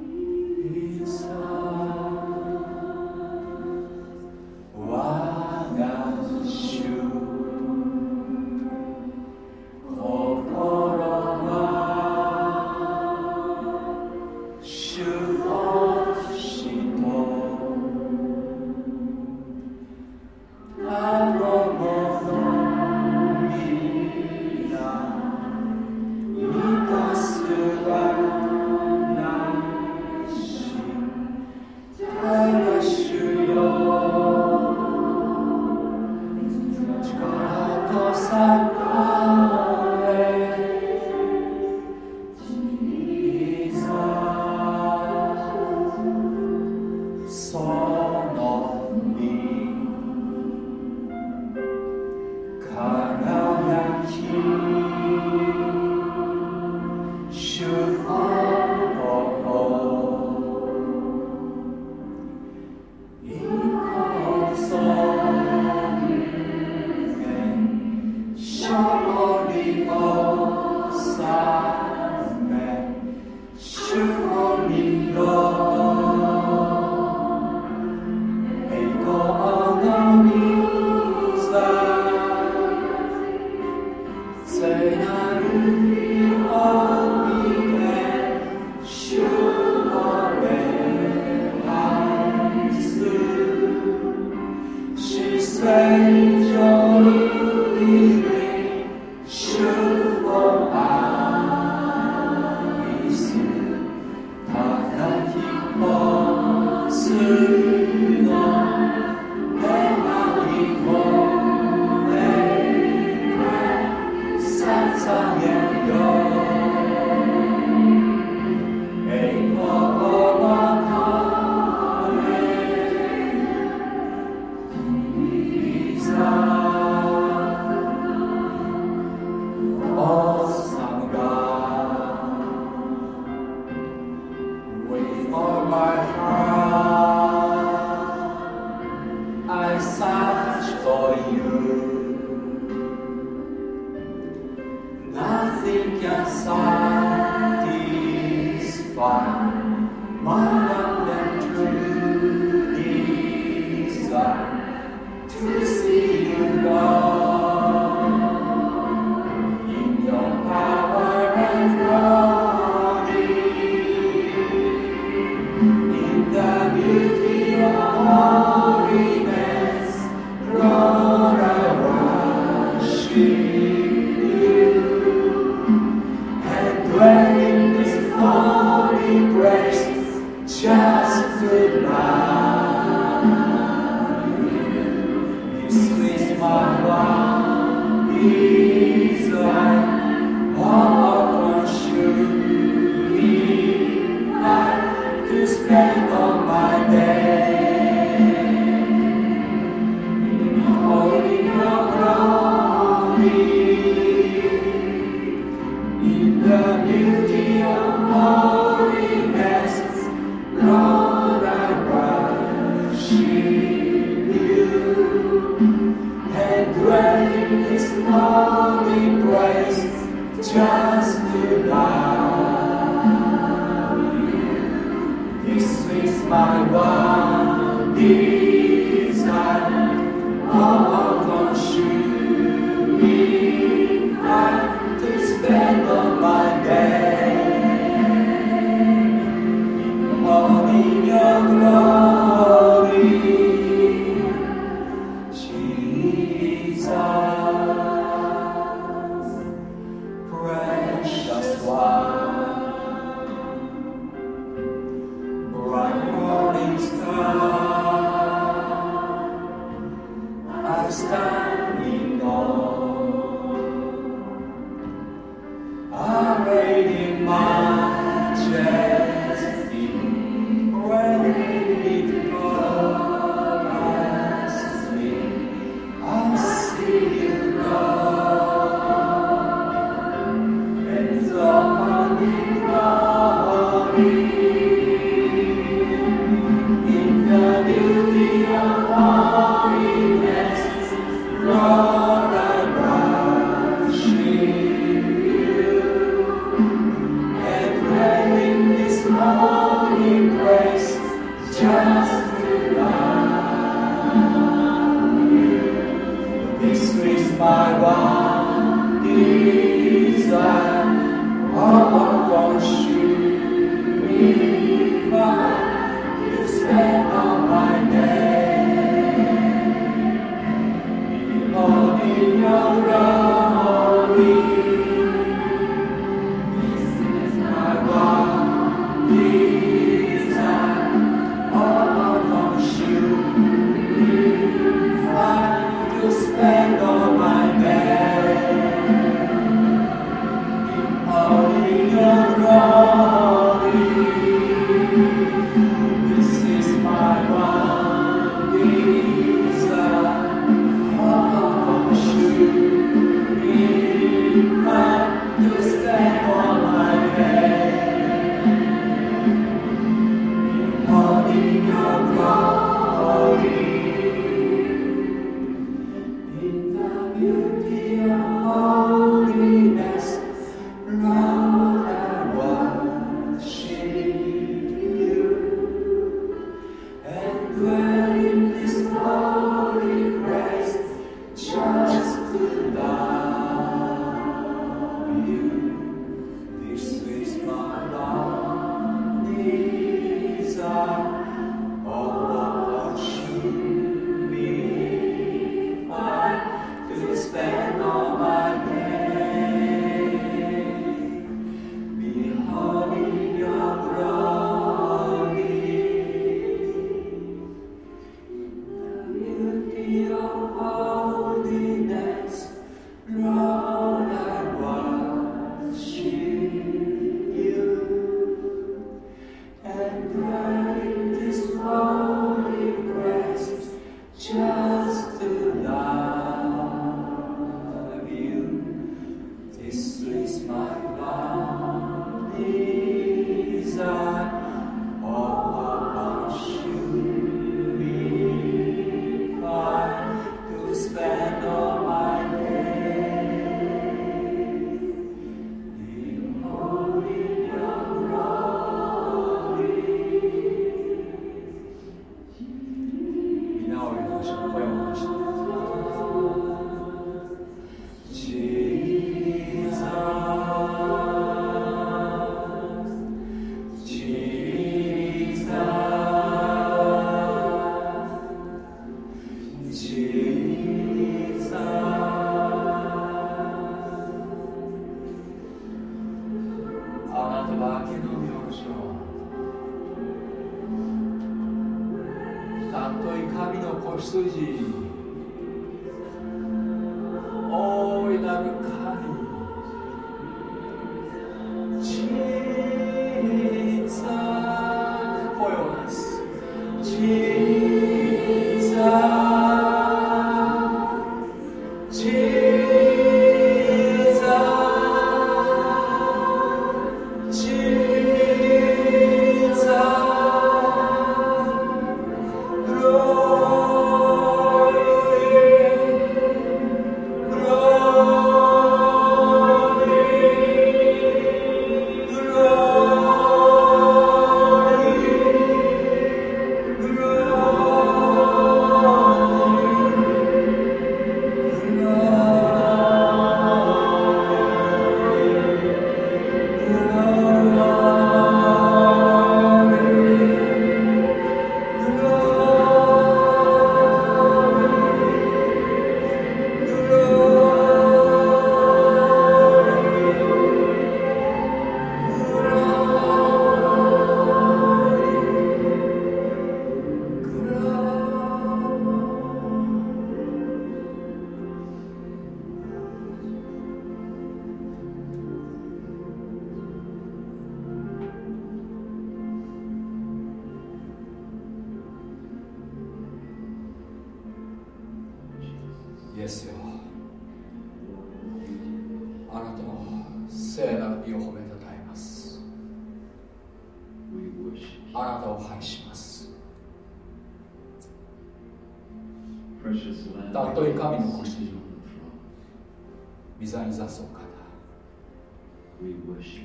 御座に座すお方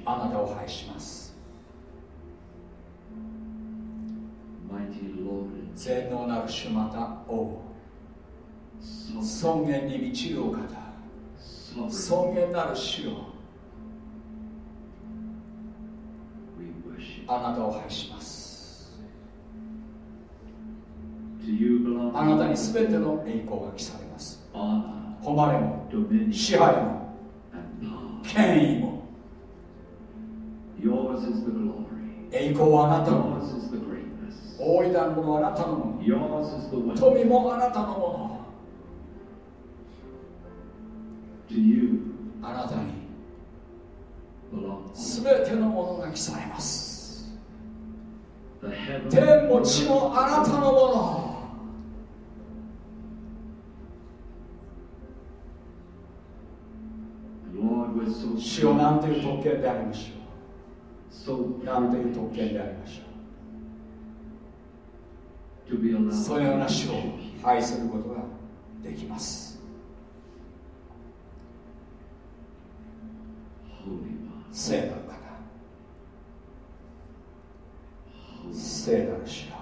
あなたを拝します。全能なる主また王。尊厳に満ちるお方。尊厳なる主を。あなたを拝します。あなたにすべての栄光が記されます。誉れも支配も権威も。栄光はあなたのもの。大分のものはあなたのもの。富もあなたのもの。あなたに。全てのものが記されます。天も地もあなたのもの。そのような主を愛することができます。聖なる方。聖なる主よ。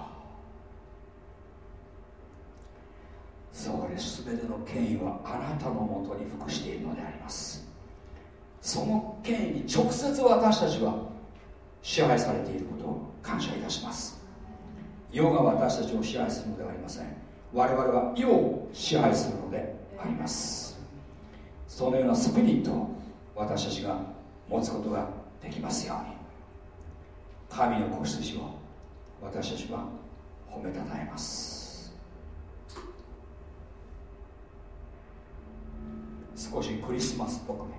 それ全ての権威はあなたのもとに服しているのでありますその権威に直接私たちは支配されていることを感謝いたします。世が私たちを支配するのではありません。我々は世を支配するのであります。そのようなスピリットを私たちが持つことができますように。神の子羊を私たちは褒めたたえます。少しクリスマスっぽくね。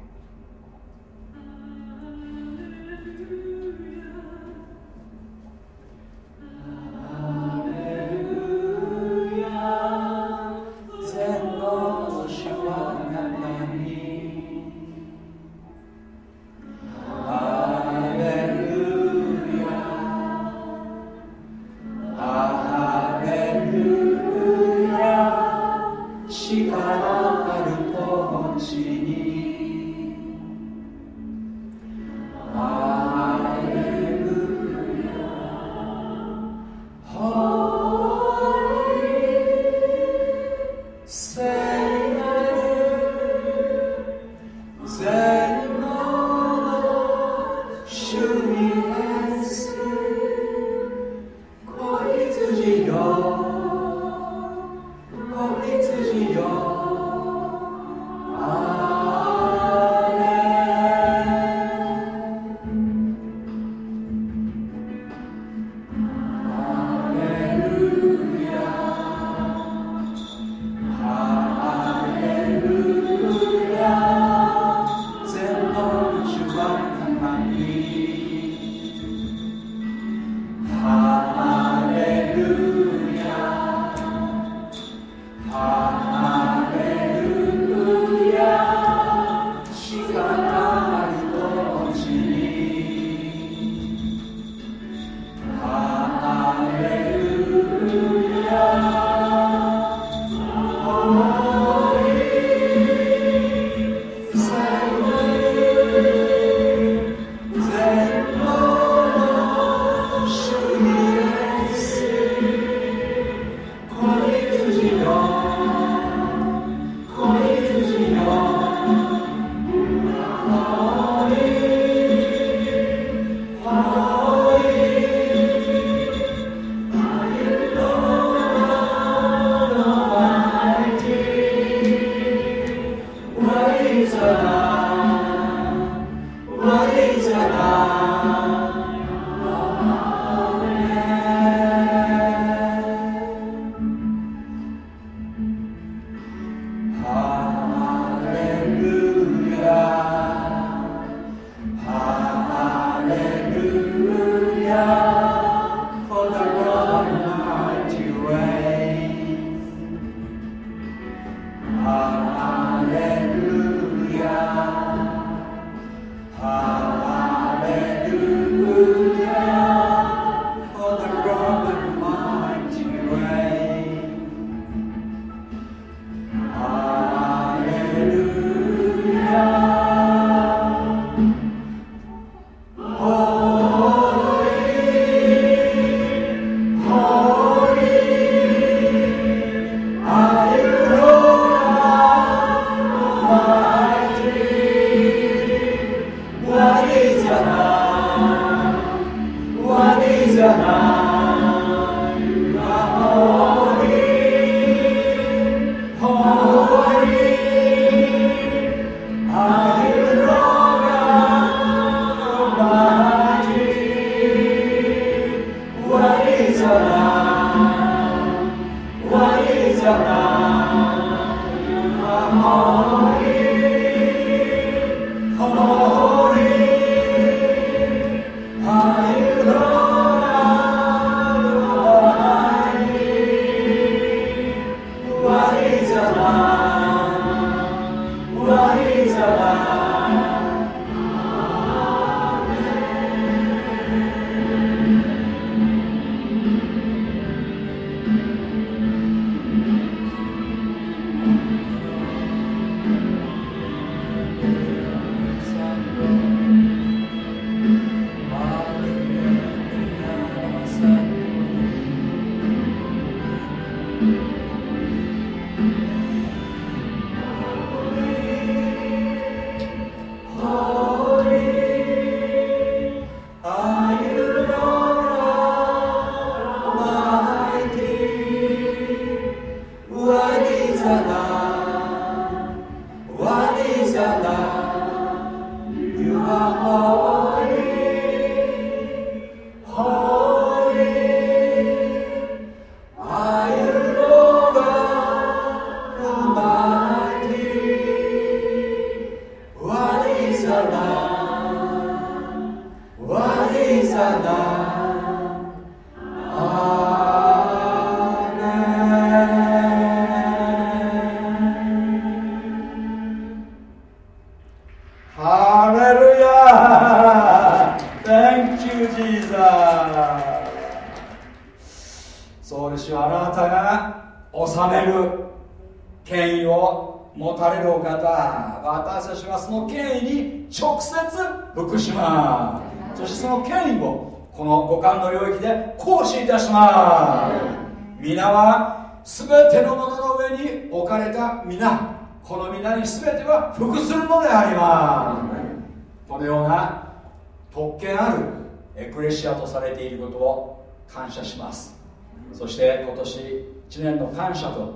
感謝と。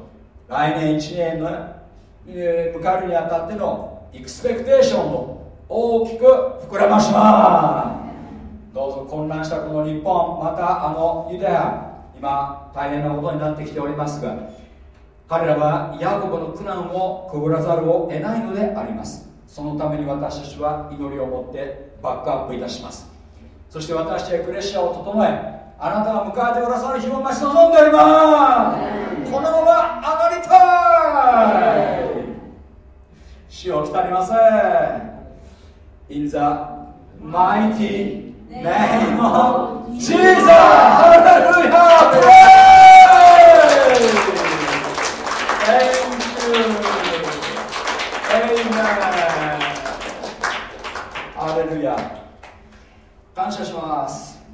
来年1年の、えー、迎えるにあたってのエクスペクテーションを大きく膨らまします。どうぞ混乱したこの日本またあのユダヤ今大変なことになってきておりますが彼らはヤコブの苦難をくぐらざるを得ないのであります。そのために私たちは祈りを持ってバックアップいたします。そして私たちはクレシアを整えあなたが迎えてくださる日を待ち望んでおりますこのまま上がりたい死を来たりません In the mighty name of Jesus! Hallelujah! Thank you! Amen! ハレルヤ感謝します